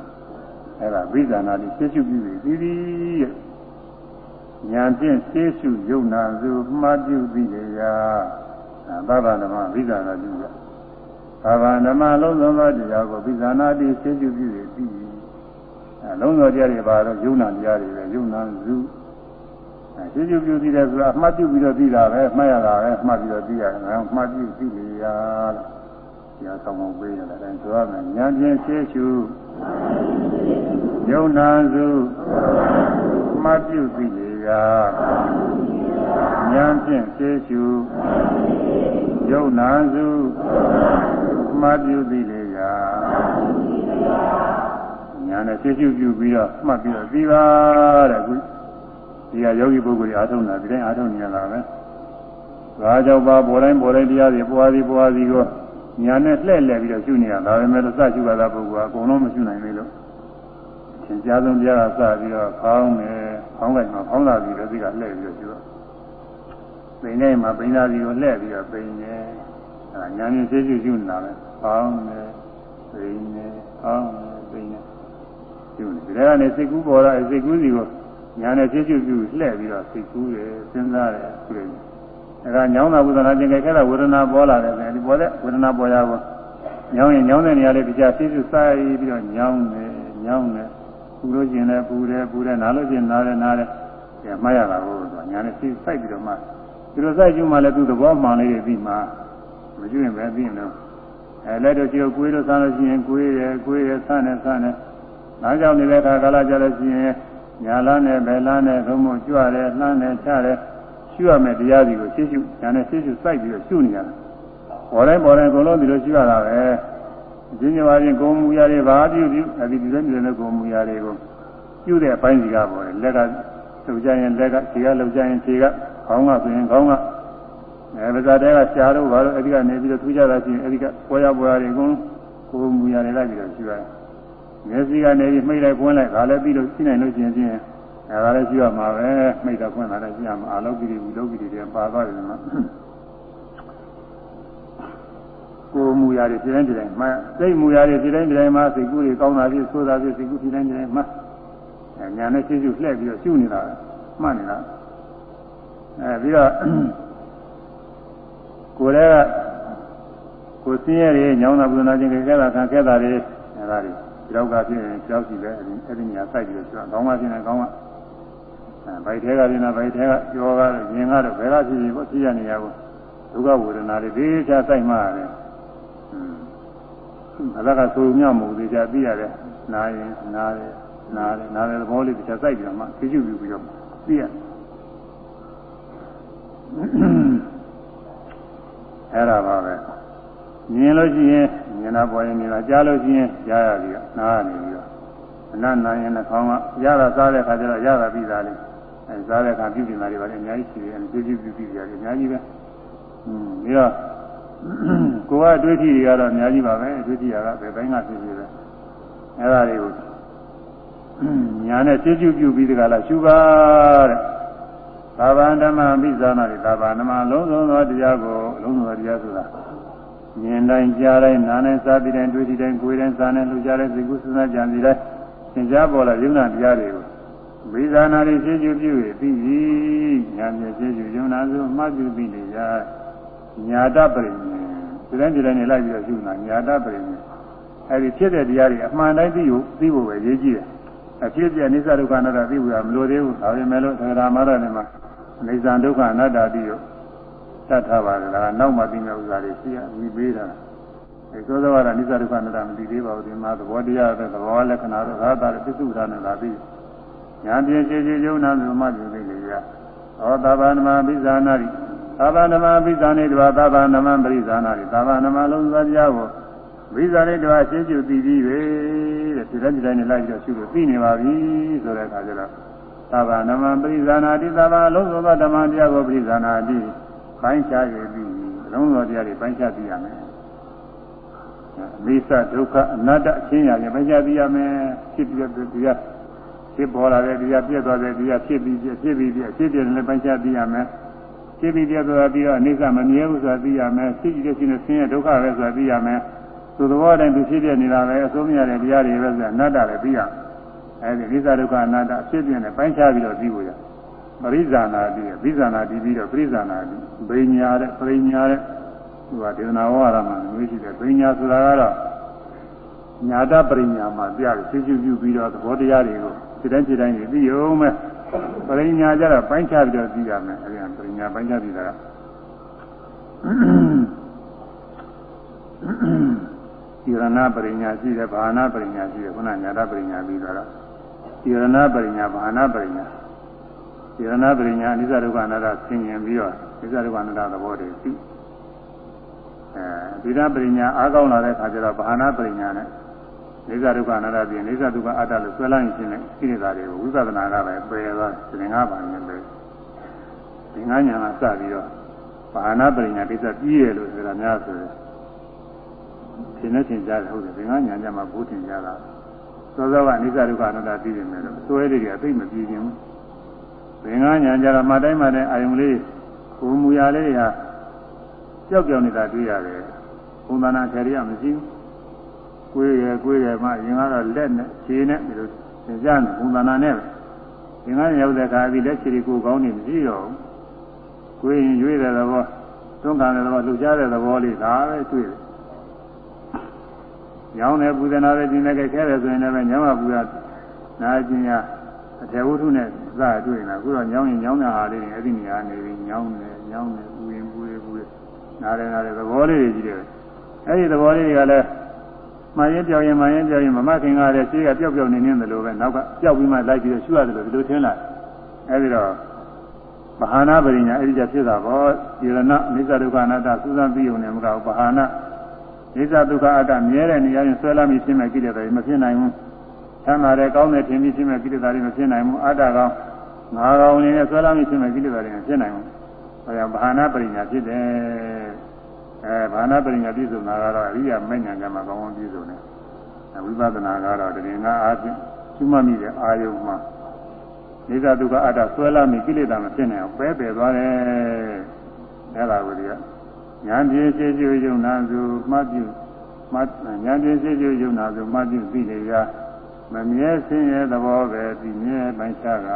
အဲဒါဝိဇာနာတိရှင်းရှုပြီးပြီပြီးညာဖြင့်ရှင်းရှုယုံနာစုမှားပြုပြီးလေရာသဗ္ဗဓမ္မဝိဇာနာတိရသဗ္ဗဓမ္မလုံးစုံသောတရားကိုဝိဇာနာတိရှင်းရှုပြီးပြီအဲလုံးစုံတရားတွေပါတော့ယုံနာတရားတွေပဲယုံနာစု ရှင်းရှုပြုပြီးတယ်ဆိုတာအမှတ်ပြုပြီးတော့ပြီးတာပဲမှတ်ရတာပဲမှတ်ပြီးတော့ပြီးရတယ်ငါမှတ်ပြုပြီးလေရာလို့ညာဆောင်အောင်ပေးရတယ်အဲဆိုရမယ်ညာဖြင့်ရှင်းရှုယုံနာစုမှတ်ပြုပြီးလေရာညာဖြင့်ရှင်းရှုယုံနာစုမှတ်ပြုပြီးလေရာညာနဲ့ရှင်းရှုပြုပြီးတော့မှတ်ပြီးတော့ပြီးပါတဲ့ခု ဒီကယောဂီပုဂ္ဂိုလ်အားထုတ်တာဒီတိုင်းအားထုတ်နေရတာပဲ။ဒါကြောင့်ပါပေါ်တိုင်းပေါ်တိုင်းတရားတွေပွားပြီးပွားပြီးတော့ညာနဲ့လှည့်လှည့်ပြီးတော့ရှုနေရတာပဲမဲ့လို့စရှုရတာပုဂ္ဂိုလ်ကအကုန်လုံးမရှုနိုင်ဘူးလို့သင်ကြားဆုံးတရားကစပြီးတော့ဖောင်းမယ်ဖောင်းလိုက်မှဖောင်းလာပြီးတော့ဒီကလှည့်ပြီးတော့ရှုတော့ပိန်နေမှာပိန်လာပြီးတော့လှည့်ပြီးတော့ပိန်နေအဲညာနဲ့ရှင်းရှုရှုနေတာပဲဖောင်းနေပိန်နေဖောင်းနေပိန်နေရှုနေဒီကနေစိတ်ကူးပေါ်လာစိတ်ကူးစီကို ညာနဲ့ရှင်းရှုရှုလှည့်ပြီးတော့စိတ်ကူးတယ်စဉ်းစားတယ်ဆိုရင်အဲဒါညောင်းတာဝေဒနာကျင်ခဲ့တဲ့ဝေဒနာပေါ်လာတယ်ဆိုရင်ဒီပေါ်တဲ့ဝေဒနာပေါ်ရကိုညောင်းရင်ညောင်းတဲ့နေရာလေးတရားရှင်းရှုစားပြီးတော့ညောင်းတယ်ညောင်းတယ်ပူလို့ကျင်တယ်ပူတယ်ပူတယ်နားလို့ကျင်နားတယ်နားတယ်ပြန်မှတ်ရတာကိုဆိုညာနဲ့စိတ်စိုက်ပြီးတော့မှဒီလိုစိုက်ကျူးမှလည်းသူ့သဘောမှန်လေးပြီးမှမကျွရင်ပဲပြီးရင်တော့အဲလက်တို့ကြည့်ကိုယ်တို့ဆန်းလို့ရှိရင်ကိုယ်ရယ်ကိုယ်ရယ်ဆန်းတယ်ဆန်းတယ်နားကြောင်နေတဲ့အခါကာလကြလို့ရှိရင် ညာလန်းနဲ့ဘယ်လန်းနဲ့သုံးဖို့ကြွတယ်လှမ်းတယ်ချတယ်ရှုရမယ်တရားစီကိုရှင်းရှုညာနဲ့ရှင်းရှုစိုက်ပြီးတော့ရှုနေရတယ်ပေါ်တိုင်းပေါ်တိုင်းအကုန်လုံးဒီလိုရှုရတာပဲကျင်းကြပါရင်ကိုယ်မူရတွေဘာပြုပြုအဲဒီဒီလိုမျိုးနဲ့ကိုယ်မူရတွေကိုပြုတဲ့အပိုင်းစီကပေါ်တယ်လက်ကလှုပ်ကြရင်လက်ကခြေကလှုပ်ကြရင်ခြေကခေါင်းကဆိုရင်ခေါင်းကအဲပါဇာတဲကရှားတော့ဘာလို့အဲဒီကနေပြီးတော့ထူးကြတာရှိရင်အဲဒီကပွဲရပွဲရတွေအကုန်ကိုယ်မူရတယ်လိုက်ပြီးတော့ရှိရတယ် မျက်စိကနေပြီးမှိတ်လိုက်ပွင့်လိုက်ဒါလည်းပြီးလို့ရှိနိုင်လို့ရှိရင်ချင်းအဲဒါလည်းရှိရမှာပဲမှိတ်တာပွင့်တာလည်းရှိရမှာအာလောကိရိဘူလောကိရိတွေပါသွားတယ်မှာကိုယ်မူရတယ်ဒီတိုင်းဒီတိုင်းမှစိတ်မူရတယ်ဒီတိုင်းဒီတိုင်းမှာစိတ်ကူးတွေကောင်းတာဖြစ်ဆိုးတာဖြစ်စိတ်ကူးဒီတိုင်းဒီတိုင်းမှာညာနဲ့ရှင်းရှုလှည့်ပြီးတော့ရှုနေတာမှတ်နေတာအဲပြီးတော့ကိုယ်လည်းကိုယ်စင်းရဲညောင်းတာဘုရားချင်းခဲတာခံခဲတာတွေအဲဒါတွေ ကြောက်ကဖြစ်ရင်ကြောက်စီပဲအဲ့ဒီညာစိုက်ပြီးတော့ကျောင်းကောင်းမှဖြစ်နေကောင်းမှအဲဗိုက်ထဲကဖြစ်နေဗိုက်ထဲကကြောကတော့ရင်ကတော့ဘယ်ကဖြစ်ဖြစ်ပေါ့ဖြစ်ရနေရဘူးဒုက္ခဝေဒနာတွေဒီချာစိုက်မှရတယ်အလကဆိုမြမဟုတ်သေးချာသိရတယ်နားရင်နားတယ်နားတယ်နားတယ်သဘောလေးတစ်ချက်စိုက်ပြီးတော့မှသိကျပြီးပြီးတော့သိရအဲ့ဒါပါပဲ မြင်လို့ရှိရင်မြင်တာပေါ်ရင်မြင်တာကြားလို့ရှိရင်ကြားရပြီးတော့နားရနေပြီးတော့အနတ်နိုင်ရင်နှာခေါင်းကရတာစားတဲ့ခါကျတော့ရတာပြီးသားလေအဲစားတဲ့ခါပြုပြင်တာတွေပါလေအများကြီးရှိတယ်ပြုပြုပြုပြုရတယ်အများကြီးပဲอืมပြီးတော့ကိုယ်ကအတွေ့အထိတွေကတော့အများကြီးပါပဲအတွေ့အထိကဘယ်တိုင်းကဖြစ်ဖြစ်ပဲအဲ့ဒါတွေကိုညာနဲ့သိကျုပြုပြီးတကလားရှုပါတဲ့သာဘာဓမ္မပိဇာနာတွေသာဘာဓမ္မလုံးစုံသောတရားကိုလုံးစုံသောတရားဆိုတာ မြင်တိုင်းကြားတိုင်းနားတိုင်းစားပြီးတိုင်းတွေ့ပြီးတိုင်းကိုယ်တိုင်းစားတိုင်းလှူကြတဲ့စိတ်ကူးစဉ်းစားကြံစီတိုင်းသင်ကြားပေါ်လာယုံနာတရားတွေကိုဝိဇာနာတွေသိကျုပြု၍ပြီးပြီညာမြဲသိကျုယုံနာဆိုအမှတ်ပြုပြီးနေရညာတပရိဒီတိုင်းဒီတိုင်းနေလိုက်ပြီးတော့ရှုနာညာတပရိအဲဒီဖြစ်တဲ့တရားတွေအမှန်တိုင်းသိဖို့သိဖို့ပဲရေးကြည့်တယ်အဖြစ်ပြအိစ္ဆဒုက္ခအနတ္တသိဖို့ကမလိုသေးဘူးဒါပေမဲ့လို့သက္ကရာမရနဲ့မှာအိစ္ဆဒုက္ခအနတ္တသိရော တတ်ထားပါတယ်ဒါကနောက်မှသိမယ့်ဥစ္စာတွေရှိရပြီးပေးတာအဲသောသောကတော့အိစ္ဆဒုက္ခအနတ္တမသိသေးပါဘူးဒီမှာသဘောတရားတဲ့သဘောလက္ခဏာတော့သာသာပြစ္စုဒ္ဓနဲ့သာပြီးညာပြည့်ခြေခြေယုံနာသုမပြုသိလေရဟောသဗ္ဗနမပိဇာနာရိသဗ္ဗနမပိဇာနေတဝသဗ္ဗနမပရိဇာနာရိသဗ္ဗနမလုံးစုံတရားကိုဝိဇာနဲ့တော့ရှင်းကျူပြီးပြီးပဲတဲ့ဒီတိုင်းဒီတိုင်းနဲ့လိုက်ပြီးတော့ရှုလို့သိနေပါပြီဆိုတဲ့အခါကျတော့သဗ္ဗနမပရိဇာနာတိသဗ္ဗလုံးစုံသောဓမ္မတရားကိုပရိဇာနာတိ ပိုင်းခြားရပြီးလုံးစုံတရားတွေပိုင်းခြားသိရမယ်မိစ္ဆဒုက္ခအနတ္တအချင်းရာနဲ့ပိုင်းခြားသိရမယ်ဖြစ်ပြီးတော့တရားဖြစ်ပေါ်လာတဲ့တရားပြည့်သွားတဲ့တရားဖြစ်ပြီးဖြစ်ပြီးဖြစ်ဖြစ်တယ်လည်းပိုင်းခြားသိရမယ်ဖြစ်ပြီးပြည့်သွားပြီးတော့အနိစ္စမမြဲဘူးဆိုတာသိရမယ်ဖြစ်ကြည့်တဲ့ရှင်နဲ့ဆင်းရဲဒုက္ခပဲဆိုတာသိရမယ်သူသဘောတိုင်းသူဖြစ်ပြနေတာပဲအဆုံးမရတဲ့တရားတွေပဲဆိုတာအနတ္တလည်းပြီးရအဲဒီအိသဒုက္ခအနတ္တဖြစ်ပြနေပိုင်းခြားပြီးတော့ပြီးဖို့ရ ပရိဇာနာတိပရိဇာနာတိပြီးတော့ပရိဇာနာတိဘိညာတဲ့ပရိညာတဲ့သူကဒေသနာဝါရမှာမျိုးရှိတယ်ဘိညာဆိုတာကတော့ညာတပရိညာမှာပြတယ်သိချပြုပြီးတော့သဘောတရားတွေကိုဒီတိုင်းဒီတိုင်းပြီးရုံပဲပရိညာကြတော့ပိုင်းခြားပြီးတော့ပြီးရမယ်အဲဒီပရိညာပိုင်းခြားပြီးတာကဒီရဏပရိညာရှိတယ်ဘာနာပရိညာရှိတယ်ခုနညာတပရိညာပြီးတော့ဒီရဏပရိညာဘာနာပရိညာ ဒီရဏပရိညာအနိစ္စဒုက္ခအနတ္တဆင်ញင်ပြီးတော့အနိစ္စဒုက္ခအနတ္တသဘောတွေသိအဲဒီရပရိညာအားကောင်းလာတဲ့အခါကျတော့ဘာနာပရိညာနဲ့နေသဒုက္ခအနတ္တပြင်နေသဒုက္ခအတ္တလို့ဆွဲလိုက်ခြင်းနဲ့ဣရိသာတွေကိုဝိပဿနာကပဲပယ်သွားသင်္ဃပါနေပဲသင်္ဃညာကစပြီးတော့ဘာနာပရိညာကိစ္စပြီးရလို့ဆိုတာများဆိုတယ်သင်နဲ့သင်ကြတယ်ဟုတ်တယ်သင်္ဃညာကြမှာဘုထင်ကြတာသောသောကအနိစ္စဒုက္ခအနတ္တသိနေတယ်လို့အစွဲတွေကအသိမပြေခြင်းဘူး သင်္ဃညာကြတော့မှတိုင်းမှတိုင်းအာယုံလေးကိုမူရလေးတွေဟာကြောက်ကြောက်နေတာတွေ့ရတယ်ဘုံသနာခေရိယမရှိဘူးကိုယ်ရယ်ကိုယ်ရယ်မှရင်ကတော့လက်နဲ့ခြေနဲ့ဒီလိုသင်ကြတယ်ဘုံသနာနဲ့ပဲသင်္ဃညာရောက်တဲ့အခါဒီလက်ခြေကိုကောင်းနေမရှိတော့ဘူးကိုယ်ရင်ရွေးတဲ့သဘောသွန်းခံတဲ့သဘောလှုပ်ရှားတဲ့သဘောလေးဒါပဲတွေ့တယ်ညောင်းတယ်ပူဇနာတယ်ကျင်တယ်ခဲတယ်ဆိုရင်လည်းညောင်းမှာပူရနာကျင်ရ အထေဝုထုနဲ့စတွေ့နေတာအခုတော့ညောင်းရင်ညောင်းတဲ့ဟာလေးတွေအဲ့ဒီနေရာနေပြီးညောင်းတယ်ညောင်းတယ်ပူရင်ပူရပူရနားတယ်နားတယ်သဘောလေးတွေကြီးတယ်အဲ့ဒီသဘောလေးတွေကလည်းမှန်ရင်ပြောင်းရင်မှန်ရင်ပြောင်းရင်မမခင်ကလည်းရှေးကပျောက်ပျောက်နေနေတယ်လို့ပဲနောက်ကပျောက်ပြီးမှလိုက်ပြီးရှုရတယ်လို့ဒီလိုထင်လာအဲ့ဒီတော့မဟာနာပရိညာအဲ့ဒီကြဖြစ်တာပေါ့ဒီရဏမိစ္ဆဒုက္ခအနတ္တစူးစမ်းပြီးုံနဲ့မကဘူးပဟာနာမိစ္ဆဒုက္ခအတ္တမြဲတဲ့နေရာရင်ဆွဲလာမိဖြစ်မဲ့ကိလေသာတွေမဖြစ်နိုင်ဘူး။ ဆမ်းသာတဲ့ကောင်းတဲ့ထင်ပြီးဖြစ်မဲ့ကိလေသာတွေမဖြစ်နိုင်ဘူး။အတ္တကောင်ငါကောင်အနေနဲ့ဆွဲလာမိဖြစ်မဲ့ကိလေသာတွေမဖြစ်နိုင်ဘူး။သအဲဒါဘာနာပရိညာဖြစ်တယ်အဲဘာနာပရိညာပြည့်စုံတာကတော့အရိယာမဉ္ဇဏ်ကမှကောင်းကောင်းပြည့်စုံတယ်ဝိပဿနာကတော့တရင်ကအားဖြင့်ကျွမမိတဲ့အာယုံမှာနေသာဒုက္ခအတ္တဆွဲလာမိကိလေသာမဖြစ်နိုင်အောင်ပဲပယ်သွားတယ်အဲဒါကိုဒီကဉာဏ်ပြည့်စေကျုယုံနာစုမှတ်ပြုမှဉာဏ်ပြည့်စေကျုယုံနာစုမှတ်ပြုသိလေရာ မမြဲဆင်းရဲသဘောပဲဒီမြဲပိုင်းခြားက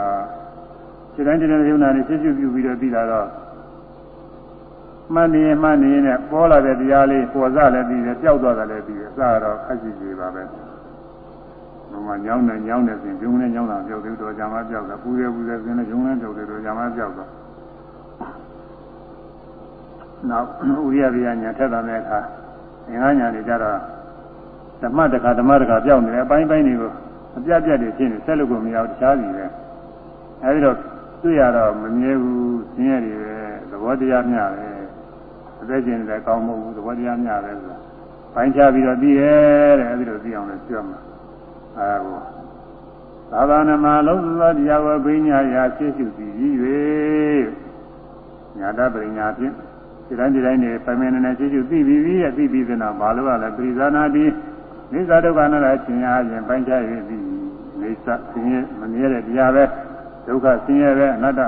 ခြေတိုင်းခြေတိုင်းယုံနာနဲ့ရှင်းရှင်းပြုပြီးတော့ပြီးလာတော့မှတ်နေမှတ်နေနဲ့ပေါ်လာတဲ့တရားလေးပေါ်စားလည်းပြီးတယ်ပျောက်သွားတာလည်းပြီးတယ်အစတော့ခက်ရှိကြီးပါပဲဘုမညောင်းနေညောင်းနေစဉ်ဂျုံနဲ့ညောင်းတာပျောက်သေးတော့ဂျာမပျောက်တာပူရဲပူရဲစဉ်နဲ့ဂျုံနဲ့ပျောက်သေးတော့ဂျာမပျောက်တော့နောက်ဥရိယဗျာညာထက်တာတဲ့အခါငငါညာနေကြတော့ ဓမ္မတခါဓမ္မတခါပျောက်နေတယ်အပိုင်းပိုင်းတွေကိုအပြတ်ပြတ်တွေဖြစ်နေဆက်လို့ကိုမရဘူးတခြားစီပဲအဲဒီတော့တွေ့ရတော့မမြဲဘူးဆင်းရဲတွေပဲသဘောတရားမျှပဲအသက်ရှင်နေတယ်ကောင်းမဟုတ်ဘူးသဘောတရားမျှပဲဆိုတာပိုင်းခြားပြီးတော့ပြီးရဲ့တဲ့အဲဒီလိုသိအောင်လည်းပြောမှာအဲဒါကိုသာသနာမှာလုံးစုံသောတရားဝဘိညာရာရှင်းရှုပြီး၍ညာတပရိညာဖြင့်ဒီတိုင်းဒီတိုင်းနေပမေနနဲ့ရှင်းရှုသိပြီးပြီရဲ့သိပြီးတဲ့နောက်ဘာလို့ ਆ လဲပရိဇာနာတိ နိစ္စဒုက္ခနာရရှင်အားဖြင့်ပိုင်းခြား၍ပြီးနိစ္စဆင်းရဲမမြဲတဲ့တရားပဲဒုက္ခဆင်းရဲပဲအနတ္တ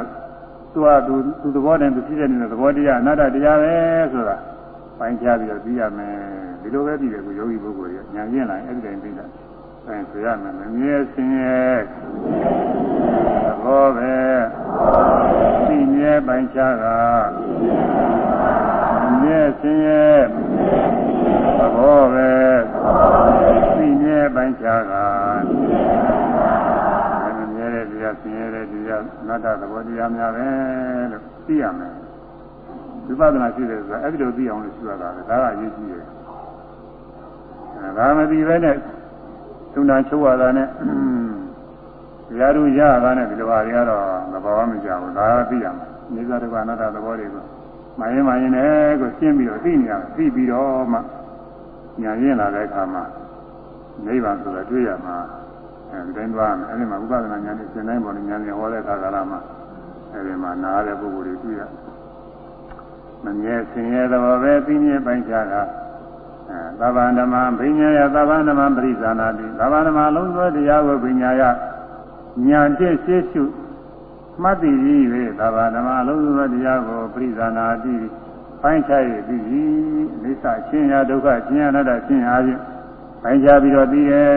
သူ့ဟာသူသူသဘောတည်းသူဖြစ်နေတဲ့သဘောတရားအနတ္တတရားပဲဆိုတာပိုင်းခြားပြီးတော့သိရမယ်ဒီလိုပဲသိတယ်ကိုယောဂီပုဂ္ဂိုလ်ရဲ့ဉာဏ်ရင့်လာအဲ့ဒီတိုင်းသိတာအဲဆိုရမယ်မမြဲဆင်းရဲသဘောပဲသိမြဲပိုင်းခြားက မမြဲဆင်းရဲသဘောပဲသိမြဲပိုင်းခြားကမမြဲတဲ့တရားဆင်းရဲတဲ့တရားနတ္တသဘောတရားများပဲလို့သိရမယ်ဝိပဿနာရှိတယ်ဆိုတာအဲ့ဒီလိုသိအောင်လို့ရှိရတာလေဒါကအရေးကြီးတယ်အဲဒါမသိပဲနဲ့သုဏချုပ်ရတာနဲ့တရားတို့ရတာနဲ့ဒီလိုဟာတွေကတော့သဘောမကျဘူးဒါကသိရမယ်နေသာတကအနတ္တသဘောတွေကို မရင်မရင်နဲ့ကိုရှင်းပြီးတော့သိနေရသိပြီးတော့မှညာရင်းလာတဲ့အခါမှာနိဗ္ဗာန်ဆိုတာတွေ့ရမှာအဲဒီတိုင်းသွားမယ်အဲဒီမှာဥပဒနာဉာဏ်နဲ့ရှင်းတိုင်းပေါ်ဉာဏ်နဲ့ဟောတဲ့အခါကလာမှာအဲဒီမှာနားတဲ့ပုဂ္ဂိုလ်တွေတွေ့ရမမြဲဆင်းရဲသဘောပဲသိမြဲပိုင်ခြားတာသဗ္ဗန္ဓမဘိညာယသဗ္ဗန္ဓမပရိဇာနာတိသဗ္ဗန္ဓမလုံးစုံတရားကိုဘိညာယညာတိရှေ့ရှု မှတ်တည်ပြီး၍သဗ္ဗန္ဓမလုံးစုံတရားကိုပရိဇာနာတိပိုင်းခြားရပြီးအိဋ္ဌချင်းရာဒုက္ခချင်းရာအနတ္တချင်းရာဖြင့်ပိုင်းခြားပြီးတော့ပြီးရဲ့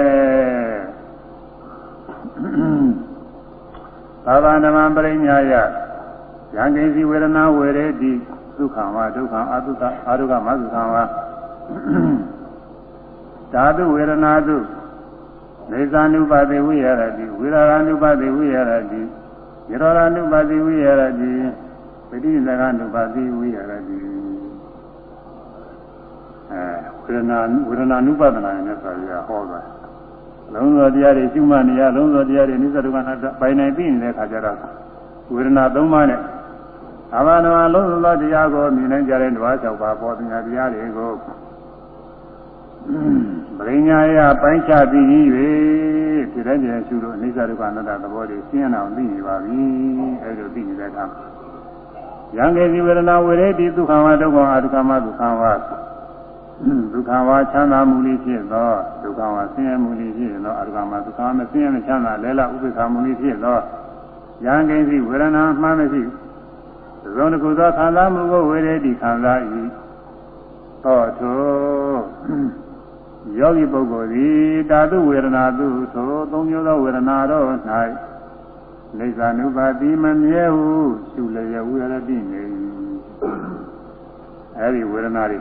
သဗ္ဗန္ဓမပရိညာယယံကိစီဝေဒနာဝေရေတိဒုက္ခဝါဒုက္ခအတုတအာဒုက္ခမသုခံဝါဓာတုဝေဒနာတုနေသ ानु ပါတိဝိရတိဝိရာဂ ानु ပါတိဝိရတိ ယရောဓနုပါတိဝိရတိပဋိသကနုပါတိဝိရတိအဲဝေဒနာဝေဒနာနုပဒနာနဲ့ဆိုရဟောတာလုံးစုံတရားတွေရှုမှတ်နေရလုံးစုံတရားတွေနိစ္စဒုက္ခနာပိုင်နိုင်ပြီးနေတဲ့ခါကျတော့ဝေဒနာ၃ပါးနဲ့အဘာနာလုံးစုံသောတရားကိုမြင်နိုင်ကြတဲ့ဓဝါ၆ပါးပေါ်ပညာတရားတွေကို ပရိညာယပိုင်းခြားပြီး၍ဒီတိုင်းကျင်ရှုလို့အနိစ္စဒုက္ခအနတ္တသဘောတွေရှင်းအောင်သိနေပါပြီအဲလိုသိနေတဲ့အခါယံကေစီဝေဒနာဝေရေတိဒုက္ခဝဒုက္ခအဒုက္ခမဒုက္ခဝဒုက္ခဝချမ်းသာမှုလေးဖြစ်သောဒုက္ခဝဆင်းရဲမှုလေးဖြစ်သောအဒုက္ခမဒုက္ခမဆင်းရဲမချမ်းသာလဲလဥပ္ပခာမှုလေးဖြစ်သောယံကေစီဝေဒနာမှန်းမရှိသုံးတစ်ခုသောခံစားမှုကိုဝေရေတိခံစား၏သောထို ယောဂီပုဂ္ဂိုလ်သည်ဓာတုဝေဒနာသူသို့သုံးမျိုးသောဝေဒနာတို့၌လိစ္ဆာနုပါတိမမြဲဟုရှုလျက်ဝေရတိနေ၏အဲဒီဝေဒနာတွေ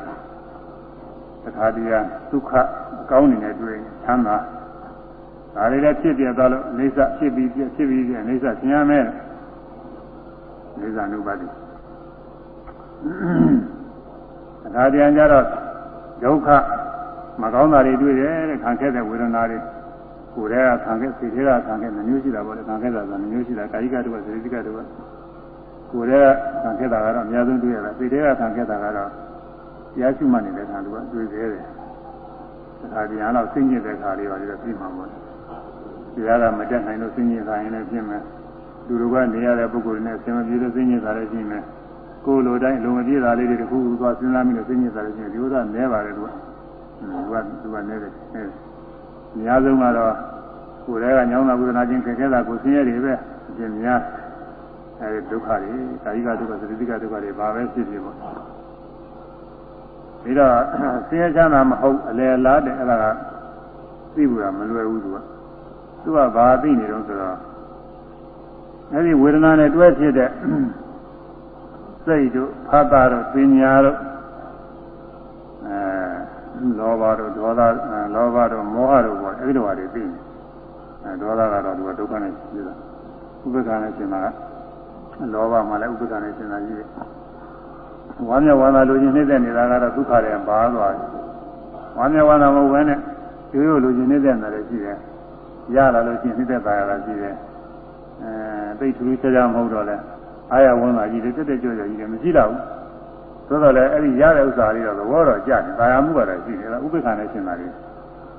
တခါတည်းဒုက္ခအကောင်းနေနဲ့တွေ့ချမ်းသာဒါတွေလည်းဖြစ်ပြသွားလို့လိစ္ဆာဖြစ်ပြီးဖြစ်ပြီးလိစ္ဆာသင်ရမယ်လိစ္ဆာနုပါတိအခါတည်းကျတော့ဒုက္ခ မကောင်းတာတွေတွေ့တယ်တဲ့ခံခဲ့တဲ့ဝေဒနာတွေကိုယ်တည်းကခံခဲ့စိတ်ထဲကခံခဲ့နှမျိုးရှိတာပေါ့လေခံခဲ့တာကနှမျိုးရှိတာကာယကတုကစေတိကတုကကိုယ်တည်းကခံခဲ့တာကတော့အများဆုံးတွေ့ရတာစိတ်ထဲကခံခဲ့တာကတော့တရားရှိမှနေတဲ့ခံသူကတွေ့သေးတယ်ဒါကတရားတော့စိတ်ညစ်တဲ့ခါလေးပါလေပြီးမှာပေါ့တရားကမတက်နိုင်လို့စိတ်ညစ်တာရင်လည်းပြင်မယ်လူတို့ကနေရတဲ့ပုဂ္ဂိုလ်တွေနဲ့ဆင်မပြေလို့စိတ်ညစ်တာလည်းရှိမယ်ကိုယ်လိုတိုင်းလုံမပြေတာလေးတွေတခုခုသွားစဉ်းစားမိလို့သိညစ်တာလည်းချင်းဒီဥစ္စာနဲပါတယ်သူက သူကသူကနဲတယ်အဲအများဆုံးကတော့ကိုယ်တည်းကညောင်းတာဝေဒနာချင်းခက်ခဲတာကိုဆင်းရဲတွေပဲအရှင်များအဲဒီဒုက္ခတွေကာယကဒုက္ခသတိကဒုက္ခတွေဘာပဲဖြစ်ဖြစ်ပေါ့ပြီးတော့ဆင်းရဲချမ်းသာမဟုတ်အလယ်လားတဲ့အဲ့ဒါကသိဘူးတာမလွယ်ဘူးသူကသူကဘာသိနေတော့ဆိုတော့အဲ့ဒီဝေဒနာနဲ့တွဲဖြစ်တဲ့စိတ်တို့ဖတ်တာတို့ပညာတို့အဲ လောဘတို့ဒေါသလောဘတို့မောဟတို့ပေါ့အဲ့ဒီလိုဟာတွေသိနေအဲဒေါသကတော့သူကဒုက္ခနဲ့ရှိတာဥပ္ပခါနဲ့ရှင်းတာကလောဘမှလည်းဥပ္ပခါနဲ့ရှင်းတာကြီးတယ်ဝါမျက်ဝါသာလူချင်းနှိမ့်တဲ့နေတာကတော့ဒုက္ခတွေပါသွားတယ်ဝါမျက်ဝါသာမဟုတ်ဘဲနဲ့ရိုးရိုးလူချင်းနှိမ့်တဲ့နေတယ်ရှိတယ်ရလာလို့ရှိရင်နှိမ့်တဲ့ပါရတာရှိတယ်အဲသိထူးထူးခြားခြားမဟုတ်တော့လဲအာရဝန်တာကြီးတွေတက်တက်ကြွကြွကြီးတွေမရှိတော့ဘူး သို့တော်လည်းအဲ့ဒီရတဲ့ဥစ္စာတွေတော့သဘောတော့ကြတယ်။ဒါရမှုကတော့ရှိတယ်လားဥပိ္ပခာနဲ့ရှင်းတာလေ။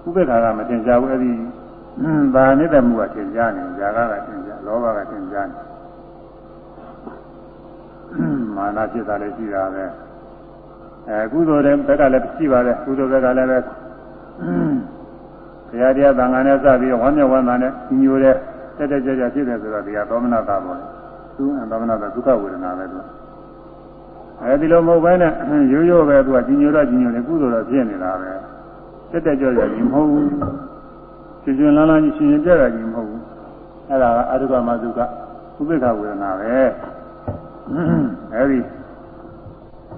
ဥပိ္ပခာကမတင်ကြဘူးအဲ့ဒီဗာနေတဲ့မှုကတင်ကြနေ၊ຢာကကတင်ကြ၊လောဘကတင်ကြနေ။မာနဖြစ်တာလည်းရှိတာပဲ။အဲကုသိုလ်တဲ့ဘက်ကလည်းရှိပါတယ်။ကုသိုလ်ဘက်ကလည်းပဲတရားတရားသံဃာနဲ့စပြီးဝမ်းမြောက်ဝမ်းသာနဲ့ညိုတဲ့တက်တက်ကြွကြွဖြစ်တယ်ဆိုတော့ဒီကသောမနာတာပေါ့လေ။သူသမဏတာဒုက္ခဝေဒနာပဲသူ အဲဒီလိုမဟုတ်ဘဲနဲ့ရိုးရိုးပဲသူကကြီးညိုတော့ကြီးညိုနေကုသိုလ်တော့ဖြစ်နေတာပဲတက်တက်ကြွကြွကြီးမဟုတ်ဘူးရှင်ရှင်လန်းလန်းကြီးရှင်ရှင်ပြတာကြီးမဟုတ်ဘူးအဲဒါကအတုကမသုကဥပိ္ပခဝေဒနာပဲအဲဒီ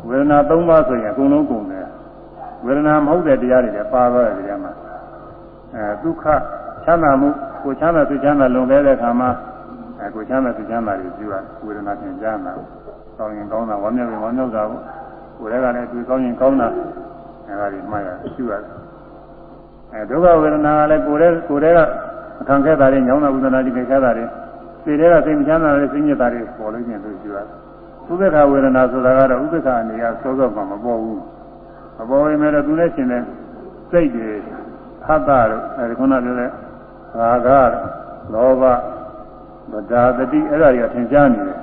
ဝေဒနာ၃ပါးဆိုရင်အကုန်လုံးကုန်တယ်ဝေဒနာမဟုတ်တဲ့တရားတွေလည်းပါသွားတယ်ဒီထဲမှာအဲဒုက္ခချမ်းသာမှုကိုချမ်းသာသူချမ်းသာလွန်ခဲ့တဲ့အခါမှာ အဲကိုချမ်းသာသူချမ်းသာတွေပြုရဝေဒနာသင်ကြားမှာကောင်းရင်ကောင်းတာဝမ်းမြောက်ရင်ဝမ်းမြောက်တာကိုကိုယ်လည်းကလည်းသူကောင်းရင်ကောင်းတာအဲဒါတွေမှတ်ရပြုရအဲဒုက္ခဝေဒနာကလည်းကိုယ်လည်းကိုယ်လည်းကခံခဲ့တာတွေညောင်းတာဝေဒနာတွေခဲ့တာတွေစိတ်တွေကစိတ်မချမ်းသာတဲ့စိတ်ညစ်တာတွေပေါ်လို့ချင်းသူပြုရဥပ္ပခဝေဒနာဆိုတာကတော့ဥပ္ပခအနေကစောစောမှမပေါ်ဘူးမပေါ်ရင်လည်းသူနဲ့ရှင်တဲ့စိတ်တွေဟတ်တာတို့အဲဒီခုနပြောတဲ့ရာဂလောဘ ဗဒါတတိအဲ့ဒါတွေကထင်ရှားနေတယ်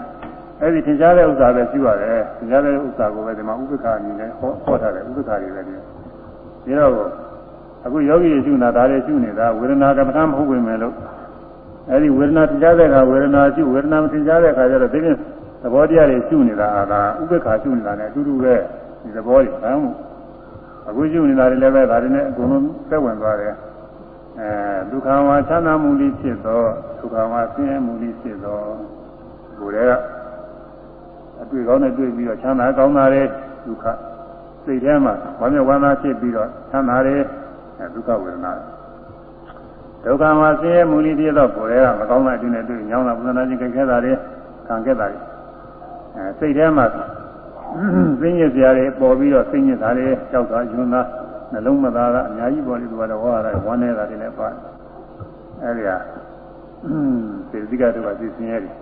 အဲ့ဒီထင်ရှားတဲ့ဥစ္စာပဲရှိပါတယ်ထင်ရှားတဲ့ဥစ္စာကိုပဲဒီမှာဥပ္ပခာအနေနဲ့ဟောဟောထားတယ်ဥပ္ပခာတွေပဲဒီဒါတော့အခုယောဂီတွေရှုနေတာဒါတွေရှုနေတာဝေဒနာကမ္မထမဟုတ်ဝင်မယ်လို့အဲ့ဒီဝေဒနာထင်ရှားတဲ့အခါဝေဒနာရှုဝေဒနာမထင်ရှားတဲ့အခါကျတော့ဒီပြင်သဘောတရားတွေရှုနေတာဟာဒါဥပ္ပခာရှုနေတာနဲ့အတူတူပဲဒီသဘောတွေဘာမှအခုရှုနေတာတွေလည်းပဲဒါတွေနဲ့အကုန်လုံးသက်ဝင်သွားတယ် အဲဒုက္ခဝါချမ်းသာမှုလေးဖြစ်သောဒုက္ခဝါဆင်းရဲမှုလေးဖြစ်သောကိုယ်ရဲ့အတွေ့ကောင်းနဲ့တွေ့ပြီးတော့ချမ်းသာကောင်းတာတွေဒုက္ခစိတ်ထဲမှာဝမ်းမြောက်ဝမ်းသာဖြစ်ပြီးတော့ချမ်းသာတယ်အဲဒုက္ခဝေဒနာဒုက္ခဝါဆင်းရဲမှုလေးဖြစ်သောကိုယ်ရဲ့မကောင်းတဲ့အတွေ့နဲ့တွေ့ညောင်းတာပူဇနာခြင်းကြိုက်ခဲတာတွေခံခဲ့တာတွေအဲစိတ်ထဲမှာသိညစ်စရာတွေပေါ်ပြီးတော့သိညစ်တာတွေကြောက်တာယွန်းတာ နှလုံးမသားကအများကြီးပေါ်နေသူကတော့ဟောရတယ်ဝမ်းနေတာတွေလည်းပါအဲဒီဟာစေတိကတုကသိစင်းရတယ်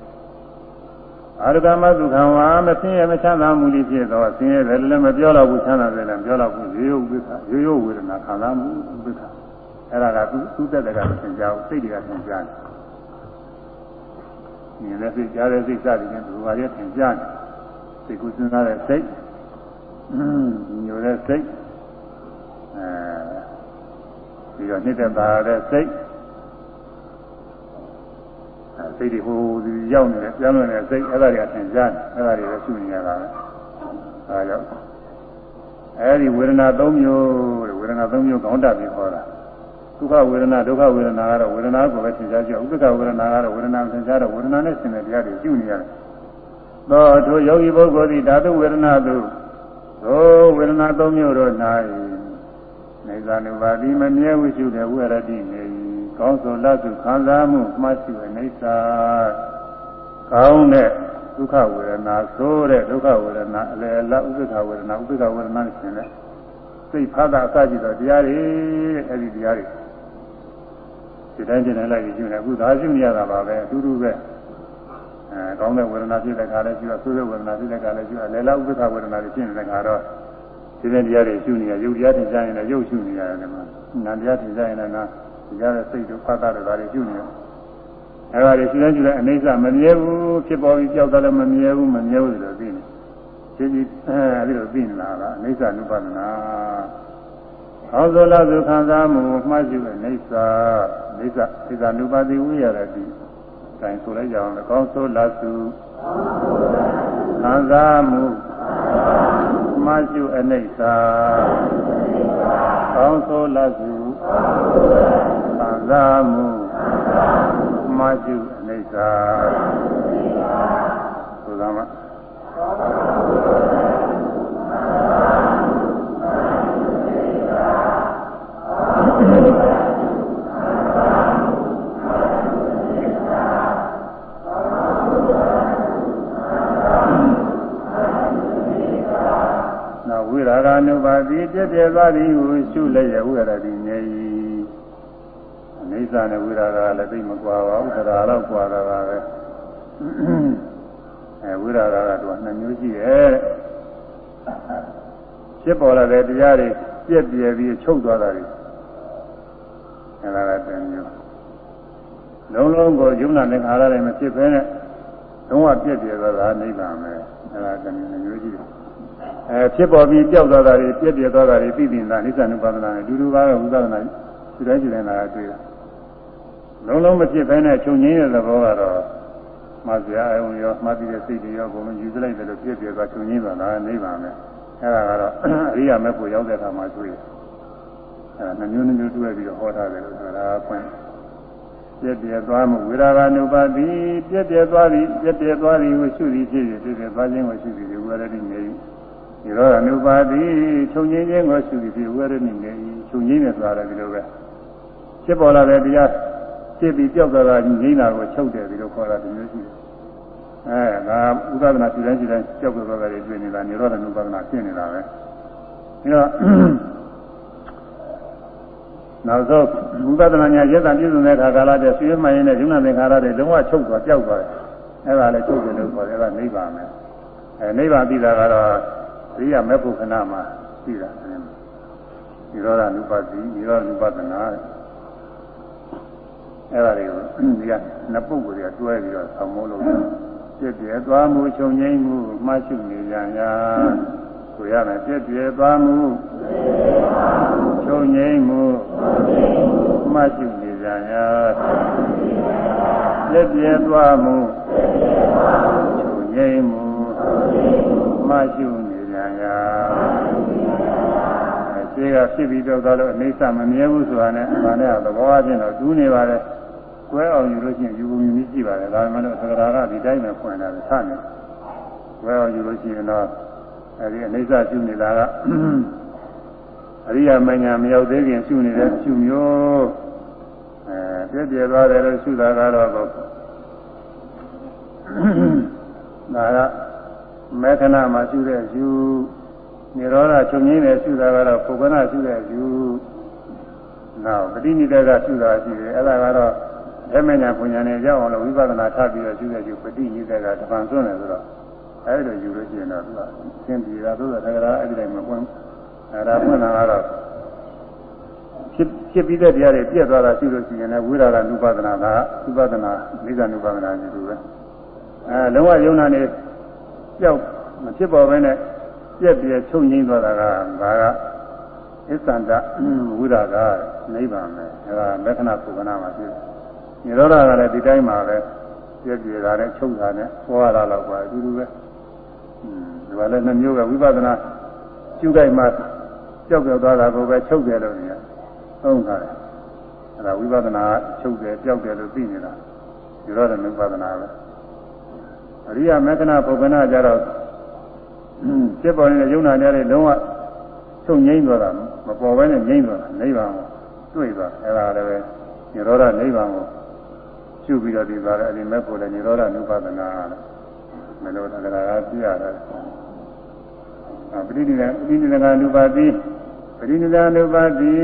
အာရကမသုခံဝါမစင်းရမချမ်းသာမှုလေးဖြစ်တော့စင်းရပဲလည်းမပြောတော့ဘူးချမ်းသာတယ်လည်းပြောတော့ဘူးရိုးရိုးဥပ္ပခရိုးရိုးဝေဒနာခံစားမှုဥပ္ပခအဲ့ဒါကသူသူတက်တဲ့ကမသင်ကြားဘူးစိတ်တွေကသင်ကြားတယ်။ဒီလည်းစိတ်ကြားတဲ့စိတ်စသည်နဲ့ဘုရားရဲ့သင်ကြားတယ်။စိတ်ကိုစဉ်းစားတဲ့စိတ်အင်းညိုတဲ့စိတ် အဲပြီးတော့နှစ်သက်ပါတဲ့စိတ်အဲစိတ်တွေဟိုဒီရောက်နေတယ်ပြောင်းနေတဲ့စိတ်အဲ့ဒါတွေကသင်ကြားတယ်အဲ့ဒါတွေလည်းရှုနေရတာပဲအဲဒါကြောင့်အဲဒီဝေဒနာ၃မျိုးတဲ့ဝေဒနာ၃မျိုးကောင်းတတ်ပြီးခေါ်တာဒုက္ခဝေဒနာဒုက္ခဝေဒနာကတော့ဝေဒနာကိုပဲသင်ကြားကြဥပ္ပကဝေဒနာကတော့ဝေဒနာသင်ကြားတော့ဝေဒနာနဲ့ဆင်တဲ့တရားတွေရှုနေရတယ်သောထိုယောဂီပုဂ္ဂိုလ်သည်ဓာတုဝေဒနာသို့သောဝေဒနာ၃မျိုးတို့၌ နေသာနုပါတိမမြဲဝိရှုတဲ့ဝိရတိနေကောင်းဆိုလတ်သူခံစားမှုမှတ်ရှုအနေစာကောင်းတဲ့ဒုက္ခဝေဒနာဆိုတဲ့ဒုက္ခဝေဒနာအလယ်အလဥပ္ပခဝေဒနာဥပ္ပခဝေဒနာနဲ့ရှင်တဲ့စိတ်ဖာသာအစကြည့်တော့တရားတွေအဲ့ဒီတရားတွေဒီတိုင်းကျင်နေလိုက်ပြီးရှုနေအခုသာရှုနေရတာပါပဲအတူတူပဲအဲကောင်းတဲ့ဝေဒနာဖြစ်တဲ့ခါလဲရှုရဆိုးတဲ့ဝေဒနာဖြစ်တဲ့ခါလဲရှုရလယ်လဥပ္ပခဝေဒနာတွေဖြစ်နေတဲ့ခါတော့ ဒီတဲ့တရားတွေရှုနေရရုပ်တရားထင်ရှားရင်လည်းရုပ်ရှုနေရတယ်ဒီမှာနာမ်တရားထင်ရှားရင်လည်းနာတရားတဲ့စိတ်တို့ဖတ်တာတွေဒါတွေရှုနေတယ်အဲဒါတွေရှုနေကြည့်တဲ့အနေစမမြဲဘူးဖြစ်ပေါ်ပြီးကြောက်တယ်လည်းမမြဲဘူးမမြဲဘူးလို့သိနေရှင်းပြီးအဲဒီလိုသိနေတာကအနိစ္စနုပါဒနာဟောဇောလသုခံစားမှုမှတ်ယူအနိစ္စနိစ္စသိတာနုပါတိဝိရတိတိုင်ဆိုလိုက်ကြအောင်အကောင်းဆုံးလသုခံစားမှု မှတ်ယူအနိစ္စကောင်းဆုံးလသုခံစားမှုမှတ်ယူအနိစ္စဆိုတာမှာဝိရာဂ ानु ပါတိပြည့်ပြည့်သွားသည်ဟုရှုလည်းရဝိရတိနေ၏အိဋ္ဌာနဲ့ဝိရာဂလည်းသိမကွာပါဘူးတရားတော့ကွာတာပါပဲအဲဝိရာဂကတော့နှစ်မျိုးရှိရဲ့ဖြစ်ပေါ်လာတဲ့တရားတွေပြည့်ပြည့်ပြီးချုပ်သွားတာတွေအဲဒါကတည်းမျိုးလုံးလုံးကိုယုံနာနဲ့ခါရတယ်မဖြစ်ဘဲနဲ့လုံးဝပြည့်ပြည့်သွားတာနိဗ္ဗာန်ပဲအဲဒါတည်းမျိုးမျိုးရှိတယ် အဲဖြစ်ပေါ်ပြီးကြောက်သွားတာတွေပြည့်ပြည့်သွားတာတွေသိသိနေတာနိစ္စ ानु ပါဒနာနဲ့အတူတူပါပဲဝိသဒနာဒီတိုင်းဒီတိုင်းလာတွေ့တာလုံးလုံးမဖြစ်ဘဲနဲ့ချုပ်ငင်းတဲ့သဘောကတော့မှတ်စရာအုံရောမှတ်ပြီးတဲ့စိတ်တွေရောဘုံယူစလိုက်တယ်လို့ပြည့်ပြည့်သွားချုပ်ငင်းသွားတာနိဗ္ဗာန်ပဲအဲဒါကတော့အရိယာမေဖို့ရောက်တဲ့အခါမှာတွေ့အဲနှမျိုးနှမျိုးတွေ့ပြီးတော့ဟောထားတယ်လို့ဆိုတာဖွင့်ပြည့်ပြည့်သွားမှုဝိရာဂ ानु ပါတိပြည့်ပြည့်သွားသည်ပြည့်ပြည့်သွားသည်ကိုရှုသည်ဖြစ်ဖြစ်ပြည့်ပြည့်သွားခြင်းကိုရှုသည်ဝိရတိနေ၏ ဒီတော့အနုပါတိခြုံငင်းခြင်းကိုရှုသည်ဖြစ်ဝိရတိနေ၏ခြုံငင်းတယ်ဆိုတာလည်းဒီလိုပဲဖြစ်ပေါ်လာတဲ့တရားဖြစ်ပြီးကြောက်သွားတာငြိမ်းတာကိုချုပ်တယ်ဒီလိုခေါ်တာဒီမျိုးရှိတယ်အဲဒါဥဒဒနာရှိတိုင်းရှိတိုင်းကြောက်သွားတာတွေတွေ့နေတာနိရောဓနုပါဒနာဖြစ်နေတာပဲပြီးတော့နောက်ဆုံးဝိပဿနာညာရသပြည့်စုံတဲ့အခါကာလတည်းဆွေးမှန်ရင်လည်းယုံနာသင်္ခါရတွေလုံးဝချုပ်သွားကြောက်သွားတယ်အဲ့ဒါလည်းချုပ်တယ်လို့ခေါ်တယ်အဲ့ဒါနိဗ္ဗာန်ပဲအဲနိဗ္ဗာန်ပြီးတာကတော့ ရိယမေဖို့ခဏမှာပြီးတာနိရောဓနုပါတိနိရောဓနုပဒနာအဲ့ဒါတွေကိုဒီကနှစ်ပုဂ္ဂိုလ်တွေကတွဲပြီးတော့ဆောင်းမိုးလို့ပြည့်ပြည့်သွားမှုခြုံငိမ့်မှုမှတ်ရှုနေကြညာဆိုရမယ်ပြည့်ပြည့်သွားမှုချုပ်ငိမ့်မှုမှတ်ရှုနေကြရာပြည့်ပြည့်သွားမှုချုပ်ငိမ့်မှုမှတ်ရှု နေကြရာရှိကဖြစ်ပြီးတော့တော့အိဋ္ဌမမြဲဘူးဆိုတာနဲ့ဗာနဲ့သဘောအချင်းတော့တူးနေပါလေကွဲအောင်ယူလို့ရှိရင်ယူပုံယူပြီးကြည့်ပါလေဒါမှမဟုတ်သက္ကရာကဒီတိုင်းပဲဖွင့်တာဆနေကွဲအောင်ယူလို့ရှိရင်တော့အဲဒီအိဋ္ဌရှုနေတာကအရိယာမညာမရောက်သေးခင်ရှုနေတဲ့ရှုမျိုးအဲပြည့်ပြည့်သွားတယ်လို့ရှုတာကတော့ဒါကမေခဏမှာရှုတဲ့ရှု နိရောဓချုပ်ငင်းတဲ့ရှုတာကတော့ပုဂ္ဂနာရှုတဲ့ရှုနောက်ပဋိနိဒေကရှုတာရှိတယ်အဲ့ဒါကတော့ဓမ္မညာပုညာနဲ့ကြောက်အောင်လို့ဝိပဿနာထပ်ပြီးတော့ရှုတဲ့ရှုပဋိနိဒေကတပံစွန့်တယ်ဆိုတော့အဲ့ဒီလိုယူလို့ရှိရင်တော့သူကသင်ပြေတာသို့သော်ဒါကအဲ့ဒီတိုင်းမပွင့်အဲ့ဒါပွင့်တာကတော့ဖြစ်ဖြစ်ပြီးတဲ့တရားတွေပြည့်သွားတာရှိလို့ရှိရင်လည်းဝိရာဂနုပါဒနာကဥပဒနာနိစ္စနုပါဒနာကြီးလိုပဲအဲလုံးဝယုံနာနေကြောက်မဖြစ်ပေါ်ဘဲနဲ့ ပြက်ပြဲချုပ်ငိမ့်သွားတာကဒါကအစ္ဆန္ဒဝိရာဂနိဗ္ဗာန်ပဲအဲဒါလက္ခဏာပုဂ္ဂနာမှာဖြစ်ညရောဓကလည်းဒီတိုင်းမှာပဲပြက်ပြဲတာနဲ့ချုပ်တာနဲ့ဟောရတာတော့ပါအတူတူပဲဒီမှာလည်းနှမျိုးပဲဝိပဿနာကျုပ်ကြိုက်မှကြောက်ကြောက်သွားတာကိုပဲချုပ်တယ်လို့နေရသုံးတာတယ်အဲဒါဝိပဿနာချုပ်တယ်ကြောက်တယ်လို့သိနေတာဒီတော့လည်းဝိပဿနာပဲအရိယာမက္ခဏပုဂ္ဂနာကြတော့ ဖြစ်ပေါ်နေတဲ့ယုံနာတဲ့လုံးဝချုပ်ငိမ့်သွားတာမပေါ်ဘဲနဲ့ငိမ့်သွားတာနိဗ္ဗာန်ကိုတွေ့သွားအဲဒါလည်းပဲညရောဓနိဗ္ဗာန်ကိုရှုပြီးတော့ဒီသွားတယ်အဲဒီမဲ့ဖို့လည်းညရောဓနုပါဒနာမလို့တရားကပြရတယ်ပရိနိဒပရိနိဒကအနုပါတိပရိနိဒအနုပါတိ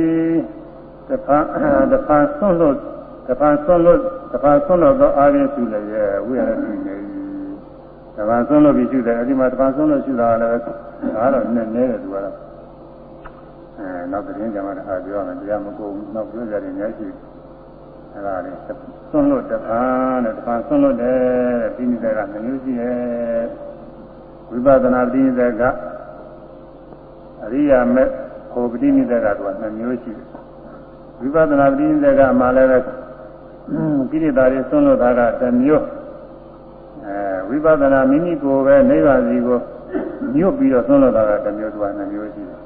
တဖန်တဖန်ဆွန့်လို့တဖန်ဆွန့်လို့တဖန်ဆွန့်လို့သောအာရုံရှိလည်းရဲ့ဝိရတိနေ တဖန်ဆွန့်လို့ပြီးရှိတယ်အဲဒီမှာတဖန်ဆွန့်လို့ရှိတာလည်းဒါတော့နည်းနည်းတယ်သူကတော့အဲနောက်သတင်းကြမှာတခါပြောရမယ်တရားမကုန်နောက်ပြောကြတယ်အများကြီးအဲဒါလေးဆွန့်လို့တဖန်နဲ့တဖန်ဆွန့်လို့တယ်တဲ့ဒီနေ့ကမျိုးရှိရဲ့ဝိပဿနာပရိသေကအရိယာမေဟောပရိနိသေကကနှစ်မျိုးရှိတယ်ဝိပဿနာပရိသေကမှာလည်းပဲကိရိတာတွေဆွန့်လွတ်တာကတစ်မျိုး အဲဝိပဿနာမိမိကိုယ်ပဲနိဗ္ဗာန်စီကိုညွတ်ပြီးတော့ဆွန့်လွတ်တာကတစ်မျိုးသူကနှစ်မျိုးရှိတယ်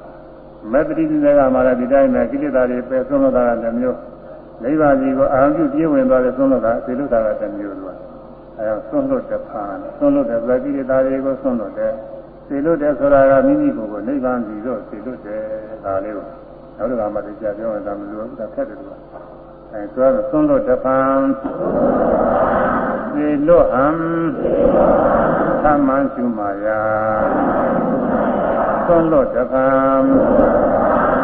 မေတ္တိနိသေကမှာလည်းဒီတိုင်းပဲကိရိတာတွေပယ်ဆွန့်လွတ်တာကတစ်မျိုးနိဗ္ဗာန်စီကိုအာရုံပြုပြည့်ဝင်သွားတဲ့ဆွန့်လွတ်တာသေလွတ်တာကတစ်မျိုးသူကအဲဆွန့်လွတ်တဲ့ဖန်ဆွန့်လွတ်တဲ့ပကိရိတာတွေကိုဆွန့်လွတ်တဲ့သေလွတ်တယ်ဆိုတာကမိမိကိုယ်ကိုနိဗ္ဗာန်စီတော့သေလွတ်တယ်ဒါလေးကိုနောက်တစ်ခါမှတရားပြောရင်ဒါမလို့ဒါခက်တယ်လို့ အဲဆိုတော့သွန်းလို့တပံသေလွတ်ဟံသမန်ရှုမာယာသွန်းလို့တပံ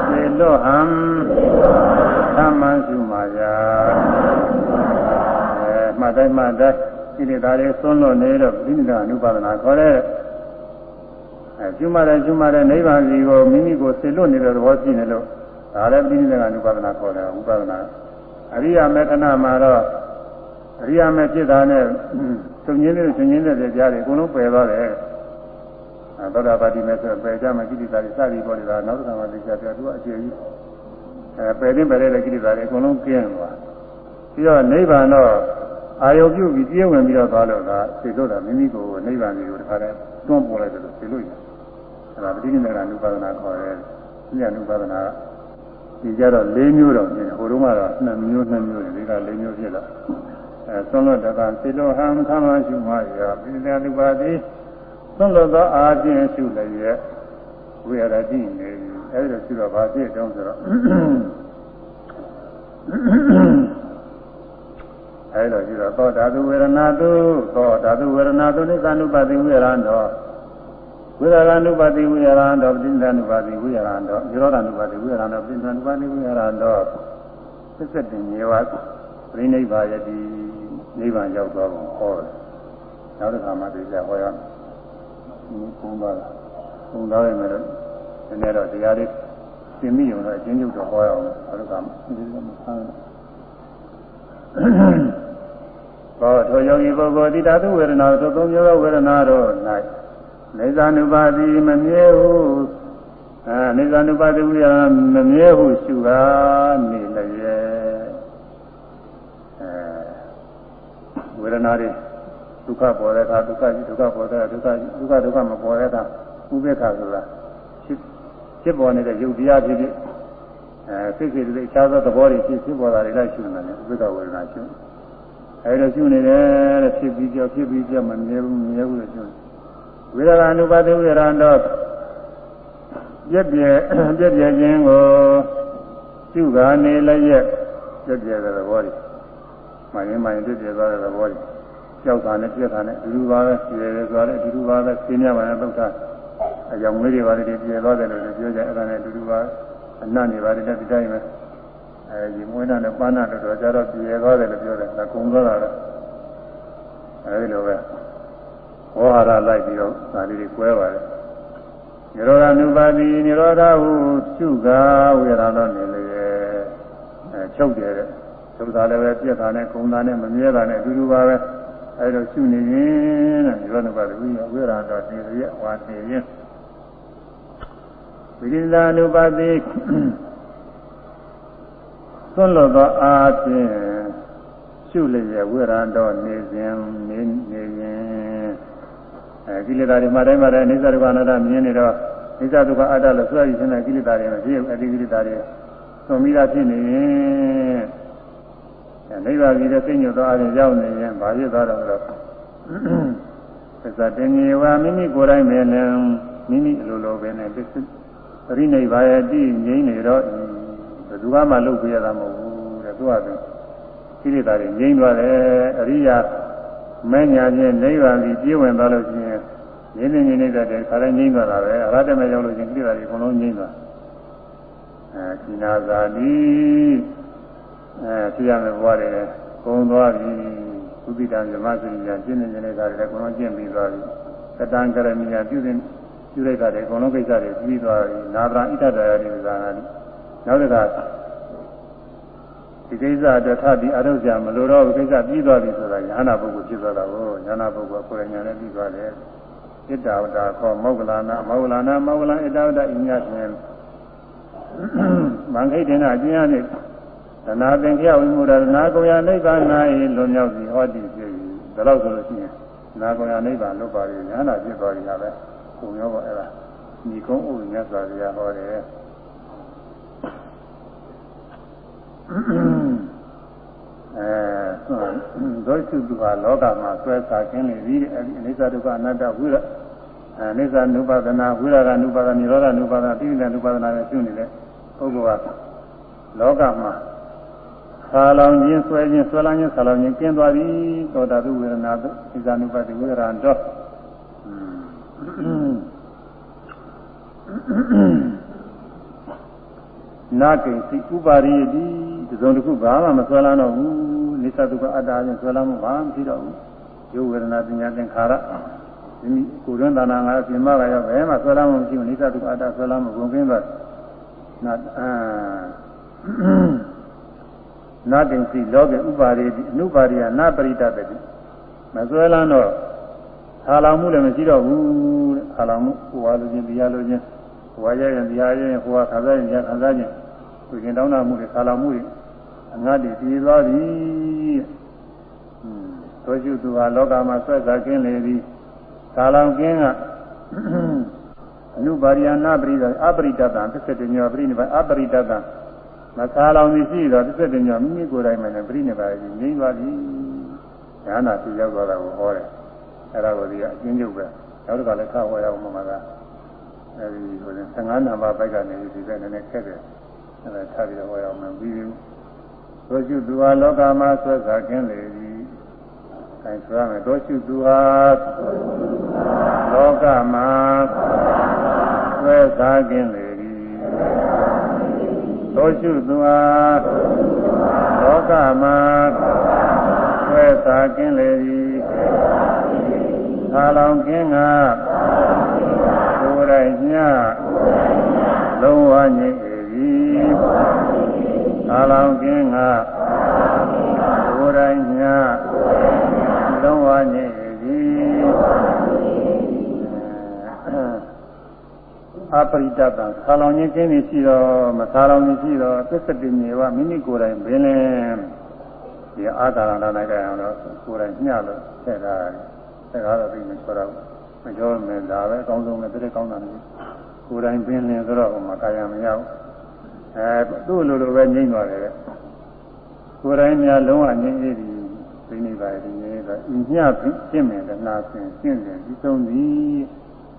သေလွတ်ဟံသမန်ရှုမာယာအဲမှတ်တိုင်းမှတ်တိုင်းဒီနေ့ဒါလေးသွန်းလို့နေတော့ပြိဋ္ဌာအနုပါဒနာခေါ်တဲ့အဲကျွမ်းတဲ့ကျွမ်းတဲ့နိဗ္ဗာန်စီကိုမိမိကိုဆေလွတ်နေတဲ့သဘောရှိနေလို့ဒါလည်းပြိဋ္ဌာအနုပါဒနာခေါ်တယ်ဥပါဒနာ အရိယာမေခဏမှာတော့အရိယာမေဖြစ်တာနဲ့သုံးရင်းနဲ့သုံးရင်းတဲ့ကြားတွေအကုန်လုံးပယ်သွားတယ်သောတာပတိမေဆိုပယ်ကြမှာကိဋ္တာတွေစသည်ပေါ်နေတာနောက်တစ်ခါမှသိကြတယ်သူကအကျေကြီးအဲပယ်တင်ပယ်တဲ့ကိဋ္တာတွေအကုန်လုံးကျင်းသွားပြီးတော့နိဗ္ဗာန်တော့အာယုပြုပြီးပြည့်ဝင်ပြီးတော့သွားလို့ကသိလို့တာမိမိကိုနိဗ္ဗာန်ကိုတခါတည်းတွန်းပေါ်လိုက်တယ်လို့သိလို့ရတယ်အဲဒါပဋိနိဗ္ဗာန်အနုပါဒနာခေါ်တယ်ဉာဏ်အနုပါဒနာ ဒီကြတော့၄မျိုးတော့ပြင်ဟိုတုန်းကတော့2မျိုး2မျိုးဒီက၄မျိုးဖြစ်တော့အဲသွန်လို့တကံသိလို့ဟံခမရှုမှရပိဋကလူပါတိသွန်လို့သောအာဖြင့်ရှုလည်းရဲ့ဝိရတိနေအဲဒီလိုရှုတော့ဘာဖြစ်တုံးဆိုတော့အဲလိုရှိတော့သောဓာတုဝေဒနာတုသောဓာတုဝေဒနာတုနိသ ानु ပတိဝေရံတော် ဝိရာဂ ानु ပါတိဝိရာဏောပိဋ္ဌာနုပါတိဝိရာဏောရောဓာနုပါတိဝိရာဏောပိဋ္ဌာနုပါတိဝိရာဏောသစ္စတ္တမြေဝပြိနိဗ္ဗာယတိနိဗ္ဗာန်ရောက်သွားကုန်ဟောတယ်နောက်တစ်ခါမှသိကြဟောရမယ်ဒီကုန်းသွားတာကုန်းသွားရမယ်လို့ဒီနေ့တော့တရားလေးသင်မိရုံတော့အချင်းချင်းတော့ဟောရအောင်နောက်တစ်ခါမှဒီလိုမှဆန်းဘောထောယောဂီပုဂ္ဂိုလ်တိဓာတုဝေဒနာသို့သုံးမျိုးသောဝေဒနာတို့၌ နေဇာနုပါတိမမြဲဟုအဲနေဇာနုပါတိဝိယမမြဲဟုရှုကားနေလည်းရဲ့အဲဝေဒနာတွေဒုက္ခပေါ်တဲ့အခါဒုက္ခကြီးဒုက္ခပေါ်တဲ့ဒုက္ခကြီးဒုက္ခဒုက္ခမပေါ်တဲ့အခါဥပေက္ခဆိုတာဖြစ်ပေါ်နေတဲ့ယုတ်တရားဖြစ်ဖြစ်အဲစိတ်စိတ်တွေအခြားသောသဘောတွေဖြစ်ဖြစ်ပေါ်တာတွေလိုက်ရှုနေတယ်ဥပေက္ခဝေဒနာရှုအဲဒါရှုနေတယ်တဲ့ဖြစ်ပြီးကြောက်ဖြစ်ပြီးကြောက်မမြဲဘူးမမြဲဘူးလို့ရှု ဝိရကအနုပါတိဝိရံတော့ပြည့်ပြည့်ပြည့်ပြည့်ခြင်းကိုပြုကနေလည်းရဲ့ပြည့်ပြည့်တဲ့သဘောတွေမှန်ရင်မှန်ရင်ပြည့်ပြည့်သွားတဲ့သဘောတွေကြောက်တာနဲ့ပြည့်တာနဲ့အတူတူပါပဲပြည့်တယ်ဆိုတော့အတူတူပါပဲသိမြပါနဲ့သုတ်တာအကြောင်းလေးတွေပါလေပြည့်သွားတယ်လို့ပြောကြအဲ့ဒါနဲ့အတူတူပါအနတ်နေပါတယ်ဒီတိုင်းပဲအဲဒီမွေးနာနဲ့ပန်းနာတို့တော့ကြတော့ပြည့်သွားတယ်လို့ပြောတယ်ဒါကုံသွားတာတော့အဲဒီလိုပဲ ဩဟာရလိုက်ပြီးတော့ဒါလေးတွေကွဲပါတယ်နိရောဓ అను ပါတိနိရောဓဟုရှုကာဝေရဏောနေလေအဲချုပ်တယ်တဲ့သုဒ္ဓါလည်းပဲပြက်တာနဲ့ခုံတာနဲ့မမြဲတာနဲ့အတူတူပါပဲအဲဒါရှုနေရင်တဲ့နိရောဓ అను ပါတိဝေရဏောတည်ရဝါတည်ရင်ဝိရိယ అను ပါတိသွန်လွတ်သောအာဖြင့်ရှုလျက်ဝေရဏောနေစဉ်နေနေရ အဲကိလေသာတွေမှတိုင်းမှတိုင်းအိစ္ဆဒုက္ခအနတ္တမြင်နေတော့အိစ္ဆဒုက္ခအတ္တလို့ဆိုရည်ခြင်းနဲ့ကိလေသာတွေမရှိဘူးအတိကိလေသာတွေသွန်ပြီးသားဖြစ်နေရင်နိဗ္ဗာန်ကြီးတဲ့စိတ်ညွတ်သောအရင်ရောက်နေရင်ဘာဖြစ်သွားတော့လဲသစ္စာတင်ကြီးဝါမိမိကိုယ်တိုင်ပဲလည်းမိမိအလိုလိုပဲနဲ့ပစ္စရိနိဗ္ဗာယတိငြိမ့်နေတော့ဘယ်သူမှလုပ်ပြရတာမဟုတ်ဘူးတဲ့သူကသူကိလေသာတွေငြိမ့်သွားတယ်အရိယာ မဲ့ညာချင်းနိဗ္ဗာန်ကြီးပြည့်ဝင်သွားလို့ရှိရင်ငြိမ့်နေငြိမ့်နေတဲ့တည်းခါတိုင်းငြိမ့်သွားတာပဲအရဟတမေရောက်လို့ရှိရင်ကိလေသာတွေအကုန်လုံးငြိမ့်သွားအဲကိနာဇာတိအဲသိရမယ်ဘဝတွေကုံသွားပြီသုတိတံဇမစရိညာကျင့်နေနေတာတွေလည်းအကုန်လုံးကျင့်ပြီးသွားပြီကတံကရမိညာပြုစဉ်ပြုလိုက်တာတွေအကုန်လုံးကိစ္စတွေပြီးသွားပြီနာဗရာဣတ္တရာတိဇာနာတိနောက်တစ်ခါ ဒီကိစ္စအတွက်ထပ်ပြီးအရုပ်ကြမလို့တော့ကိစ္စပြီးသွားပြီဆိုတာညာနာပုဂ္ဂိုလ်ဖြစ်သွားတာကိုညာနာပုဂ္ဂိုလ်ကိုယ်ဉာဏ်နဲ့ပြီးသွားတယ်ဣတ္တဝတ္တခေါ်မောဂလနာမောဂလနာမောဂလဣတ္တဝတ္တဤမြတ်ဖြင့်မင်္ဂိတေနအကျဉ်းအားဖြင့်သနာသင်္ခယဝိမုဒ္ဒနာကုယနိဗ္ဗာန်၌လွန်မြောက်သည်ဟောတိဖြစ်၏ဒါလို့ဆိုလို့ရှိရင်နာကုယနိဗ္ဗာန်လွတ်ပါရညာနာဖြစ်သွားပြီဟာပဲပုံရောပေါ့အဲ့ဒါညီကုန်းဥမြတ်စွာဘုရားဟောတယ် အဲဒုစုသူဟာလောကမှာဆွဲစားခြင်းလေပြီးအဲဒီအနိစ္စဒုက္ခအနတ္တဝိရအနိစ္စနုပါဒနာဝိရကနုပါဒနာနိရောဓနုပါဒနာတိဋ္ဌိနုပါဒနာနဲ့ရှင်းနေတဲ့ပုဂ္ဂိုလ်ကလောကမှာဆာလောင်ခြင်းဆွဲခြင်းဆွဲလောင်ခြင်းဆာလောင်ခြင်းကျင်းသွားပြီသောတာတုဝေဒနာတုဣဇာနုပတိဝေရံတော့နာကိစီဥပါရိယတိ သုံးတစ်ခုဘာမှမဆွဲလန်းတော့ဘူးနိစ္စဒုက္ခအတ္တချင်းဆွဲလန်းမှုဘာမှမရှိတော့ဘူးယောဝေဒနာပညာသင်္ခါရဒီကိုယ်တွင်းတဏ္ဍာငါအပြင်မှာကရောဘယ်မှဆွဲလန်းမှုမရှိဘူးနိစ္စဒုက္ခအတ္တဆွဲလန်းမှုကုန်ကင်းသွားနာအာနာတင်စီလောကေဥပါရိတိအနုပါရိယနာပရိတတတိမဆွဲလန်းတော့ခါလောင်မှုလည်းမရှိတော့ဘူးတဲ့ခါလောင်မှုဟိုဟာလိုချင်းတရားလိုချင်းဟိုဟာရရင်တရားရရင်ဟိုဟာခံစားရင်ခံစားခြင်းသူရင်တောင်းတာမှုတွေခါလောင်မှုတွေ အငတ်တွေတည်သွားပြီသောရှုသူဟာလောကမှာဆွဲစားကင်းလေသည်ခါလောင်ကင်းကအနုပါရိယနာပရိဒအပရိတတံသစ္စေတညောပရိနိဗ္ဗာန်အပရိတတံမခါလောင်သည်ရှိတော့သစ္စေတညောမိမိကိုယ်တိုင်မှလည်းပရိနိဗ္ဗာန်ကြီးငြိမ့်သွားပြီဉာဏ်နာသူရောက်သွားတာကိုဟောတယ်အဲ့ဒါကိုဒီကအကျဉ်းချုပ်ပဲနောက်တစ်ခါလည်းခါဟောရအောင်မှာကအဲဒီဟို15နံပါတ်ဘက်ကနေဒီဘက်နည်းနည်းခက်တယ်အဲ့ဒါထားပြီးတော့ဟောရအောင်မပြီးဘူး သောရှုသူဟာလောကမှာဆွဲစားခြင်းလေသည်။အဲဆိုရမယ်သောရှုသူဟာလောကမှာဆွဲစားခြင်းလေသည်။သောရှုသူဟာလောကမှာဆွဲစားခြင်းလေသည်။သာလောင်ခြင်းကကိုယ်တိုင်ညလုံးဝငြိမ်၏ အာလောင်ကင်းကကိုယ်တိုင်ညာလုံးဝငြိမ့်သည်အပရိတတံဆာလောင်ခြင်းကင်းနေရှိတော့မဆာလောင်ခြင်းရှိတော့သစ္စတိမြေဝမိမိကိုယ်တိုင်ဘင်းလင်းဒီအာသာရဏနိုင်ကြအောင်တော့ကိုယ်တိုင်ညှလို့ဆက်တာဆက်တာတော့ပြီးမဆိုတော့မပြောမယ်ဒါပဲအကောင်းဆုံးပဲတည်းကောင်းတာမျိုးကိုယ်တိုင်ဘင်းလင်းဆိုတော့ဟိုမှာကာယမရဘူး အဲသူ့လိုလိုပဲငြိမ့်သွားတယ်ကိုယ်တိုင်းများလုံးဝငြိမ့်အေးဒီသိနေပါရဲ့ဒီငြိမ့်ဆိုအညဖြစ်ဖြစ်မယ်တနာဆင်ရှင်းတယ်ဒီဆုံးသည်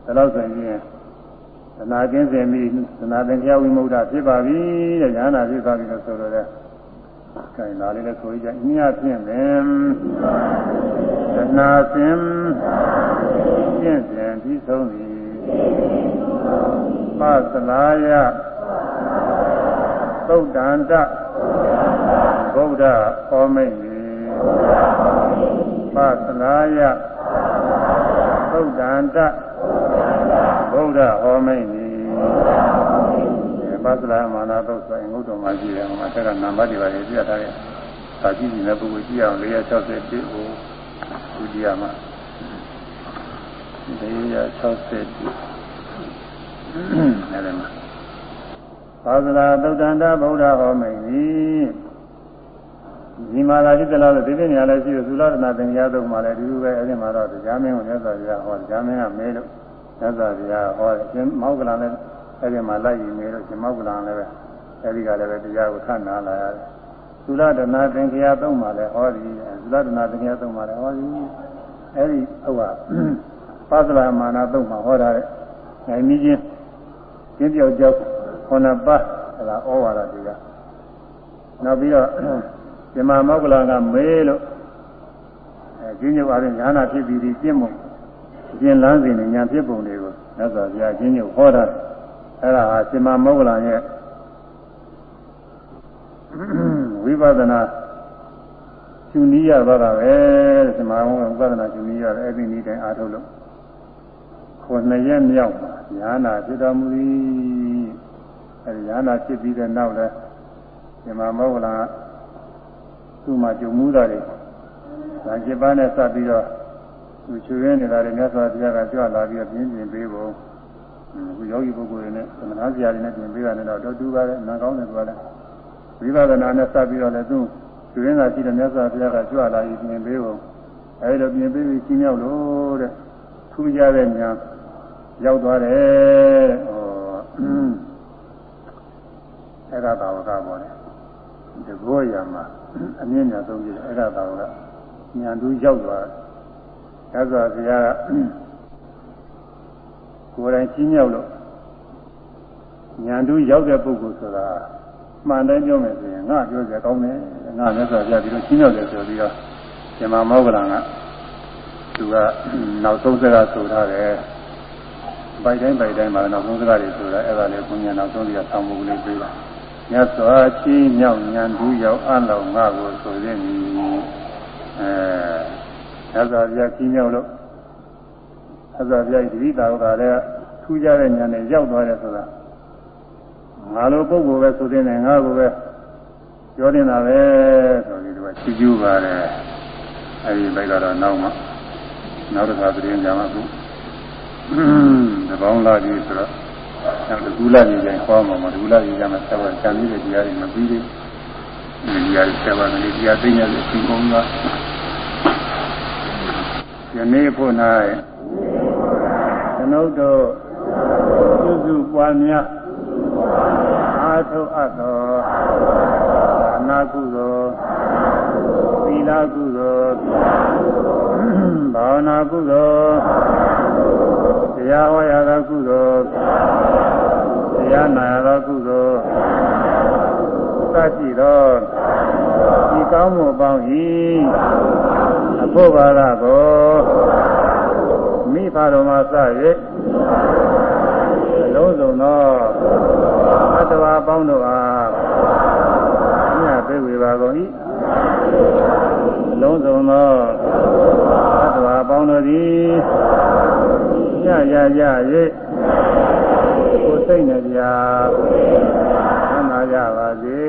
ဒါတော့ဆိုရင်သနာကင်းစင်ပြီးသနာသင်္ခယဝိမု ക്ത ဖြစ်ပါပြီတဲ့ညာနာဖြစ်ပါပြီလို့ဆိုတော့လေခိုင်လာလေးလည်းဆိုကြအညဖြစ်မယ်သနာစင်ရှင်းတယ်ဒီဆုံးသည် ပသနာယသုတ်တန္တဗုဒ္ဓဟောမိတ်ပသနာယသုတ်တန္တဗုဒ္ဓဟောမိတ်ပသနာမာနသုတ်ဆိုရင်ငုတ်တော်မှာကြည့်ရအောင်မှာတက်ကနံပါတ်တွေပါရေးပြထားတယ်။သာကြည့်ကြည့်တဲ့ပုဂ္ဂိုလ်ကြည့်အောင်461ကိုဒုတိယမှာ 461အဲ့ဒါမှာသာသနာသုတ်တန္တဗုဒ္ဓဟောမိန်သည်ဒီမှာလာရှိသလားလို့ဒီပြညာလည်းရှိသုလဒနာသင်္ကြန်တို့မှာလည်းဒီလိုပဲအဲ့ဒီမှာတော့တရားမင်းကိုမြတ်စွာဘုရားဟောတရားမင်းကမဲလို့မြတ်စွာဘုရားဟောတယ်ရှင်မောက္ကလန်လည်းအဲ့ဒီမှာလိုက်ယူနေလို့ရှင်မောက္ကလန်လည်းပဲအဲ့ဒီကလည်းပဲတရားကိုထနာလာရတယ်သုလဒနာသင်္ကြန်သုံးမှာလည်းဟောသည်သုလဒနာသင်္ကြန်သုံးမှာလည်းဟောသည်အဲ့ဒီဟုတ်ပါ ပါသလာမာနာသုံးမှာဟောတာတဲ့နိုင်မီးချင်းကျင်းပြောက်ကြောက်ခုနှစ်ပါးအဲဒါဩဝါဒတွေကနောက်ပြီးတော့ဇမမောက္ကလကမေးလို့အဲကျင်းညုပ်အားဖြင့်ညာနာဖြစ်ပြီးဒီကျင့်မှုကျင့်လန်းစဉ်နဲ့ညာဖြစ်ပုံတွေကိုမြတ်စွာဘုရားကျင်းညုပ်ဟောတာအဲဒါဟာဇမမောက္ကလရဲ့ဝိပဿနာရှင်နီးရသွားတာပဲဇမမောက္ကလဝိပဿနာရှင်နီးရတယ်အဲ့ဒီနည်းတိုင်းအားထုတ်လို့ ခုနှစ်ရက်မြောက်မှာညာနာဖြစ်တော်မူသည်အဲဒီညာနာဖြစ်ပြီးတဲ့နောက်လဲဒီမှာမောဂလာသူ့မှာကြုံမှုတာတွေဒါจิตပါနဲ့စပ်ပြီးတော့သူချွေရင်းနေတာတွေမြတ်စွာဘုရားကကြွလာပြီးတော့ပြင်းပြင်းပေးဖို့အခုယောဂီပုဂ္ဂိုလ်တွေနဲ့သမဏဆရာတွေနဲ့ပြင်ပေးတာနဲ့တော့တော့တူပါလေနာကောင်းတယ်သူကလည်းဝိပဿနာနဲ့စပ်ပြီးတော့လည်းသူချွေရင်းသာရှိတဲ့မြတ်စွာဘုရားကကြွလာပြီးပြင်ပေးဖို့အဲဒီလိုပြင်ပေးပြီးရှင်းရောက်လို့တဲ့ထူးခြားတဲ့ညာ ရောက်သွားတယ်ဟောအဲ့ဒါသာဝကပေါ်တယ်တဘောရမှာအမြင့်ညာဆုံးကြည့်တယ်အဲ့ဒါသာဝကညာတူရောက်သွားတယ်။ဒါဆိုဘုရားကကိုယ်တိုင်ချင်းမြောက်လို့ညာတူရောက်တဲ့ပုဂ္ဂိုလ်ဆိုတာမှန်တယ်ပြောမယ်ဆိုရင်ငါပြောကြကောင်းတယ်ငါလည်းဆိုပြပြီးတော့ချင်းမြောက်တယ်ဆိုပြီးတော့ရှင်မမောဂလန်ကသူကနောက်ဆုံးစကားဆိုထားတယ်။ ဘိုက်တိုင်းဘိုက်တိုင်းမှာနောက်ဆုံးစကားတွေဆိုတာအဲ့ဒါလေးဘုညာနောက်ဆုံးစကားဆောင်းမှုကလေးပြေးတာ။မြတ်စွာချင်းမြောက်ညာတူရောက်အလောငါကိုဆိုရင်အဲသစ္စာပြကြီးမြောက်လို့သစ္စာပြဒီတိတာကလည်းထူးခြားတဲ့ဉာဏ်နဲ့ရောက်သွားတယ်ဆိုတာငါလိုပုဂ္ဂိုလ်ပဲဆိုတဲ့နဲ့ငါကိုပဲပြောနေတာပဲဆိုပြီးတော့ချီးကျူးပါတယ်အဲဒီဘက်ကတော့နောက်မှနောက်တစ်ခါပြင်ကြမှာခု တပေါင်းလာပြီဆိုတော့နောက်တကူလာကြီးကျရင်ဟောမှာမတကူလာကြီးကျမှဆက်ပါချမ်းပြီးတဲ့တရားတွေမပြီးသေးဘူးဒီတရားတွေဆက်ပါမယ်တရားသိနေလို့ရှင်ကုန်းကယနေ့ဖို့၌ကျွန်ုပ်တို့စုစုပွားများအားထုတ်အပ်သောအနာကုသိုလ်သီလကုသိုလ်ဘာဝနာကုသိုလ် တရားဟောရသောကုသိုလ်တရားနာရသောကုသိုလ်သတိသောဒီကောင်းမှုပေါင်း၏အဖို့ပါကကိုမိဖတော်မှာစ၍လုံးစုံသောအတ္တဝါပေါင်းတို့အားမြတ်ပြေဝေပါကုန်၏လုံးစုံသောအတ္တဝါပေါင်းတို့သည် ညရရ၍ကိုယ်စိတ်နှပြသမ်းသာကြပါစေ